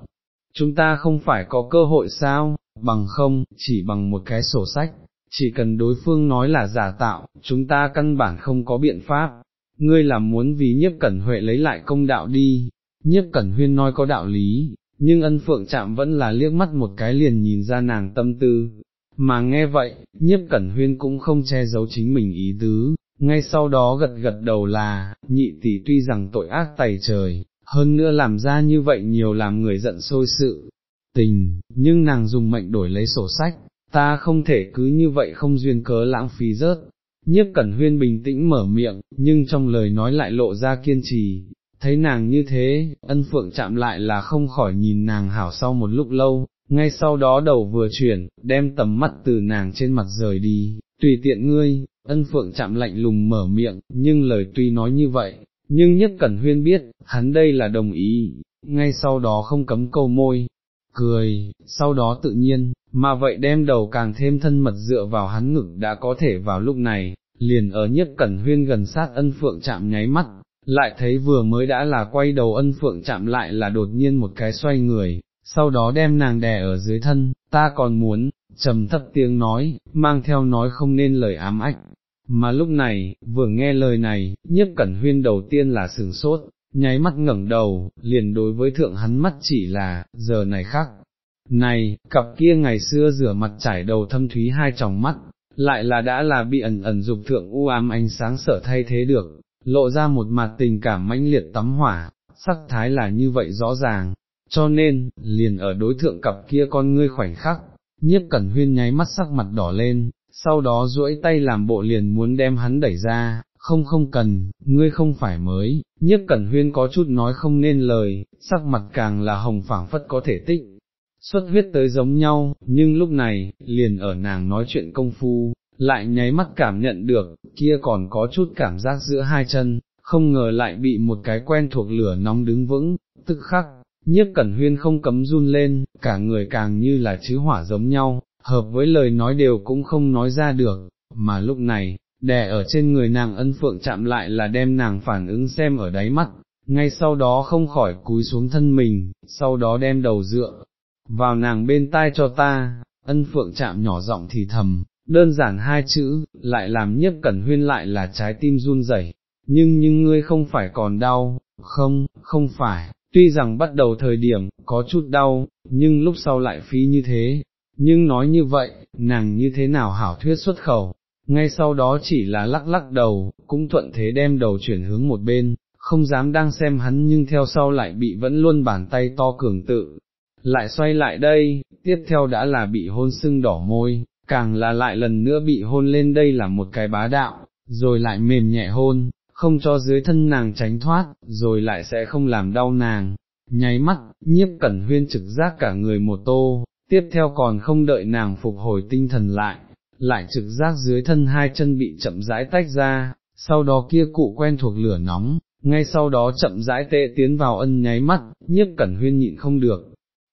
Chúng ta không phải có cơ hội sao, bằng không, chỉ bằng một cái sổ sách, chỉ cần đối phương nói là giả tạo, chúng ta căn bản không có biện pháp. Ngươi là muốn vì nhiếp cẩn huệ lấy lại công đạo đi, nhiếp cẩn huyên nói có đạo lý, nhưng ân phượng chạm vẫn là liếc mắt một cái liền nhìn ra nàng tâm tư, mà nghe vậy, nhiếp cẩn huyên cũng không che giấu chính mình ý tứ, ngay sau đó gật gật đầu là, nhị tỷ tuy rằng tội ác tày trời, hơn nữa làm ra như vậy nhiều làm người giận sôi sự, tình, nhưng nàng dùng mệnh đổi lấy sổ sách, ta không thể cứ như vậy không duyên cớ lãng phí rớt. Nhiếp Cẩn Huyên bình tĩnh mở miệng, nhưng trong lời nói lại lộ ra kiên trì, thấy nàng như thế, ân phượng chạm lại là không khỏi nhìn nàng hảo sau một lúc lâu, ngay sau đó đầu vừa chuyển, đem tầm mắt từ nàng trên mặt rời đi, tùy tiện ngươi, ân phượng chạm lạnh lùng mở miệng, nhưng lời tuy nói như vậy, nhưng nhất cẩn huyên biết, hắn đây là đồng ý, ngay sau đó không cấm câu môi, cười, sau đó tự nhiên, mà vậy đem đầu càng thêm thân mật dựa vào hắn ngực đã có thể vào lúc này, liền ở nhất cẩn huyên gần sát ân phượng chạm nháy mắt, lại thấy vừa mới đã là quay đầu ân phượng chạm lại là đột nhiên một cái xoay người, sau đó đem nàng đè ở dưới thân, ta còn muốn, trầm thấp tiếng nói, mang theo nói không nên lời ám ách. Mà lúc này, vừa nghe lời này, nhiếp cẩn huyên đầu tiên là sừng sốt, nháy mắt ngẩng đầu, liền đối với thượng hắn mắt chỉ là, giờ này khác. Này, cặp kia ngày xưa rửa mặt trải đầu thâm thúy hai tròng mắt, lại là đã là bị ẩn ẩn dục thượng u ám ánh sáng sở thay thế được, lộ ra một mặt tình cảm mãnh liệt tắm hỏa, sắc thái là như vậy rõ ràng, cho nên, liền ở đối thượng cặp kia con ngươi khoảnh khắc, nhiếp cẩn huyên nháy mắt sắc mặt đỏ lên, sau đó duỗi tay làm bộ liền muốn đem hắn đẩy ra, không không cần, ngươi không phải mới, nhiếp cẩn huyên có chút nói không nên lời, sắc mặt càng là hồng phảng phất có thể tích, xuất huyết tới giống nhau, nhưng lúc này, liền ở nàng nói chuyện công phu, lại nháy mắt cảm nhận được, kia còn có chút cảm giác giữa hai chân, không ngờ lại bị một cái quen thuộc lửa nóng đứng vững, tức khắc, nhiếp cẩn huyên không cấm run lên, cả người càng như là chứ hỏa giống nhau, hợp với lời nói đều cũng không nói ra được, mà lúc này, đè ở trên người nàng ân phượng chạm lại là đem nàng phản ứng xem ở đáy mắt, ngay sau đó không khỏi cúi xuống thân mình, sau đó đem đầu dựa, vào nàng bên tai cho ta, ân phượng chạm nhỏ giọng thì thầm, đơn giản hai chữ, lại làm nhiếp cẩn huyên lại là trái tim run rẩy. nhưng nhưng ngươi không phải còn đau, không, không phải, tuy rằng bắt đầu thời điểm, có chút đau, nhưng lúc sau lại phí như thế, nhưng nói như vậy, nàng như thế nào hảo thuyết xuất khẩu, ngay sau đó chỉ là lắc lắc đầu, cũng thuận thế đem đầu chuyển hướng một bên, không dám đang xem hắn nhưng theo sau lại bị vẫn luôn bàn tay to cường tự, lại xoay lại đây, tiếp theo đã là bị hôn sưng đỏ môi, càng là lại lần nữa bị hôn lên đây là một cái bá đạo, rồi lại mềm nhẹ hôn, không cho dưới thân nàng tránh thoát, rồi lại sẽ không làm đau nàng. Nháy mắt, nhiếp cẩn huyên trực giác cả người một tô, tiếp theo còn không đợi nàng phục hồi tinh thần lại, lại trực giác dưới thân hai chân bị chậm rãi tách ra, sau đó kia cụ quen thuộc lửa nóng, ngay sau đó chậm rãi tệ tiến vào ân nháy mắt, nhiếp cẩn huyên nhịn không được.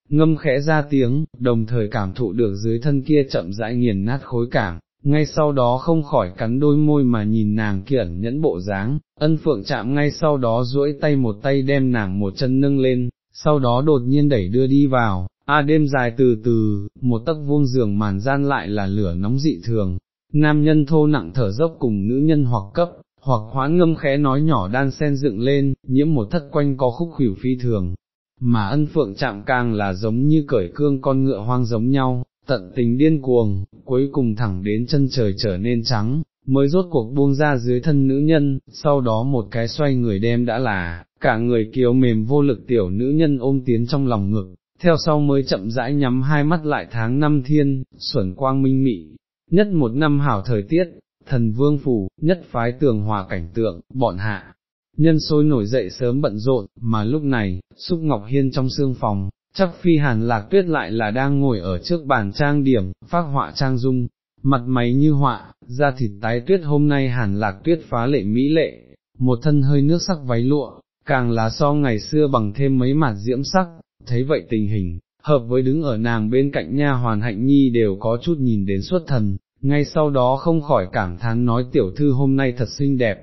Ngâm khẽ ra tiếng, đồng thời cảm thụ được dưới thân kia chậm rãi nghiền nát khối cảng, ngay sau đó không khỏi cắn đôi môi mà nhìn nàng kia nhẫn bộ dáng, ân phượng chạm ngay sau đó duỗi tay một tay đem nàng một chân nâng lên, sau đó đột nhiên đẩy đưa đi vào, a đêm dài từ từ, một tấc vuông giường màn gian lại là lửa nóng dị thường, nam nhân thô nặng thở dốc cùng nữ nhân hoặc cấp, hoặc hoãn ngâm khẽ nói nhỏ đan sen dựng lên, nhiễm một thất quanh có khúc khỉu phi thường, mà ân phượng chạm càng là giống như cởi cương con ngựa hoang giống nhau, tận tình điên cuồng, cuối cùng thẳng đến chân trời trở nên trắng, mới rốt cuộc buông ra dưới thân nữ nhân, sau đó một cái xoay người đem đã là, cả người kiều mềm vô lực tiểu nữ nhân ôm tiến trong lòng ngực, theo sau mới chậm rãi nhắm hai mắt lại tháng năm thiên, xuẩn quang minh mị, nhất một năm hảo thời tiết, thần vương phủ, nhất phái tường hòa cảnh tượng, bọn hạ. Nhân sôi nổi dậy sớm bận rộn, mà lúc này, Xúc Ngọc Hiên trong sương phòng, chắc phi hàn lạc tuyết lại là đang ngồi ở trước bàn trang điểm, phát họa trang dung, mặt máy như họa, da thịt tái tuyết hôm nay hàn lạc tuyết phá lệ mỹ lệ, một thân hơi nước sắc váy lụa, càng là so ngày xưa bằng thêm mấy mặt diễm sắc, thấy vậy tình hình, hợp với đứng ở nàng bên cạnh nha hoàn hạnh nhi đều có chút nhìn đến xuất thần, ngay sau đó không khỏi cảm thán nói tiểu thư hôm nay thật xinh đẹp.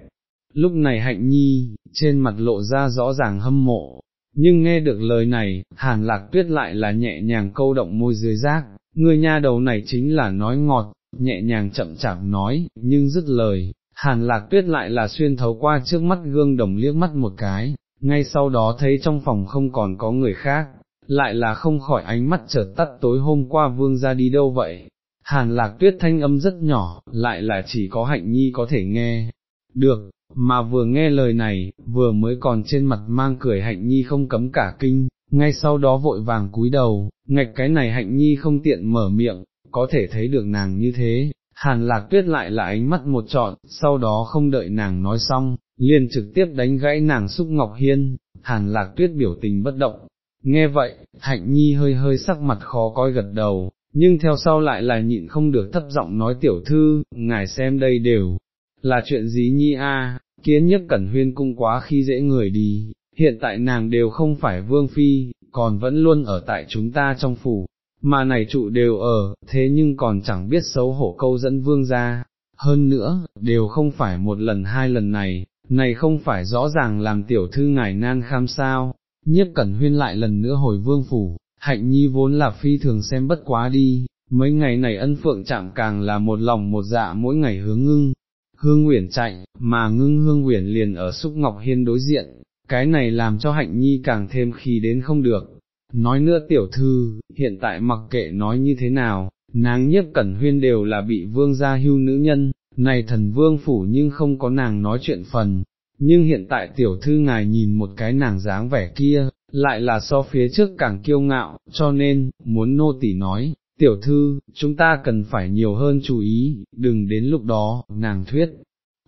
Lúc này hạnh nhi, trên mặt lộ ra rõ ràng hâm mộ, nhưng nghe được lời này, hàn lạc tuyết lại là nhẹ nhàng câu động môi dưới rác, người nha đầu này chính là nói ngọt, nhẹ nhàng chậm chạp nói, nhưng dứt lời, hàn lạc tuyết lại là xuyên thấu qua trước mắt gương đồng liếc mắt một cái, ngay sau đó thấy trong phòng không còn có người khác, lại là không khỏi ánh mắt chợt tắt tối hôm qua vương ra đi đâu vậy. Hàn lạc tuyết thanh âm rất nhỏ, lại là chỉ có hạnh nhi có thể nghe, được, mà vừa nghe lời này, vừa mới còn trên mặt mang cười hạnh nhi không cấm cả kinh, ngay sau đó vội vàng cúi đầu, ngạch cái này hạnh nhi không tiện mở miệng, có thể thấy được nàng như thế, hàn lạc tuyết lại là ánh mắt một trọn, sau đó không đợi nàng nói xong, liền trực tiếp đánh gãy nàng xúc ngọc hiên, hàn lạc tuyết biểu tình bất động. Nghe vậy, hạnh nhi hơi hơi sắc mặt khó coi gật đầu, nhưng theo sau lại là nhịn không được thấp giọng nói tiểu thư, ngài xem đây đều, là chuyện gì nhi a? kiến nhất cẩn huyên cung quá khi dễ người đi, hiện tại nàng đều không phải vương phi, còn vẫn luôn ở tại chúng ta trong phủ, mà này trụ đều ở, thế nhưng còn chẳng biết xấu hổ câu dẫn vương ra, hơn nữa, đều không phải một lần hai lần này, này không phải rõ ràng làm tiểu thư ngài nan kham sao, nhất cẩn huyên lại lần nữa hồi vương phủ, hạnh nhi vốn là phi thường xem bất quá đi, mấy ngày này ân phượng chạm càng là một lòng một dạ mỗi ngày hướng ngưng, hương nguyện chạy, mà ngưng hương nguyện liền ở xúc ngọc hiên đối diện, cái này làm cho hạnh nhi càng thêm khi đến không được. Nói nữa tiểu thư, hiện tại mặc kệ nói như thế nào, nàng nhiếp cẩn huyên đều là bị vương gia hưu nữ nhân, này thần vương phủ nhưng không có nàng nói chuyện phần, nhưng hiện tại tiểu thư ngài nhìn một cái nàng dáng vẻ kia, lại là so phía trước càng kiêu ngạo, cho nên, muốn nô tỳ nói, tiểu thư, chúng ta cần phải nhiều hơn chú ý, đừng đến lúc đó, nàng thuyết.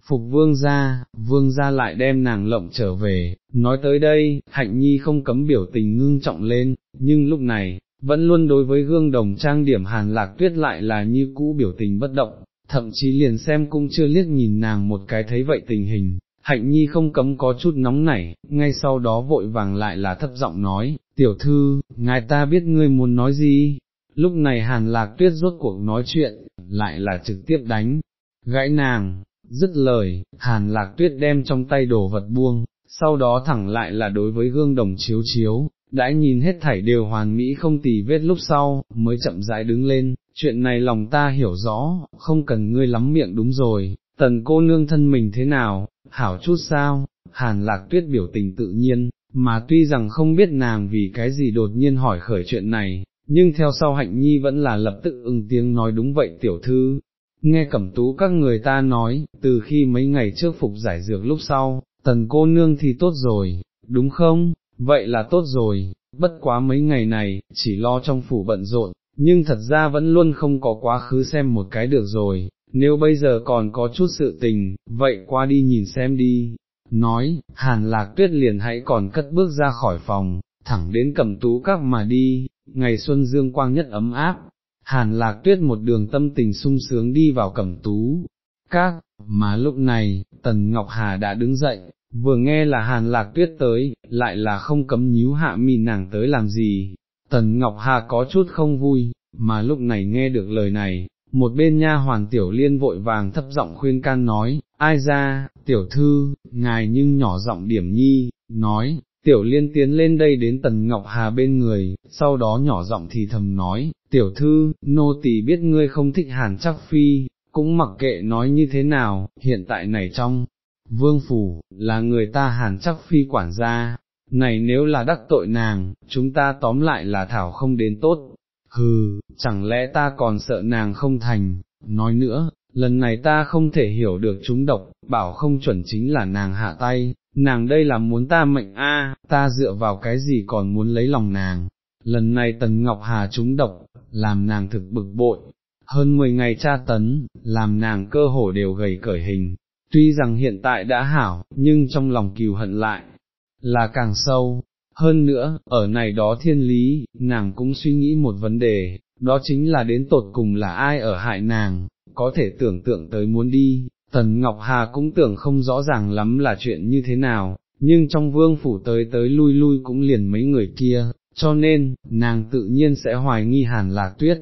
Phục vương gia, vương gia lại đem nàng lộng trở về, nói tới đây, hạnh nhi không cấm biểu tình ngưng trọng lên, nhưng lúc này, vẫn luôn đối với gương đồng trang điểm hàn lạc tuyết lại là như cũ biểu tình bất động, thậm chí liền xem cũng chưa liếc nhìn nàng một cái thấy vậy tình hình, hạnh nhi không cấm có chút nóng nảy, ngay sau đó vội vàng lại là thấp giọng nói, tiểu thư, ngài ta biết ngươi muốn nói gì, lúc này hàn lạc tuyết rốt cuộc nói chuyện, lại là trực tiếp đánh, gãy nàng, dứt lời, hàn lạc tuyết đem trong tay đồ vật buông, sau đó thẳng lại là đối với gương đồng chiếu chiếu, đã nhìn hết thảy đều hoàn mỹ không tì vết lúc sau, mới chậm rãi đứng lên, chuyện này lòng ta hiểu rõ, không cần ngươi lắm miệng đúng rồi, tần cô nương thân mình thế nào, hảo chút sao, hàn lạc tuyết biểu tình tự nhiên, mà tuy rằng không biết nàng vì cái gì đột nhiên hỏi khởi chuyện này, nhưng theo sau hạnh nhi vẫn là lập tức ưng tiếng nói đúng vậy tiểu thư. Nghe cẩm tú các người ta nói, từ khi mấy ngày trước phục giải dược lúc sau, tần cô nương thì tốt rồi, đúng không, vậy là tốt rồi, bất quá mấy ngày này, chỉ lo trong phủ bận rộn, nhưng thật ra vẫn luôn không có quá khứ xem một cái được rồi, nếu bây giờ còn có chút sự tình, vậy qua đi nhìn xem đi. Nói, hàn lạc tuyết liền hãy còn cất bước ra khỏi phòng, thẳng đến cầm tú các mà đi, ngày xuân dương quang nhất ấm áp, hàn lạc tuyết một đường tâm tình sung sướng đi vào cẩm tú, các, mà lúc này, Tần Ngọc Hà đã đứng dậy, vừa nghe là hàn lạc tuyết tới, lại là không cấm nhíu hạ mi nàng tới làm gì, Tần Ngọc Hà có chút không vui, mà lúc này nghe được lời này, một bên nha hoàn tiểu liên vội vàng thấp giọng khuyên can nói, ai ra, tiểu thư, ngài nhưng nhỏ giọng điểm nhi, nói, tiểu liên tiến lên đây đến tần ngọc hà bên người, sau đó nhỏ giọng thì thầm nói, tiểu thư, nô tỳ biết ngươi không thích hàn chắc phi, cũng mặc kệ nói như thế nào, hiện tại này trong, vương phủ, là người ta hàn chắc phi quản gia, này nếu là đắc tội nàng, chúng ta tóm lại là thảo không đến tốt, hừ, chẳng lẽ ta còn sợ nàng không thành, nói nữa, lần này ta không thể hiểu được chúng độc, bảo không chuẩn chính là nàng hạ tay, nàng đây là muốn ta mệnh a, ta dựa vào cái gì còn muốn lấy lòng nàng, lần này Tần Ngọc Hà chúng độc, làm nàng thực bực bội, hơn 10 ngày tra tấn, làm nàng cơ hồ đều gầy cởi hình, tuy rằng hiện tại đã hảo, nhưng trong lòng kiều hận lại, là càng sâu, hơn nữa, ở này đó thiên lý, nàng cũng suy nghĩ một vấn đề, đó chính là đến tột cùng là ai ở hại nàng, có thể tưởng tượng tới muốn đi, Tần Ngọc Hà cũng tưởng không rõ ràng lắm là chuyện như thế nào, nhưng trong vương phủ tới tới lui lui cũng liền mấy người kia, cho nên, nàng tự nhiên sẽ hoài nghi hàn lạc tuyết.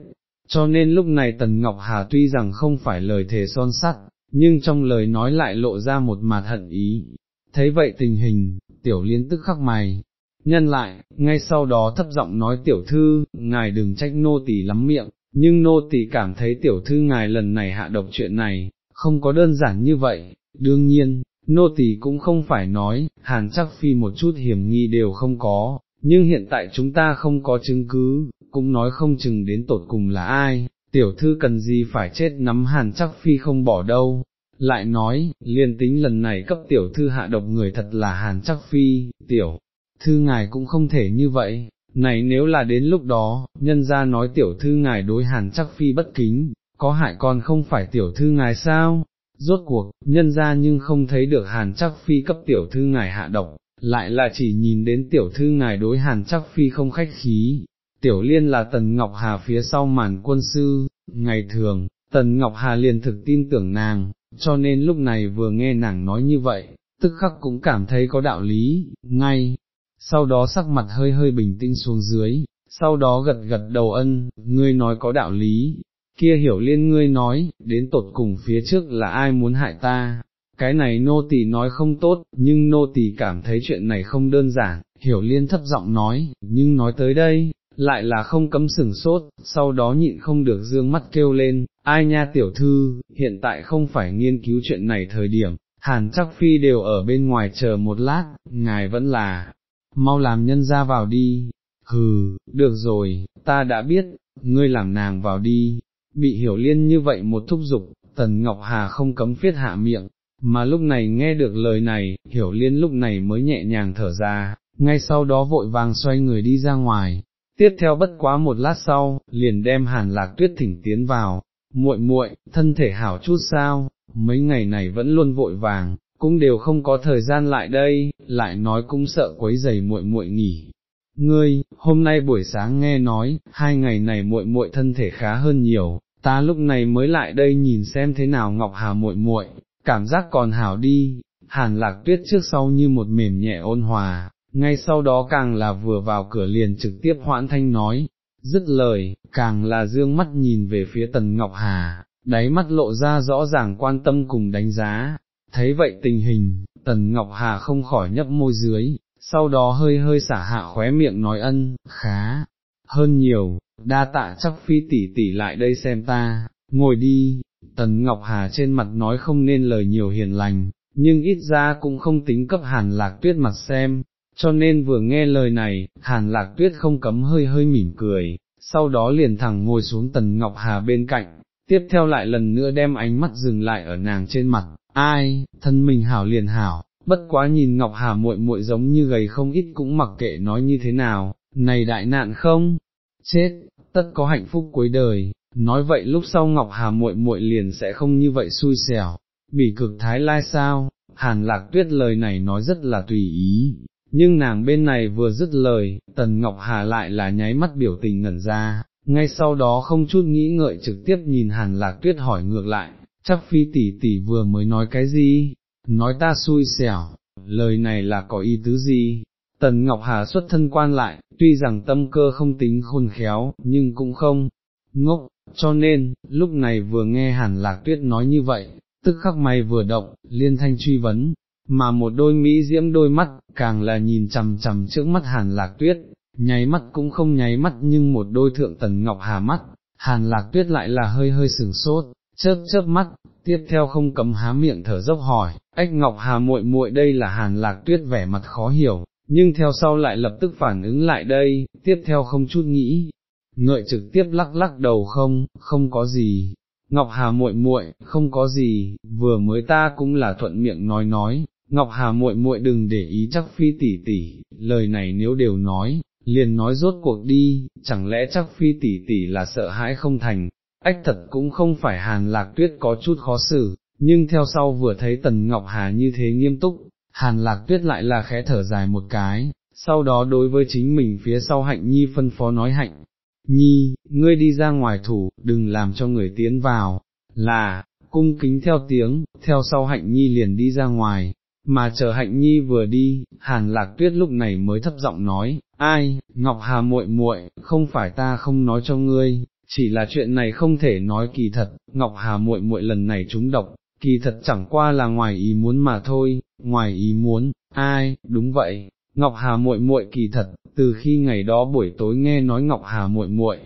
Cho nên lúc này Tần Ngọc Hà tuy rằng không phải lời thề son sắt, nhưng trong lời nói lại lộ ra một mặt hận ý. Thấy vậy tình hình, tiểu liên tức khắc mày, nhân lại, ngay sau đó thấp giọng nói tiểu thư, ngài đừng trách nô tỳ lắm miệng, nhưng nô tỳ cảm thấy tiểu thư ngài lần này hạ độc chuyện này, không có đơn giản như vậy, đương nhiên, nô tỳ cũng không phải nói, hàn chắc phi một chút hiểm nghi đều không có, nhưng hiện tại chúng ta không có chứng cứ, cũng nói không chừng đến tột cùng là ai, tiểu thư cần gì phải chết nắm hàn chắc phi không bỏ đâu. Lại nói, liên tính lần này cấp tiểu thư hạ độc người thật là hàn chắc phi, tiểu, thư ngài cũng không thể như vậy, này nếu là đến lúc đó, nhân ra nói tiểu thư ngài đối hàn chắc phi bất kính, có hại con không phải tiểu thư ngài sao, rốt cuộc, nhân ra nhưng không thấy được hàn chắc phi cấp tiểu thư ngài hạ độc, lại là chỉ nhìn đến tiểu thư ngài đối hàn chắc phi không khách khí. Tiểu liên là Tần Ngọc Hà phía sau màn quân sư, ngày thường, Tần Ngọc Hà liền thực tin tưởng nàng, cho nên lúc này vừa nghe nàng nói như vậy, tức khắc cũng cảm thấy có đạo lý, ngay, sau đó sắc mặt hơi hơi bình tĩnh xuống dưới, sau đó gật gật đầu ân, ngươi nói có đạo lý, kia hiểu liên ngươi nói, đến tột cùng phía trước là ai muốn hại ta, cái này nô tỳ nói không tốt, nhưng nô tỳ cảm thấy chuyện này không đơn giản, hiểu liên thấp giọng nói, nhưng nói tới đây, lại là không cấm sừng sốt, sau đó nhịn không được dương mắt kêu lên, ai nha tiểu thư, hiện tại không phải nghiên cứu chuyện này thời điểm, hàn chắc phi đều ở bên ngoài chờ một lát, ngài vẫn là, mau làm nhân ra vào đi, hừ, được rồi, ta đã biết, ngươi làm nàng vào đi, bị hiểu liên như vậy một thúc giục, tần Ngọc Hà không cấm phiết hạ miệng, mà lúc này nghe được lời này, hiểu liên lúc này mới nhẹ nhàng thở ra, ngay sau đó vội vàng xoay người đi ra ngoài, tiếp theo bất quá một lát sau, liền đem hàn lạc tuyết thỉnh tiến vào, muội muội, thân thể hảo chút sao, mấy ngày này vẫn luôn vội vàng, cũng đều không có thời gian lại đây, lại nói cũng sợ quấy giày muội muội nghỉ. Ngươi, hôm nay buổi sáng nghe nói, hai ngày này muội muội thân thể khá hơn nhiều, ta lúc này mới lại đây nhìn xem thế nào Ngọc Hà muội muội, cảm giác còn hảo đi. Hàn lạc tuyết trước sau như một mềm nhẹ ôn hòa, ngay sau đó càng là vừa vào cửa liền trực tiếp hoãn thanh nói, dứt lời, càng là dương mắt nhìn về phía tần Ngọc Hà, đáy mắt lộ ra rõ ràng quan tâm cùng đánh giá, thấy vậy tình hình, Tần Ngọc Hà không khỏi nhấp môi dưới, sau đó hơi hơi xả hạ khóe miệng nói ân, khá, hơn nhiều, đa tạ chắc phi tỷ tỷ lại đây xem ta, ngồi đi, Tần Ngọc Hà trên mặt nói không nên lời nhiều hiền lành, nhưng ít ra cũng không tính cấp hàn lạc tuyết mặt xem, cho nên vừa nghe lời này, hàn lạc tuyết không cấm hơi hơi mỉm cười, sau đó liền thẳng ngồi xuống Tần Ngọc Hà bên cạnh, tiếp theo lại lần nữa đem ánh mắt dừng lại ở nàng trên mặt, ai, thân mình hảo liền hảo, bất quá nhìn Ngọc Hà muội muội giống như gầy không ít cũng mặc kệ nói như thế nào, này đại nạn không, chết, tất có hạnh phúc cuối đời, nói vậy lúc sau Ngọc Hà muội muội liền sẽ không như vậy xui xẻo, bỉ cực thái lai sao, hàn lạc tuyết lời này nói rất là tùy ý, nhưng nàng bên này vừa dứt lời, Tần Ngọc Hà lại là nháy mắt biểu tình ngẩn ra, ngay sau đó không chút nghĩ ngợi trực tiếp nhìn hàn lạc tuyết hỏi ngược lại, chắc phi tỷ tỷ vừa mới nói cái gì, nói ta xui xẻo, lời này là có ý tứ gì? Tần Ngọc Hà xuất thân quan lại, tuy rằng tâm cơ không tính khôn khéo, nhưng cũng không ngốc, cho nên, lúc này vừa nghe Hàn Lạc Tuyết nói như vậy, tức khắc mày vừa động, liên thanh truy vấn, mà một đôi mỹ diễm đôi mắt, càng là nhìn chằm chằm trước mắt Hàn Lạc Tuyết, nháy mắt cũng không nháy mắt nhưng một đôi thượng Tần Ngọc Hà mắt, Hàn Lạc Tuyết lại là hơi hơi sừng sốt, chớp chớp mắt, tiếp theo không cấm há miệng thở dốc hỏi, ách Ngọc Hà muội muội đây là hàn lạc tuyết vẻ mặt khó hiểu, nhưng theo sau lại lập tức phản ứng lại đây, tiếp theo không chút nghĩ, ngợi trực tiếp lắc lắc đầu không, không có gì, Ngọc Hà muội muội, không có gì, vừa mới ta cũng là thuận miệng nói nói, Ngọc Hà muội muội đừng để ý chắc phi tỷ tỷ, lời này nếu đều nói, liền nói rốt cuộc đi, chẳng lẽ chắc phi tỷ tỷ là sợ hãi không thành, ách thật cũng không phải hàn lạc tuyết có chút khó xử, nhưng theo sau vừa thấy Tần Ngọc Hà như thế nghiêm túc, hàn lạc tuyết lại là khẽ thở dài một cái, sau đó đối với chính mình phía sau hạnh nhi phân phó nói hạnh, nhi, ngươi đi ra ngoài thủ, đừng làm cho người tiến vào, là, cung kính theo tiếng, theo sau hạnh nhi liền đi ra ngoài, mà chờ hạnh nhi vừa đi, hàn lạc tuyết lúc này mới thấp giọng nói, ai, Ngọc Hà muội muội, không phải ta không nói cho ngươi, chỉ là chuyện này không thể nói kỳ thật, Ngọc Hà muội muội lần này trúng độc, kỳ thật chẳng qua là ngoài ý muốn mà thôi, ngoài ý muốn, ai, đúng vậy, Ngọc Hà muội muội kỳ thật, từ khi ngày đó buổi tối nghe nói Ngọc Hà muội muội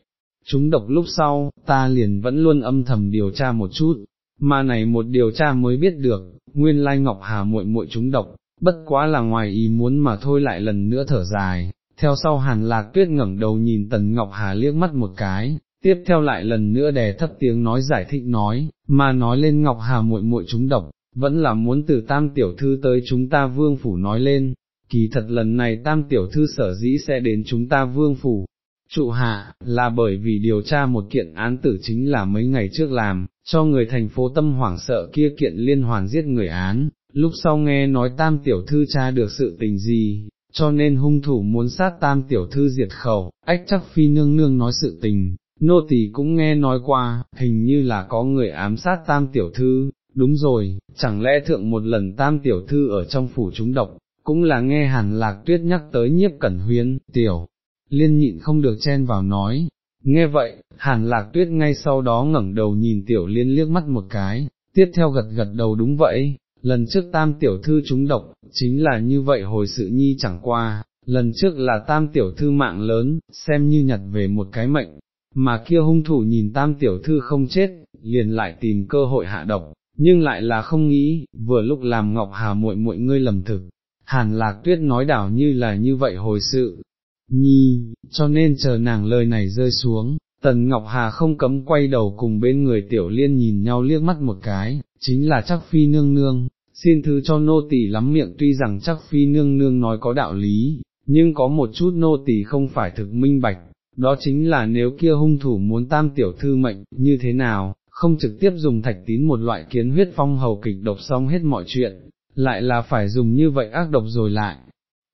trúng độc lúc sau, ta liền vẫn luôn âm thầm điều tra một chút, mà này một điều tra mới biết được, nguyên lai Ngọc Hà muội muội trúng độc, bất quá là ngoài ý muốn mà thôi lại lần nữa thở dài. Theo sau hàn lạc tuyết ngẩng đầu nhìn tần Ngọc Hà liếc mắt một cái, tiếp theo lại lần nữa đè thấp tiếng nói giải thích nói, mà nói lên Ngọc Hà muội muội chúng độc, vẫn là muốn từ tam tiểu thư tới chúng ta vương phủ nói lên, kỳ thật lần này tam tiểu thư sở dĩ sẽ đến chúng ta vương phủ. Trụ hạ, là bởi vì điều tra một kiện án tử chính là mấy ngày trước làm, cho người thành phố tâm hoảng sợ kia kiện liên hoàn giết người án, lúc sau nghe nói tam tiểu thư tra được sự tình gì, cho nên hung thủ muốn sát tam tiểu thư diệt khẩu, ách chắc phi nương nương nói sự tình, nô tỳ cũng nghe nói qua, hình như là có người ám sát tam tiểu thư, đúng rồi, chẳng lẽ thượng một lần tam tiểu thư ở trong phủ chúng độc, cũng là nghe hàn lạc tuyết nhắc tới nhiếp cẩn huyên, tiểu, liên nhịn không được chen vào nói, nghe vậy, hàn lạc tuyết ngay sau đó ngẩng đầu nhìn tiểu liên liếc mắt một cái, tiếp theo gật gật đầu đúng vậy, lần trước tam tiểu thư chúng độc, chính là như vậy hồi sự nhi chẳng qua, lần trước là tam tiểu thư mạng lớn, xem như nhặt về một cái mệnh, mà kia hung thủ nhìn tam tiểu thư không chết, liền lại tìm cơ hội hạ độc, nhưng lại là không nghĩ, vừa lúc làm Ngọc Hà muội muội ngươi lầm thực, hàn lạc tuyết nói đảo như là như vậy hồi sự, nhi, cho nên chờ nàng lời này rơi xuống, tần Ngọc Hà không cấm quay đầu cùng bên người tiểu liên nhìn nhau liếc mắt một cái, chính là chắc phi nương nương, xin thứ cho nô tỳ lắm miệng tuy rằng chắc phi nương nương nói có đạo lý, nhưng có một chút nô tỳ không phải thực minh bạch, đó chính là nếu kia hung thủ muốn tam tiểu thư mệnh, như thế nào, không trực tiếp dùng thạch tín một loại kiến huyết phong hầu kịch độc xong hết mọi chuyện, lại là phải dùng như vậy ác độc rồi lại.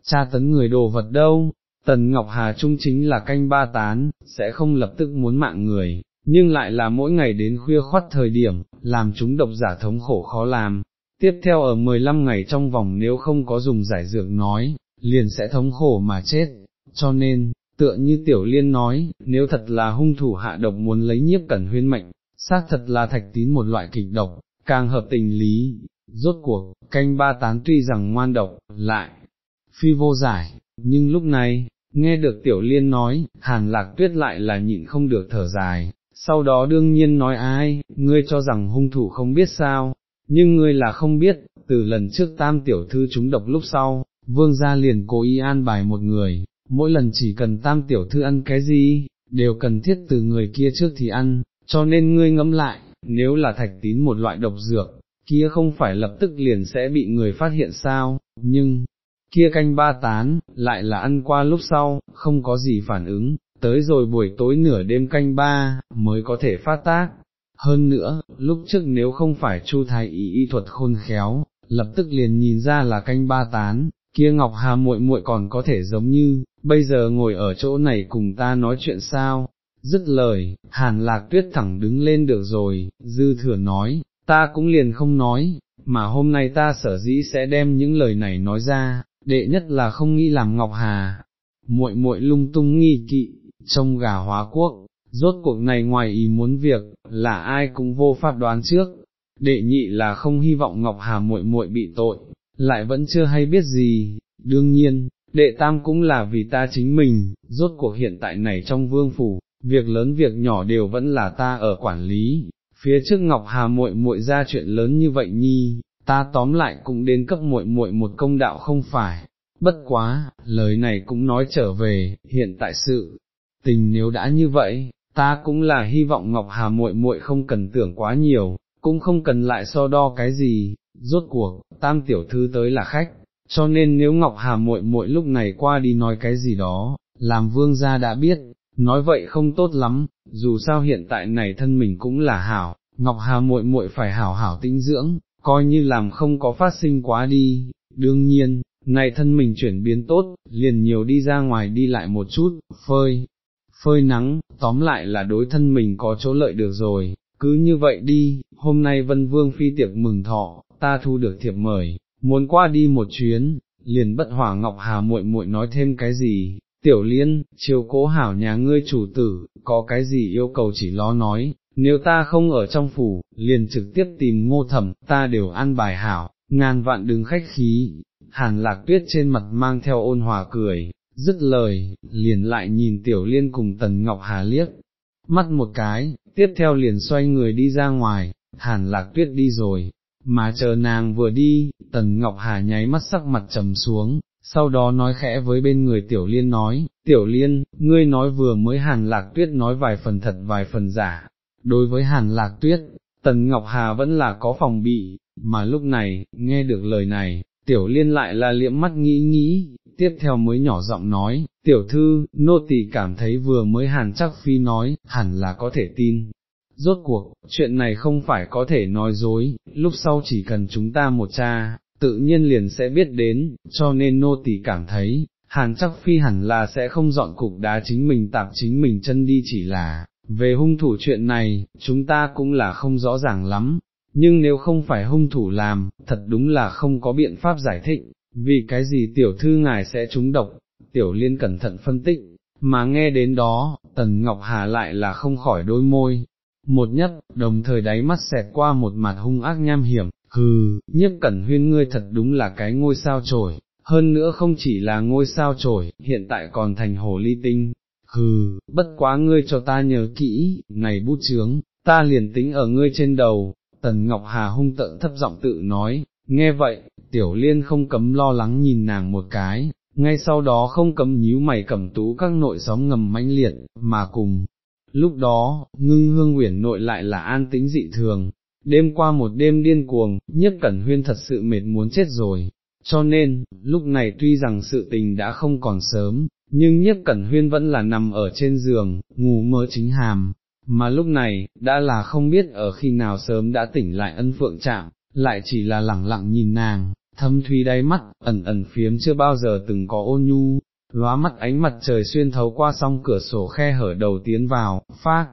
Cha tấn người đồ vật đâu, Tần Ngọc Hà Trung chính là canh ba tán, sẽ không lập tức muốn mạng người, nhưng lại là mỗi ngày đến khuya khoắt thời điểm, làm chúng độc giả thống khổ khó làm. Tiếp theo ở 15 ngày trong vòng nếu không có dùng giải dược nói, liền sẽ thống khổ mà chết, cho nên, tựa như tiểu liên nói, nếu thật là hung thủ hạ độc muốn lấy nhiếp cẩn huyên mệnh, xác thật là thạch tín một loại kịch độc, càng hợp tình lý, rốt cuộc, canh ba tán tuy rằng ngoan độc, lại, phi vô giải, nhưng lúc này, nghe được tiểu liên nói, hàn lạc tuyết lại là nhịn không được thở dài, sau đó đương nhiên nói ai, ngươi cho rằng hung thủ không biết sao, nhưng ngươi là không biết, từ lần trước tam tiểu thư chúng độc lúc sau, vương gia liền cố ý an bài một người, mỗi lần chỉ cần tam tiểu thư ăn cái gì, đều cần thiết từ người kia trước thì ăn, cho nên ngươi ngẫm lại, nếu là thạch tín một loại độc dược, kia không phải lập tức liền sẽ bị người phát hiện sao, nhưng, kia canh ba tán, lại là ăn qua lúc sau, không có gì phản ứng, tới rồi buổi tối nửa đêm canh ba, mới có thể phát tác. Hơn nữa, lúc trước nếu không phải Chu Thái Y y thuật khôn khéo, lập tức liền nhìn ra là canh ba tán, kia Ngọc Hà muội muội còn có thể giống như, bây giờ ngồi ở chỗ này cùng ta nói chuyện sao, dứt lời, hàn lạc tuyết thẳng đứng lên được rồi, dư thừa nói, ta cũng liền không nói, mà hôm nay ta sở dĩ sẽ đem những lời này nói ra, đệ nhất là không nghĩ làm Ngọc Hà, muội muội lung tung nghi kỵ, trông gà hóa quốc, rốt cuộc này ngoài ý muốn việc, là ai cũng vô pháp đoán trước, đệ nhị là không hy vọng Ngọc Hà muội muội bị tội, lại vẫn chưa hay biết gì, đương nhiên, đệ tam cũng là vì ta chính mình, rốt cuộc hiện tại này trong vương phủ, việc lớn việc nhỏ đều vẫn là ta ở quản lý, phía trước Ngọc Hà muội muội ra chuyện lớn như vậy nhi, ta tóm lại cũng đến cấp muội muội một công đạo không phải, bất quá, lời này cũng nói trở về, hiện tại sự, tình nếu đã như vậy, ta cũng là hy vọng Ngọc Hà muội muội không cần tưởng quá nhiều, cũng không cần lại so đo cái gì, rốt cuộc, tam tiểu thư tới là khách, cho nên nếu Ngọc Hà muội muội lúc này qua đi nói cái gì đó, làm vương gia đã biết, nói vậy không tốt lắm, dù sao hiện tại này thân mình cũng là hảo, Ngọc Hà muội muội phải hảo hảo tinh dưỡng, coi như làm không có phát sinh quá đi, đương nhiên, này thân mình chuyển biến tốt, liền nhiều đi ra ngoài đi lại một chút, phơi, phơi nắng, tóm lại là đối thân mình có chỗ lợi được rồi, cứ như vậy đi, hôm nay Vân Vương phi tiệc mừng thọ, ta thu được thiệp mời, muốn qua đi một chuyến, liền bất hỏa Ngọc Hà muội muội nói thêm cái gì, tiểu liên, chiều cố hảo nhà ngươi chủ tử, có cái gì yêu cầu chỉ lo nói, nếu ta không ở trong phủ, liền trực tiếp tìm ngô thẩm, ta đều ăn bài hảo, ngàn vạn đừng khách khí, hàn lạc tuyết trên mặt mang theo ôn hòa cười, dứt lời, liền lại nhìn tiểu liên cùng tần ngọc hà liếc, mắt một cái, tiếp theo liền xoay người đi ra ngoài, hàn lạc tuyết đi rồi, mà chờ nàng vừa đi, tần ngọc hà nháy mắt sắc mặt trầm xuống, sau đó nói khẽ với bên người tiểu liên nói, tiểu liên, ngươi nói vừa mới hàn lạc tuyết nói vài phần thật vài phần giả, đối với hàn lạc tuyết, tần ngọc hà vẫn là có phòng bị, mà lúc này, nghe được lời này, tiểu liên lại là liễm mắt nghĩ nghĩ, tiếp theo mới nhỏ giọng nói, tiểu thư, nô tỳ cảm thấy vừa mới hàn chắc phi nói, hẳn là có thể tin. Rốt cuộc, chuyện này không phải có thể nói dối, lúc sau chỉ cần chúng ta một cha, tự nhiên liền sẽ biết đến, cho nên nô tỳ cảm thấy, hàn chắc phi hẳn là sẽ không dọn cục đá chính mình tạp chính mình chân đi chỉ là, về hung thủ chuyện này, chúng ta cũng là không rõ ràng lắm, nhưng nếu không phải hung thủ làm, thật đúng là không có biện pháp giải thích, vì cái gì tiểu thư ngài sẽ trúng độc, tiểu liên cẩn thận phân tích, mà nghe đến đó, tần ngọc hà lại là không khỏi đôi môi, một nhất, đồng thời đáy mắt xẹt qua một mặt hung ác nham hiểm, hừ, nhiếp cẩn huyên ngươi thật đúng là cái ngôi sao trổi, hơn nữa không chỉ là ngôi sao trổi, hiện tại còn thành hồ ly tinh, hừ, bất quá ngươi cho ta nhớ kỹ, này bút chướng, ta liền tính ở ngươi trên đầu, tần ngọc hà hung tợn thấp giọng tự nói, nghe vậy, tiểu liên không cấm lo lắng nhìn nàng một cái, ngay sau đó không cấm nhíu mày cẩm tú các nội xóm ngầm mãnh liệt, mà cùng. Lúc đó, ngưng hương uyển nội lại là an tĩnh dị thường, đêm qua một đêm điên cuồng, nhất cẩn huyên thật sự mệt muốn chết rồi, cho nên, lúc này tuy rằng sự tình đã không còn sớm, nhưng nhất cẩn huyên vẫn là nằm ở trên giường, ngủ mơ chính hàm, mà lúc này, đã là không biết ở khi nào sớm đã tỉnh lại ân phượng chạm, lại chỉ là lẳng lặng nhìn nàng, thâm thuy đáy mắt, ẩn ẩn phiếm chưa bao giờ từng có ôn nhu, lóa mắt ánh mặt trời xuyên thấu qua song cửa sổ khe hở đầu tiến vào, phát,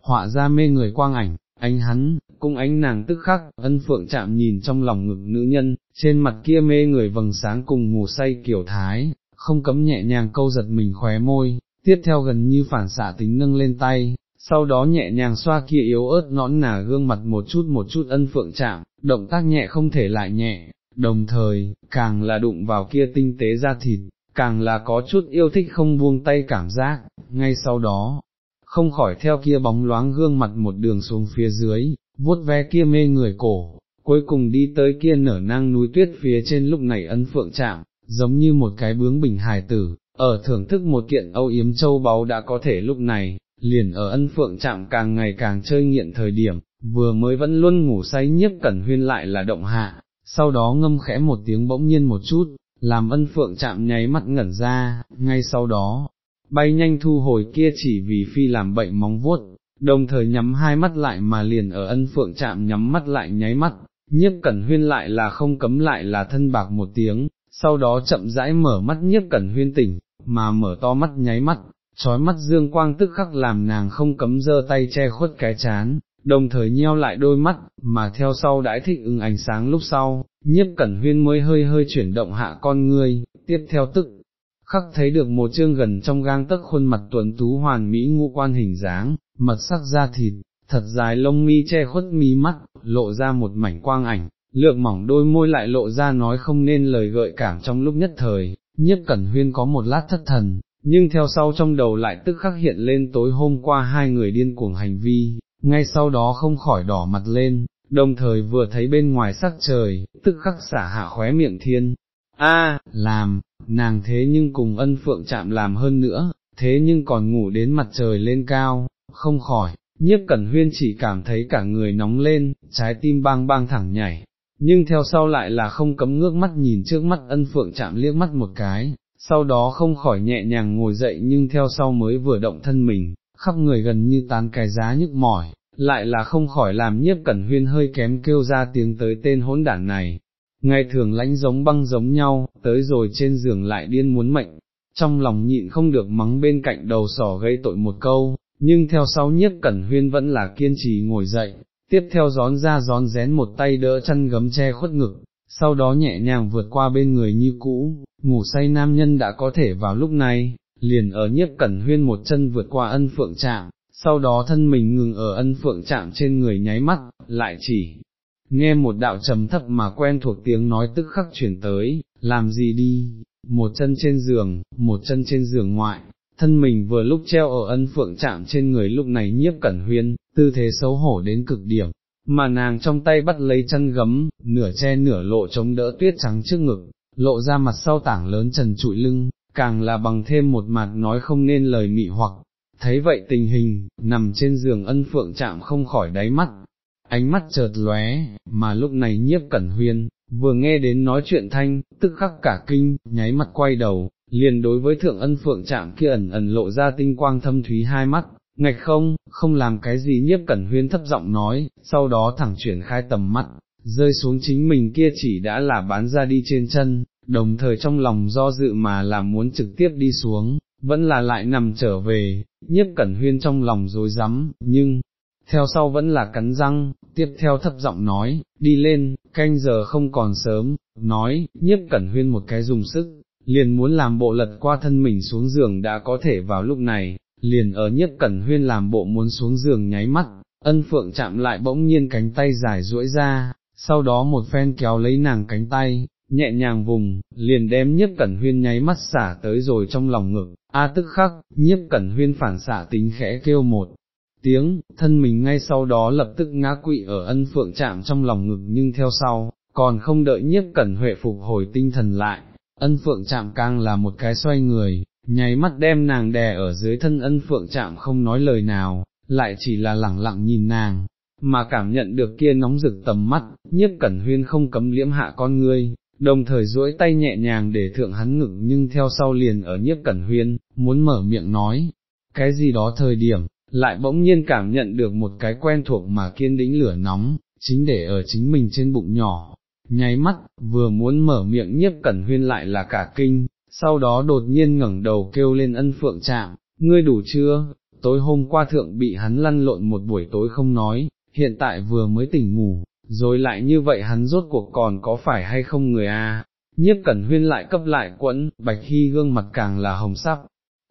họa ra mê người quang ảnh, ánh hắn, cung ánh nàng tức khắc, ân phượng chạm nhìn trong lòng ngực nữ nhân, trên mặt kia mê người vầng sáng cùng mù say kiểu thái, không cấm nhẹ nhàng câu giật mình khóe môi, tiếp theo gần như phản xạ tính nâng lên tay, sau đó nhẹ nhàng xoa kia yếu ớt nõn nà gương mặt một chút một chút ân phượng chạm, động tác nhẹ không thể lại nhẹ, đồng thời, càng là đụng vào kia tinh tế da thịt, càng là có chút yêu thích không buông tay cảm giác, ngay sau đó, không khỏi theo kia bóng loáng gương mặt một đường xuống phía dưới, vuốt ve kia mê người cổ, cuối cùng đi tới kia nở nang núi tuyết phía trên lúc này ân phượng chạm, giống như một cái bướng bình hài tử, ở thưởng thức một kiện âu yếm châu báu đã có thể lúc này, liền ở ân phượng chạm càng ngày càng chơi nghiện thời điểm, vừa mới vẫn luôn ngủ say nhiếp cẩn huyên lại là động hạ, sau đó ngâm khẽ một tiếng bỗng nhiên một chút, làm ân phượng chạm nháy mắt ngẩn ra, ngay sau đó, bay nhanh thu hồi kia chỉ vì phi làm bệnh móng vuốt, đồng thời nhắm hai mắt lại mà liền ở ân phượng chạm nhắm mắt lại nháy mắt, nhiếp cẩn huyên lại là không cấm lại là thân bạc một tiếng, sau đó chậm rãi mở mắt nhiếp cẩn huyên tỉnh, mà mở to mắt nháy mắt, trói mắt dương quang tức khắc làm nàng không cấm giơ tay che khuất cái chán, đồng thời nheo lại đôi mắt, mà theo sau đãi thích ứng ánh sáng lúc sau, nhiếp cẩn huyên mới hơi hơi chuyển động hạ con ngươi, tiếp theo tức, khắc thấy được một chương gần trong gang tấc khuôn mặt tuấn tú hoàn mỹ ngũ quan hình dáng, mật sắc da thịt, thật dài lông mi che khuất mi mắt, lộ ra một mảnh quang ảnh, lược mỏng đôi môi lại lộ ra nói không nên lời gợi cảm trong lúc nhất thời, nhiếp cẩn huyên có một lát thất thần, nhưng theo sau trong đầu lại tức khắc hiện lên tối hôm qua hai người điên cuồng hành vi, ngay sau đó không khỏi đỏ mặt lên, đồng thời vừa thấy bên ngoài sắc trời, tức khắc xả hạ khóe miệng thiên. A, làm, nàng thế nhưng cùng ân phượng chạm làm hơn nữa, thế nhưng còn ngủ đến mặt trời lên cao, không khỏi, nhiếp cẩn huyên chỉ cảm thấy cả người nóng lên, trái tim bang bang thẳng nhảy, nhưng theo sau lại là không cấm ngước mắt nhìn trước mắt ân phượng chạm liếc mắt một cái, sau đó không khỏi nhẹ nhàng ngồi dậy nhưng theo sau mới vừa động thân mình, khắp người gần như tán cái giá nhức mỏi, lại là không khỏi làm nhiếp cẩn huyên hơi kém kêu ra tiếng tới tên hỗn đản này. Ngày thường lãnh giống băng giống nhau, tới rồi trên giường lại điên muốn mệnh, trong lòng nhịn không được mắng bên cạnh đầu sỏ gây tội một câu, nhưng theo sau nhiếp cẩn huyên vẫn là kiên trì ngồi dậy, tiếp theo gión ra gión rén một tay đỡ chân gấm che khuất ngực, sau đó nhẹ nhàng vượt qua bên người như cũ, ngủ say nam nhân đã có thể vào lúc này, liền ở nhiếp cẩn huyên một chân vượt qua ân phượng chạm, sau đó thân mình ngừng ở ân phượng chạm trên người nháy mắt, lại chỉ nghe một đạo trầm thấp mà quen thuộc tiếng nói tức khắc chuyển tới, làm gì đi, một chân trên giường, một chân trên giường ngoại, thân mình vừa lúc treo ở ân phượng chạm trên người lúc này nhiếp cẩn huyên, tư thế xấu hổ đến cực điểm, mà nàng trong tay bắt lấy chân gấm, nửa che nửa lộ chống đỡ tuyết trắng trước ngực, lộ ra mặt sau tảng lớn trần trụi lưng, càng là bằng thêm một mặt nói không nên lời mị hoặc. Thấy vậy tình hình, nằm trên giường ân phượng chạm không khỏi đáy mắt, ánh mắt chợt lóe, mà lúc này nhiếp cẩn huyên, vừa nghe đến nói chuyện thanh, tức khắc cả kinh, nháy mặt quay đầu, liền đối với thượng ân phượng chạm kia ẩn ẩn lộ ra tinh quang thâm thúy hai mắt, ngạch không, không làm cái gì nhiếp cẩn huyên thấp giọng nói, sau đó thẳng chuyển khai tầm mắt, rơi xuống chính mình kia chỉ đã là bán ra đi trên chân, đồng thời trong lòng do dự mà là muốn trực tiếp đi xuống, vẫn là lại nằm trở về, nhiếp cẩn huyên trong lòng dối rắm nhưng, theo sau vẫn là cắn răng, tiếp theo thấp giọng nói, đi lên, canh giờ không còn sớm, nói, nhiếp cẩn huyên một cái dùng sức, liền muốn làm bộ lật qua thân mình xuống giường đã có thể vào lúc này, liền ở nhiếp cẩn huyên làm bộ muốn xuống giường nháy mắt, ân phượng chạm lại bỗng nhiên cánh tay dài duỗi ra, sau đó một phen kéo lấy nàng cánh tay, nhẹ nhàng vùng, liền đem nhiếp cẩn huyên nháy mắt xả tới rồi trong lòng ngực, a tức khắc, nhiếp cẩn huyên phản xả tính khẽ kêu một tiếng, thân mình ngay sau đó lập tức ngã quỵ ở ân phượng chạm trong lòng ngực nhưng theo sau, còn không đợi nhiếp cẩn huệ phục hồi tinh thần lại, ân phượng chạm càng là một cái xoay người, nháy mắt đem nàng đè ở dưới thân ân phượng chạm không nói lời nào, lại chỉ là lẳng lặng nhìn nàng, mà cảm nhận được kia nóng rực tầm mắt, nhiếp cẩn huyên không cấm liễm hạ con ngươi, đồng thời duỗi tay nhẹ nhàng để thượng hắn ngực nhưng theo sau liền ở nhiếp cẩn huyên, muốn mở miệng nói, cái gì đó thời điểm, lại bỗng nhiên cảm nhận được một cái quen thuộc mà kiên đĩnh lửa nóng, chính để ở chính mình trên bụng nhỏ, nháy mắt, vừa muốn mở miệng nhiếp cẩn huyên lại là cả kinh, sau đó đột nhiên ngẩng đầu kêu lên ân phượng chạm, ngươi đủ chưa, tối hôm qua thượng bị hắn lăn lộn một buổi tối không nói, hiện tại vừa mới tỉnh ngủ, rồi lại như vậy hắn rốt cuộc còn có phải hay không người a? nhiếp cẩn huyên lại cấp lại quẫn, bạch hy gương mặt càng là hồng sắc,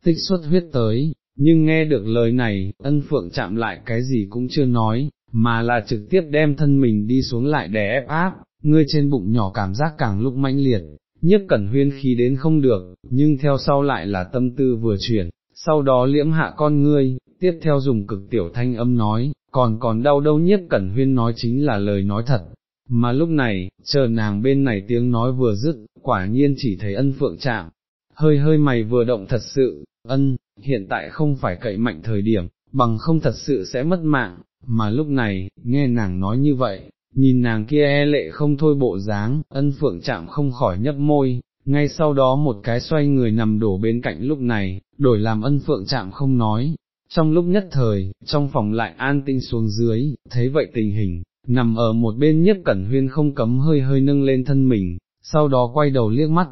tích xuất huyết tới, nhưng nghe được lời này, ân phượng chạm lại cái gì cũng chưa nói, mà là trực tiếp đem thân mình đi xuống lại đè ép áp, ngươi trên bụng nhỏ cảm giác càng lúc mãnh liệt, nhiếp cẩn huyên khí đến không được, nhưng theo sau lại là tâm tư vừa chuyển, sau đó liễm hạ con ngươi, tiếp theo dùng cực tiểu thanh âm nói, còn còn đau đâu nhiếp cẩn huyên nói chính là lời nói thật. Mà lúc này, chờ nàng bên này tiếng nói vừa dứt, quả nhiên chỉ thấy ân phượng chạm, hơi hơi mày vừa động thật sự, ân, hiện tại không phải cậy mạnh thời điểm, bằng không thật sự sẽ mất mạng, mà lúc này, nghe nàng nói như vậy, nhìn nàng kia e lệ không thôi bộ dáng, ân phượng chạm không khỏi nhấp môi, ngay sau đó một cái xoay người nằm đổ bên cạnh lúc này, đổi làm ân phượng chạm không nói. Trong lúc nhất thời, trong phòng lại an tinh xuống dưới, thấy vậy tình hình, nằm ở một bên nhất cẩn huyên không cấm hơi hơi nâng lên thân mình, sau đó quay đầu liếc mắt,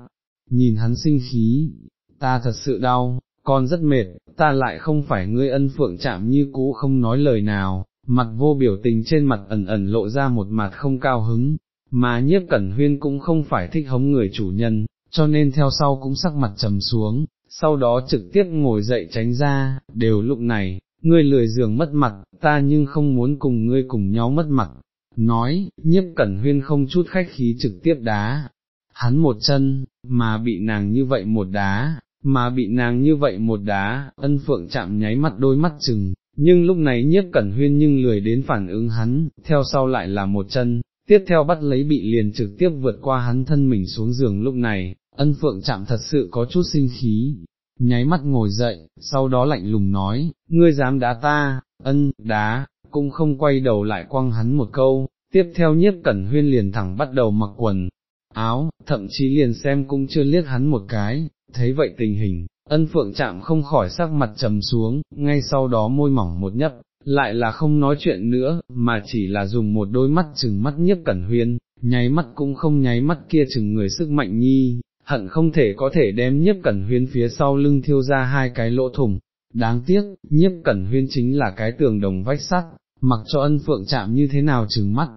nhìn hắn sinh khí, ta thật sự đau, con rất mệt, ta lại không phải ngươi ân phượng chạm như cũ không nói lời nào, mặt vô biểu tình trên mặt ẩn ẩn lộ ra một mặt không cao hứng, mà nhiếp cẩn huyên cũng không phải thích hống người chủ nhân, cho nên theo sau cũng sắc mặt trầm xuống, sau đó trực tiếp ngồi dậy tránh ra, đều lúc này, ngươi lười giường mất mặt, ta nhưng không muốn cùng ngươi cùng nhau mất mặt, nói, nhiếp cẩn huyên không chút khách khí trực tiếp đá, hắn một chân, mà bị nàng như vậy một đá, mà bị nàng như vậy một đá, ân phượng chạm nháy mắt đôi mắt chừng, nhưng lúc này nhiếp cẩn huyên nhưng lười đến phản ứng hắn, theo sau lại là một chân, tiếp theo bắt lấy bị liền trực tiếp vượt qua hắn thân mình xuống giường lúc này, ân phượng chạm thật sự có chút sinh khí, nháy mắt ngồi dậy, sau đó lạnh lùng nói, ngươi dám đá ta, ân, đá, cũng không quay đầu lại quăng hắn một câu, tiếp theo nhiếp cẩn huyên liền thẳng bắt đầu mặc quần, áo, thậm chí liền xem cũng chưa liếc hắn một cái, thấy vậy tình hình, ân phượng chạm không khỏi sắc mặt trầm xuống, ngay sau đó môi mỏng một nhấp, lại là không nói chuyện nữa, mà chỉ là dùng một đôi mắt chừng mắt nhiếp cẩn huyên, nháy mắt cũng không nháy mắt kia chừng người sức mạnh nhi, hận không thể có thể đem nhiếp cẩn huyên phía sau lưng thiêu ra hai cái lỗ thủng. Đáng tiếc, nhiếp cẩn huyên chính là cái tường đồng vách sắt, mặc cho ân phượng chạm như thế nào chừng mắt,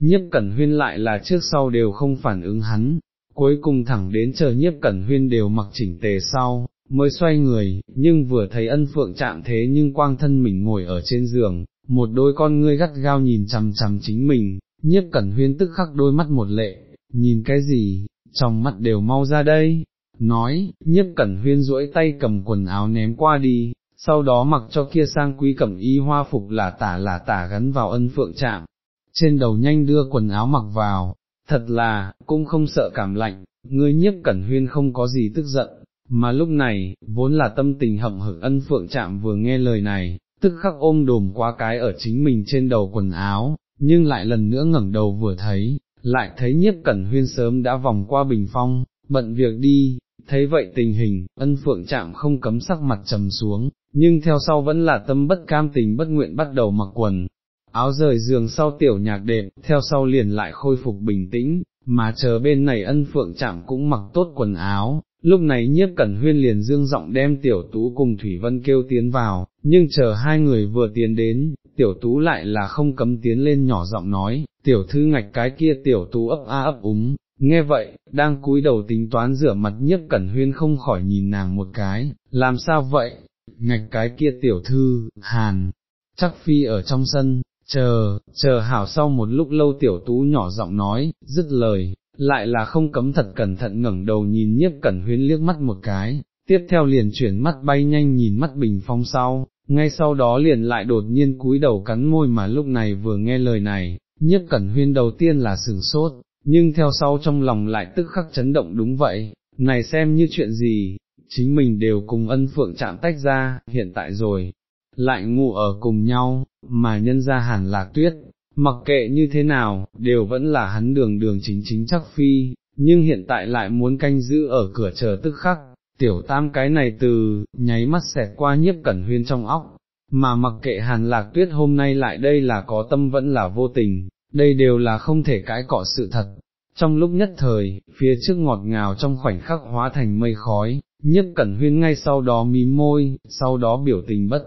nhiếp cẩn huyên lại là trước sau đều không phản ứng hắn, cuối cùng thẳng đến chờ nhiếp cẩn huyên đều mặc chỉnh tề sau, mới xoay người, nhưng vừa thấy ân phượng chạm thế nhưng quang thân mình ngồi ở trên giường, một đôi con ngươi gắt gao nhìn chằm chằm chính mình, nhiếp cẩn huyên tức khắc đôi mắt một lệ, nhìn cái gì, trong mắt đều mau ra đây, nói, nhiếp cẩn huyên duỗi tay cầm quần áo ném qua đi, sau đó mặc cho kia sang quý cẩm y hoa phục là tả là tả gắn vào ân phượng chạm, trên đầu nhanh đưa quần áo mặc vào, thật là, cũng không sợ cảm lạnh, ngươi nhiếp cẩn huyên không có gì tức giận, mà lúc này, vốn là tâm tình hậm hực ân phượng chạm vừa nghe lời này, tức khắc ôm đồm qua cái ở chính mình trên đầu quần áo, nhưng lại lần nữa ngẩng đầu vừa thấy, lại thấy nhiếp cẩn huyên sớm đã vòng qua bình phong, bận việc đi, thấy vậy tình hình, ân phượng chạm không cấm sắc mặt trầm xuống, nhưng theo sau vẫn là tâm bất cam tình bất nguyện bắt đầu mặc quần, áo rời giường sau tiểu nhạc đệm, theo sau liền lại khôi phục bình tĩnh, mà chờ bên này ân phượng chạm cũng mặc tốt quần áo, lúc này nhiếp cẩn huyên liền dương giọng đem tiểu tú cùng Thủy Vân kêu tiến vào, nhưng chờ hai người vừa tiến đến, tiểu tú lại là không cấm tiến lên nhỏ giọng nói, tiểu thư ngạch cái kia tiểu tú ấp a ấp úng, nghe vậy, đang cúi đầu tính toán rửa mặt nhiếp cẩn huyên không khỏi nhìn nàng một cái, làm sao vậy, ngạch cái kia tiểu thư, hàn, chắc phi ở trong sân, chờ, chờ hảo sau một lúc lâu tiểu tú nhỏ giọng nói, dứt lời, lại là không cấm thật cẩn thận ngẩng đầu nhìn nhiếp cẩn huyên liếc mắt một cái, tiếp theo liền chuyển mắt bay nhanh nhìn mắt bình phong sau, ngay sau đó liền lại đột nhiên cúi đầu cắn môi mà lúc này vừa nghe lời này, nhiếp cẩn huyên đầu tiên là sừng sốt, nhưng theo sau trong lòng lại tức khắc chấn động đúng vậy, này xem như chuyện gì, chính mình đều cùng ân phượng chạm tách ra, hiện tại rồi, lại ngủ ở cùng nhau, mà nhân ra hàn lạc tuyết, mặc kệ như thế nào, đều vẫn là hắn đường đường chính chính chắc phi, nhưng hiện tại lại muốn canh giữ ở cửa chờ tức khắc, tiểu tam cái này từ, nháy mắt xẹt qua nhiếp cẩn huyên trong óc, mà mặc kệ hàn lạc tuyết hôm nay lại đây là có tâm vẫn là vô tình, đây đều là không thể cãi cọ sự thật. Trong lúc nhất thời, phía trước ngọt ngào trong khoảnh khắc hóa thành mây khói, nhiếp cẩn huyên ngay sau đó mí môi, sau đó biểu tình bất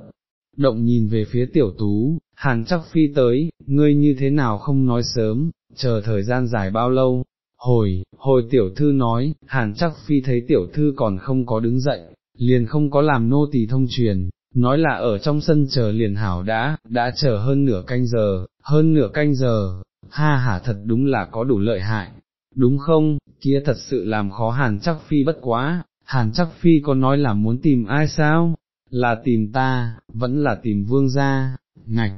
động nhìn về phía tiểu tú, hàn chắc phi tới, ngươi như thế nào không nói sớm, chờ thời gian dài bao lâu, hồi, hồi tiểu thư nói, hàn chắc phi thấy tiểu thư còn không có đứng dậy, liền không có làm nô tỳ thông truyền, nói là ở trong sân chờ liền hảo đã, đã chờ hơn nửa canh giờ, hơn nửa canh giờ, ha hả thật đúng là có đủ lợi hại, đúng không, kia thật sự làm khó hàn chắc phi bất quá, hàn chắc phi có nói là muốn tìm ai sao, là tìm ta, vẫn là tìm vương gia, ngạch,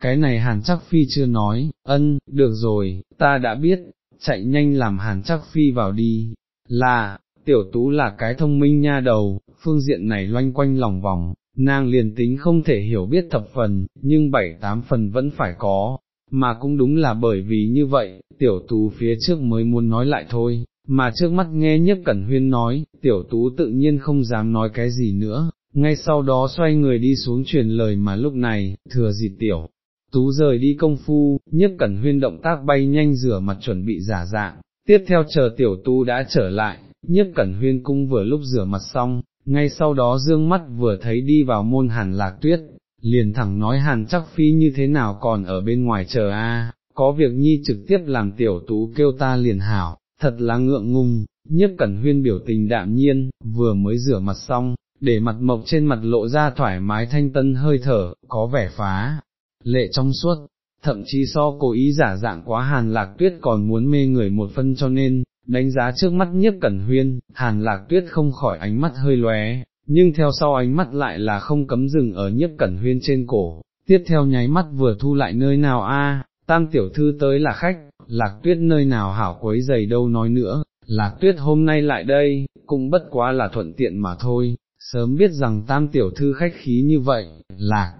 cái này hàn chắc phi chưa nói, ân, được rồi, ta đã biết, chạy nhanh làm hàn chắc phi vào đi, là, tiểu tú là cái thông minh nha đầu, phương diện này loanh quanh lòng vòng, nàng liền tính không thể hiểu biết thập phần, nhưng bảy tám phần vẫn phải có, mà cũng đúng là bởi vì như vậy, tiểu tú phía trước mới muốn nói lại thôi, mà trước mắt nghe nhất cẩn huyên nói, tiểu tú tự nhiên không dám nói cái gì nữa, ngay sau đó xoay người đi xuống truyền lời mà lúc này, thừa dịp tiểu. Tú rời đi công phu, nhất cẩn huyên động tác bay nhanh rửa mặt chuẩn bị giả dạng, tiếp theo chờ tiểu tú đã trở lại, nhất cẩn huyên cung vừa lúc rửa mặt xong, ngay sau đó dương mắt vừa thấy đi vào môn hàn lạc tuyết, liền thẳng nói hàn chắc phi như thế nào còn ở bên ngoài chờ a, có việc nhi trực tiếp làm tiểu tú kêu ta liền hảo, thật là ngượng ngùng, nhất cẩn huyên biểu tình đạm nhiên, vừa mới rửa mặt xong, để mặt mộc trên mặt lộ ra thoải mái thanh tân hơi thở, có vẻ phá, lệ trong suốt, thậm chí so cố ý giả dạng quá hàn lạc tuyết còn muốn mê người một phân cho nên, đánh giá trước mắt nhất cẩn huyên, hàn lạc tuyết không khỏi ánh mắt hơi lóe, nhưng theo sau ánh mắt lại là không cấm dừng ở nhất cẩn huyên trên cổ, tiếp theo nháy mắt vừa thu lại nơi nào a? Tam tiểu thư tới là khách, lạc tuyết nơi nào hảo quấy giày đâu nói nữa, lạc tuyết hôm nay lại đây, cũng bất quá là thuận tiện mà thôi, sớm biết rằng tam tiểu thư khách khí như vậy, lạc,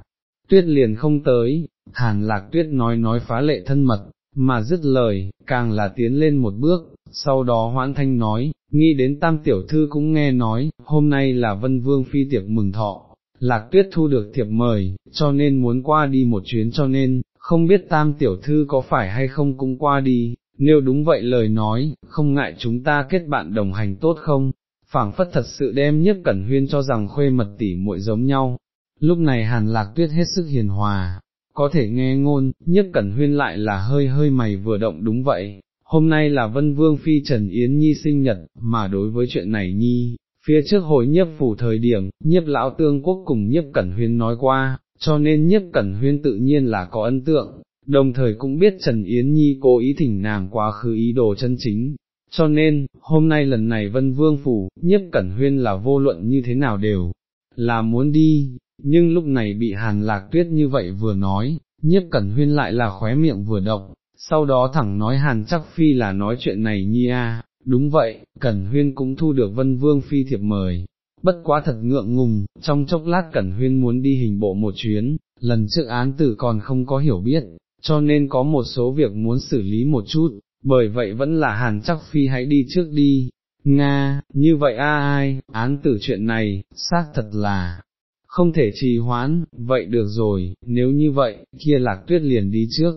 tuyết liền không tới, hàn lạc tuyết nói nói phá lệ thân mật, mà dứt lời, càng là tiến lên một bước, sau đó hoãn thanh nói, nghĩ đến tam tiểu thư cũng nghe nói, hôm nay là vân vương phi tiệc mừng thọ, lạc tuyết thu được thiệp mời, cho nên muốn qua đi một chuyến cho nên, không biết tam tiểu thư có phải hay không cũng qua đi, nếu đúng vậy lời nói, không ngại chúng ta kết bạn đồng hành tốt không, phảng phất thật sự đem nhất cẩn huyên cho rằng khuê mật tỉ muội giống nhau. Lúc này hàn lạc tuyết hết sức hiền hòa, có thể nghe ngôn, nhất cẩn huyên lại là hơi hơi mày vừa động đúng vậy, hôm nay là vân vương phi Trần Yến Nhi sinh nhật, mà đối với chuyện này Nhi, phía trước hồi nhiếp phủ thời điểm, nhiếp lão tương quốc cùng nhiếp cẩn huyên nói qua, cho nên nhiếp cẩn huyên tự nhiên là có ấn tượng, đồng thời cũng biết Trần Yến Nhi cố ý thỉnh nàng quá khứ ý đồ chân chính. Cho nên, hôm nay lần này Vân Vương Phủ, nhiếp cẩn huyên là vô luận như thế nào đều, là muốn đi, nhưng lúc này bị hàn lạc tuyết như vậy vừa nói, nhiếp cẩn huyên lại là khóe miệng vừa động, sau đó thẳng nói hàn chắc phi là nói chuyện này nhi a, đúng vậy, cẩn huyên cũng thu được vân vương phi thiệp mời, bất quá thật ngượng ngùng, trong chốc lát cẩn huyên muốn đi hình bộ một chuyến, lần trước án tử còn không có hiểu biết, cho nên có một số việc muốn xử lý một chút, bởi vậy vẫn là hàn chắc phi hãy đi trước đi. Nga, như vậy a ai, án tử chuyện này, xác thật là, không thể trì hoãn, vậy được rồi, nếu như vậy, kia lạc tuyết liền đi trước.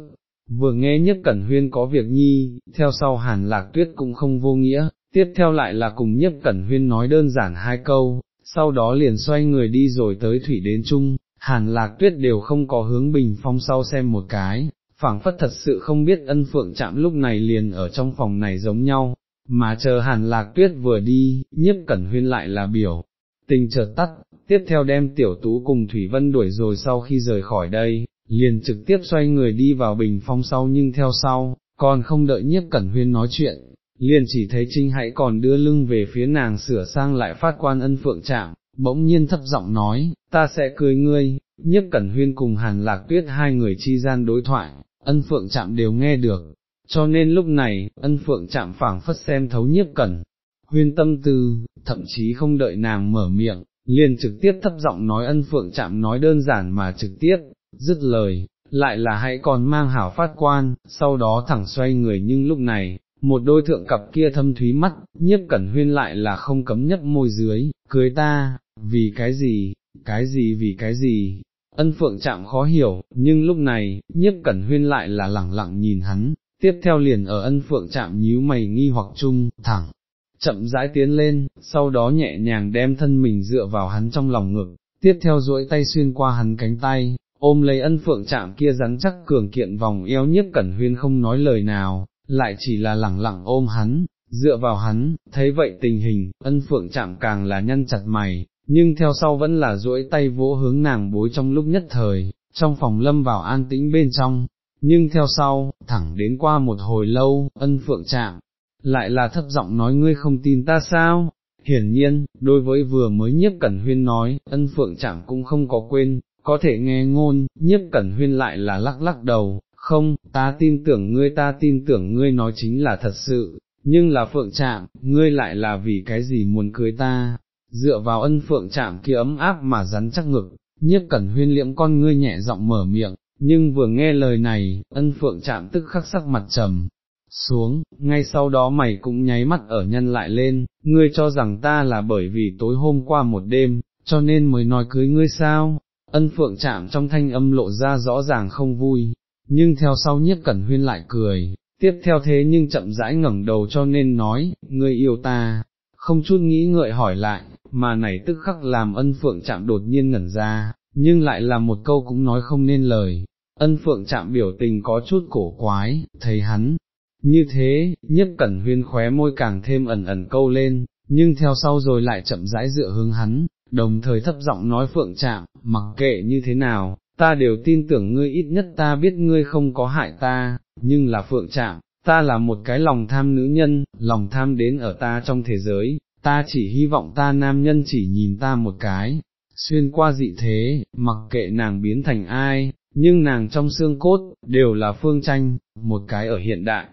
Vừa nghe nhất cẩn huyên có việc nhi, theo sau hàn lạc tuyết cũng không vô nghĩa, tiếp theo lại là cùng nhất cẩn huyên nói đơn giản hai câu, sau đó liền xoay người đi rồi tới thủy đến chung, hàn lạc tuyết đều không có hướng bình phong sau xem một cái, phảng phất thật sự không biết ân phượng chạm lúc này liền ở trong phòng này giống nhau, mà chờ hàn lạc tuyết vừa đi, nhiếp cẩn huyên lại là biểu, tình chợt tắt, tiếp theo đem tiểu tú cùng Thủy Vân đuổi rồi sau khi rời khỏi đây, liền trực tiếp xoay người đi vào bình phong sau nhưng theo sau, còn không đợi nhiếp cẩn huyên nói chuyện, liền chỉ thấy Trinh hãy còn đưa lưng về phía nàng sửa sang lại phát quan ân phượng chạm, bỗng nhiên thấp giọng nói, ta sẽ cưới ngươi, nhiếp cẩn huyên cùng hàn lạc tuyết hai người chi gian đối thoại, ân phượng chạm đều nghe được, cho nên lúc này, ân phượng chạm phảng phất xem thấu nhiếp cẩn, huyên tâm tư, thậm chí không đợi nàng mở miệng, liền trực tiếp thấp giọng nói ân phượng chạm nói đơn giản mà trực tiếp, dứt lời, lại là hãy còn mang hảo phát quan, sau đó thẳng xoay người nhưng lúc này, một đôi thượng cặp kia thâm thúy mắt, nhiếp cẩn huyên lại là không cấm nhấp môi dưới, cưới ta, vì cái gì, cái gì vì cái gì, ân phượng chạm khó hiểu, nhưng lúc này, nhiếp cẩn huyên lại là lẳng lặng nhìn hắn, tiếp theo liền ở ân phượng chạm nhíu mày nghi hoặc chung, thẳng, chậm rãi tiến lên, sau đó nhẹ nhàng đem thân mình dựa vào hắn trong lòng ngực, tiếp theo duỗi tay xuyên qua hắn cánh tay, ôm lấy ân phượng chạm kia rắn chắc cường kiện vòng eo nhiếp cẩn huyên không nói lời nào, lại chỉ là lẳng lặng ôm hắn, dựa vào hắn, thấy vậy tình hình, ân phượng chạm càng là nhăn chặt mày, nhưng theo sau vẫn là duỗi tay vỗ hướng nàng bối trong lúc nhất thời, trong phòng lâm vào an tĩnh bên trong, nhưng theo sau, thẳng đến qua một hồi lâu, ân phượng chạm, lại là thấp giọng nói ngươi không tin ta sao, hiển nhiên, đối với vừa mới nhiếp cẩn huyên nói, ân phượng chạm cũng không có quên, có thể nghe ngôn, nhiếp cẩn huyên lại là lắc lắc đầu, không, ta tin tưởng ngươi ta tin tưởng ngươi nói chính là thật sự, nhưng là phượng chạm, ngươi lại là vì cái gì muốn cưới ta, dựa vào ân phượng chạm kia ấm áp mà rắn chắc ngực, nhiếp cẩn huyên liễm con ngươi nhẹ giọng mở miệng, nhưng vừa nghe lời này, ân phượng chạm tức khắc sắc mặt trầm. Xuống, ngay sau đó mày cũng nháy mắt ở nhân lại lên, ngươi cho rằng ta là bởi vì tối hôm qua một đêm, cho nên mới nói cưới ngươi sao, ân phượng chạm trong thanh âm lộ ra rõ ràng không vui, nhưng theo sau nhiếp cẩn huyên lại cười, tiếp theo thế nhưng chậm rãi ngẩng đầu cho nên nói, ngươi yêu ta, không chút nghĩ ngợi hỏi lại, mà này tức khắc làm ân phượng chạm đột nhiên ngẩn ra, nhưng lại là một câu cũng nói không nên lời. Ân phượng chạm biểu tình có chút cổ quái, thấy hắn, như thế, nhất cẩn huyên khóe môi càng thêm ẩn ẩn câu lên, nhưng theo sau rồi lại chậm rãi dựa hướng hắn, đồng thời thấp giọng nói phượng chạm, mặc kệ như thế nào, ta đều tin tưởng ngươi ít nhất ta biết ngươi không có hại ta, nhưng là phượng chạm, ta là một cái lòng tham nữ nhân, lòng tham đến ở ta trong thế giới, ta chỉ hy vọng ta nam nhân chỉ nhìn ta một cái, xuyên qua dị thế, mặc kệ nàng biến thành ai, nhưng nàng trong xương cốt, đều là phương tranh, một cái ở hiện đại.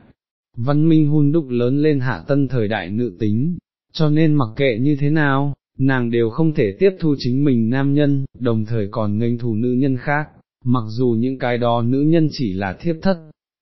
Văn minh hun đúc lớn lên hạ tân thời đại nữ tính, cho nên mặc kệ như thế nào, nàng đều không thể tiếp thu chính mình nam nhân, đồng thời còn nghênh thù nữ nhân khác, mặc dù những cái đó nữ nhân chỉ là thiếp thất,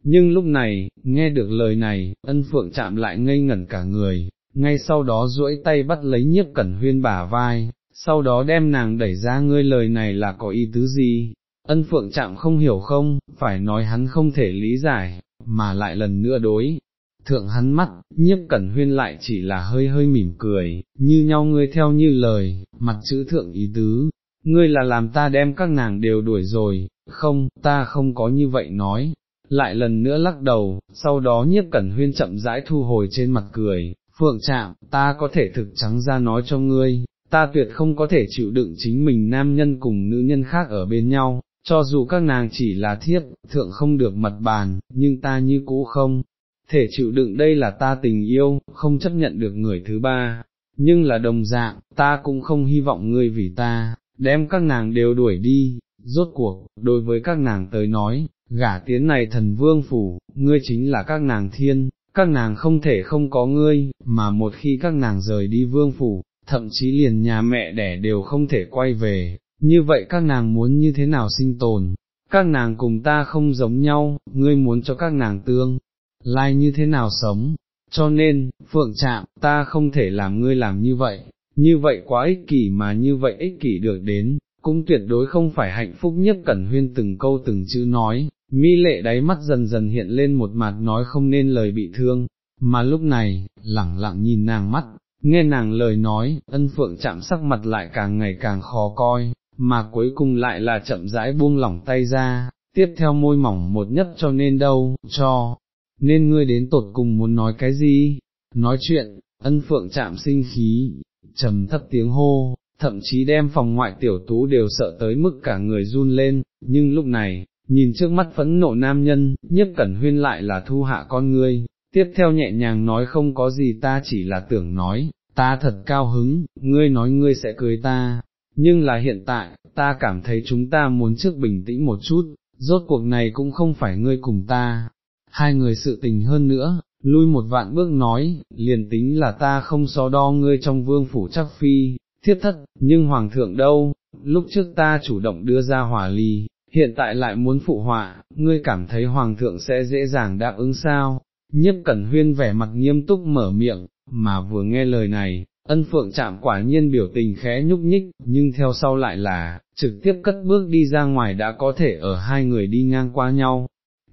nhưng lúc này, nghe được lời này, ân phượng chạm lại ngây ngẩn cả người, ngay sau đó duỗi tay bắt lấy nhiếp cẩn huyên bả vai, sau đó đem nàng đẩy ra ngươi lời này là có ý tứ gì, ân phượng chạm không hiểu không, phải nói hắn không thể lý giải, mà lại lần nữa đối. Thượng hắn mắt, nhiếp cẩn huyên lại chỉ là hơi hơi mỉm cười, như nhau ngươi theo như lời, mặt chữ thượng ý tứ, ngươi là làm ta đem các nàng đều đuổi rồi, không, ta không có như vậy nói, lại lần nữa lắc đầu, sau đó nhiếp cẩn huyên chậm rãi thu hồi trên mặt cười, phượng chạm, ta có thể thực trắng ra nói cho ngươi, ta tuyệt không có thể chịu đựng chính mình nam nhân cùng nữ nhân khác ở bên nhau, cho dù các nàng chỉ là thiếp, thượng không được mặt bàn, nhưng ta như cũ không, thể chịu đựng đây là ta tình yêu, không chấp nhận được người thứ ba, nhưng là đồng dạng, ta cũng không hy vọng ngươi vì ta, đem các nàng đều đuổi đi, rốt cuộc, đối với các nàng tới nói, gả tiến này thần vương phủ, ngươi chính là các nàng thiên, các nàng không thể không có ngươi, mà một khi các nàng rời đi vương phủ, thậm chí liền nhà mẹ đẻ đều không thể quay về, như vậy các nàng muốn như thế nào sinh tồn, các nàng cùng ta không giống nhau, ngươi muốn cho các nàng tương, lai như thế nào sống, cho nên, phượng chạm, ta không thể làm ngươi làm như vậy, như vậy quá ích kỷ mà như vậy ích kỷ được đến, cũng tuyệt đối không phải hạnh phúc nhất cẩn huyên từng câu từng chữ nói, mi lệ đáy mắt dần dần hiện lên một mặt nói không nên lời bị thương, mà lúc này, lẳng lặng nhìn nàng mắt, nghe nàng lời nói, ân phượng chạm sắc mặt lại càng ngày càng khó coi, mà cuối cùng lại là chậm rãi buông lỏng tay ra, tiếp theo môi mỏng một nhất cho nên đâu, cho, nên ngươi đến tột cùng muốn nói cái gì, nói chuyện, ân phượng chạm sinh khí, trầm thấp tiếng hô, thậm chí đem phòng ngoại tiểu tú đều sợ tới mức cả người run lên, nhưng lúc này, nhìn trước mắt phẫn nộ nam nhân, nhiếp cẩn huyên lại là thu hạ con ngươi, tiếp theo nhẹ nhàng nói không có gì ta chỉ là tưởng nói, ta thật cao hứng, ngươi nói ngươi sẽ cưới ta, nhưng là hiện tại, ta cảm thấy chúng ta muốn trước bình tĩnh một chút, rốt cuộc này cũng không phải ngươi cùng ta, hai người sự tình hơn nữa, lui một vạn bước nói, liền tính là ta không so đo ngươi trong vương phủ chắc phi, thiết thất, nhưng hoàng thượng đâu, lúc trước ta chủ động đưa ra hỏa ly, hiện tại lại muốn phụ họa, ngươi cảm thấy hoàng thượng sẽ dễ dàng đáp ứng sao, nhiếp cẩn huyên vẻ mặt nghiêm túc mở miệng, mà vừa nghe lời này, ân phượng chạm quả nhiên biểu tình khẽ nhúc nhích, nhưng theo sau lại là, trực tiếp cất bước đi ra ngoài đã có thể ở hai người đi ngang qua nhau.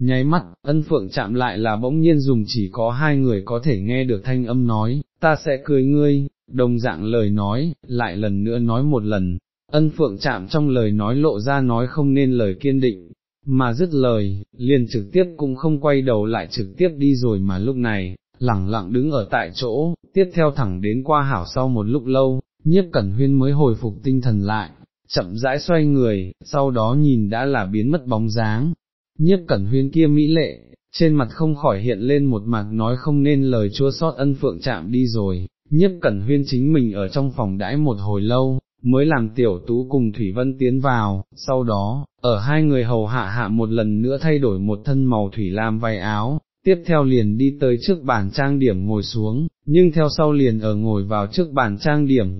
Nháy mắt, ân phượng chạm lại là bỗng nhiên dùng chỉ có hai người có thể nghe được thanh âm nói, ta sẽ cưới ngươi, đồng dạng lời nói, lại lần nữa nói một lần, ân phượng chạm trong lời nói lộ ra nói không nên lời kiên định, mà dứt lời, liền trực tiếp cũng không quay đầu lại trực tiếp đi rồi mà lúc này, lẳng lặng đứng ở tại chỗ, tiếp theo thẳng đến qua hảo sau một lúc lâu, nhiếp cẩn huyên mới hồi phục tinh thần lại, chậm rãi xoay người, sau đó nhìn đã là biến mất bóng dáng, nhiếp cẩn huyên kia mỹ lệ, trên mặt không khỏi hiện lên một mặt nói không nên lời chua sót ân phượng chạm đi rồi, nhiếp cẩn huyên chính mình ở trong phòng đãi một hồi lâu, mới làm tiểu tú cùng Thủy Vân tiến vào, sau đó, ở hai người hầu hạ hạ một lần nữa thay đổi một thân màu thủy lam vai áo, tiếp theo liền đi tới trước bàn trang điểm ngồi xuống, nhưng theo sau liền ở ngồi vào trước bàn trang điểm,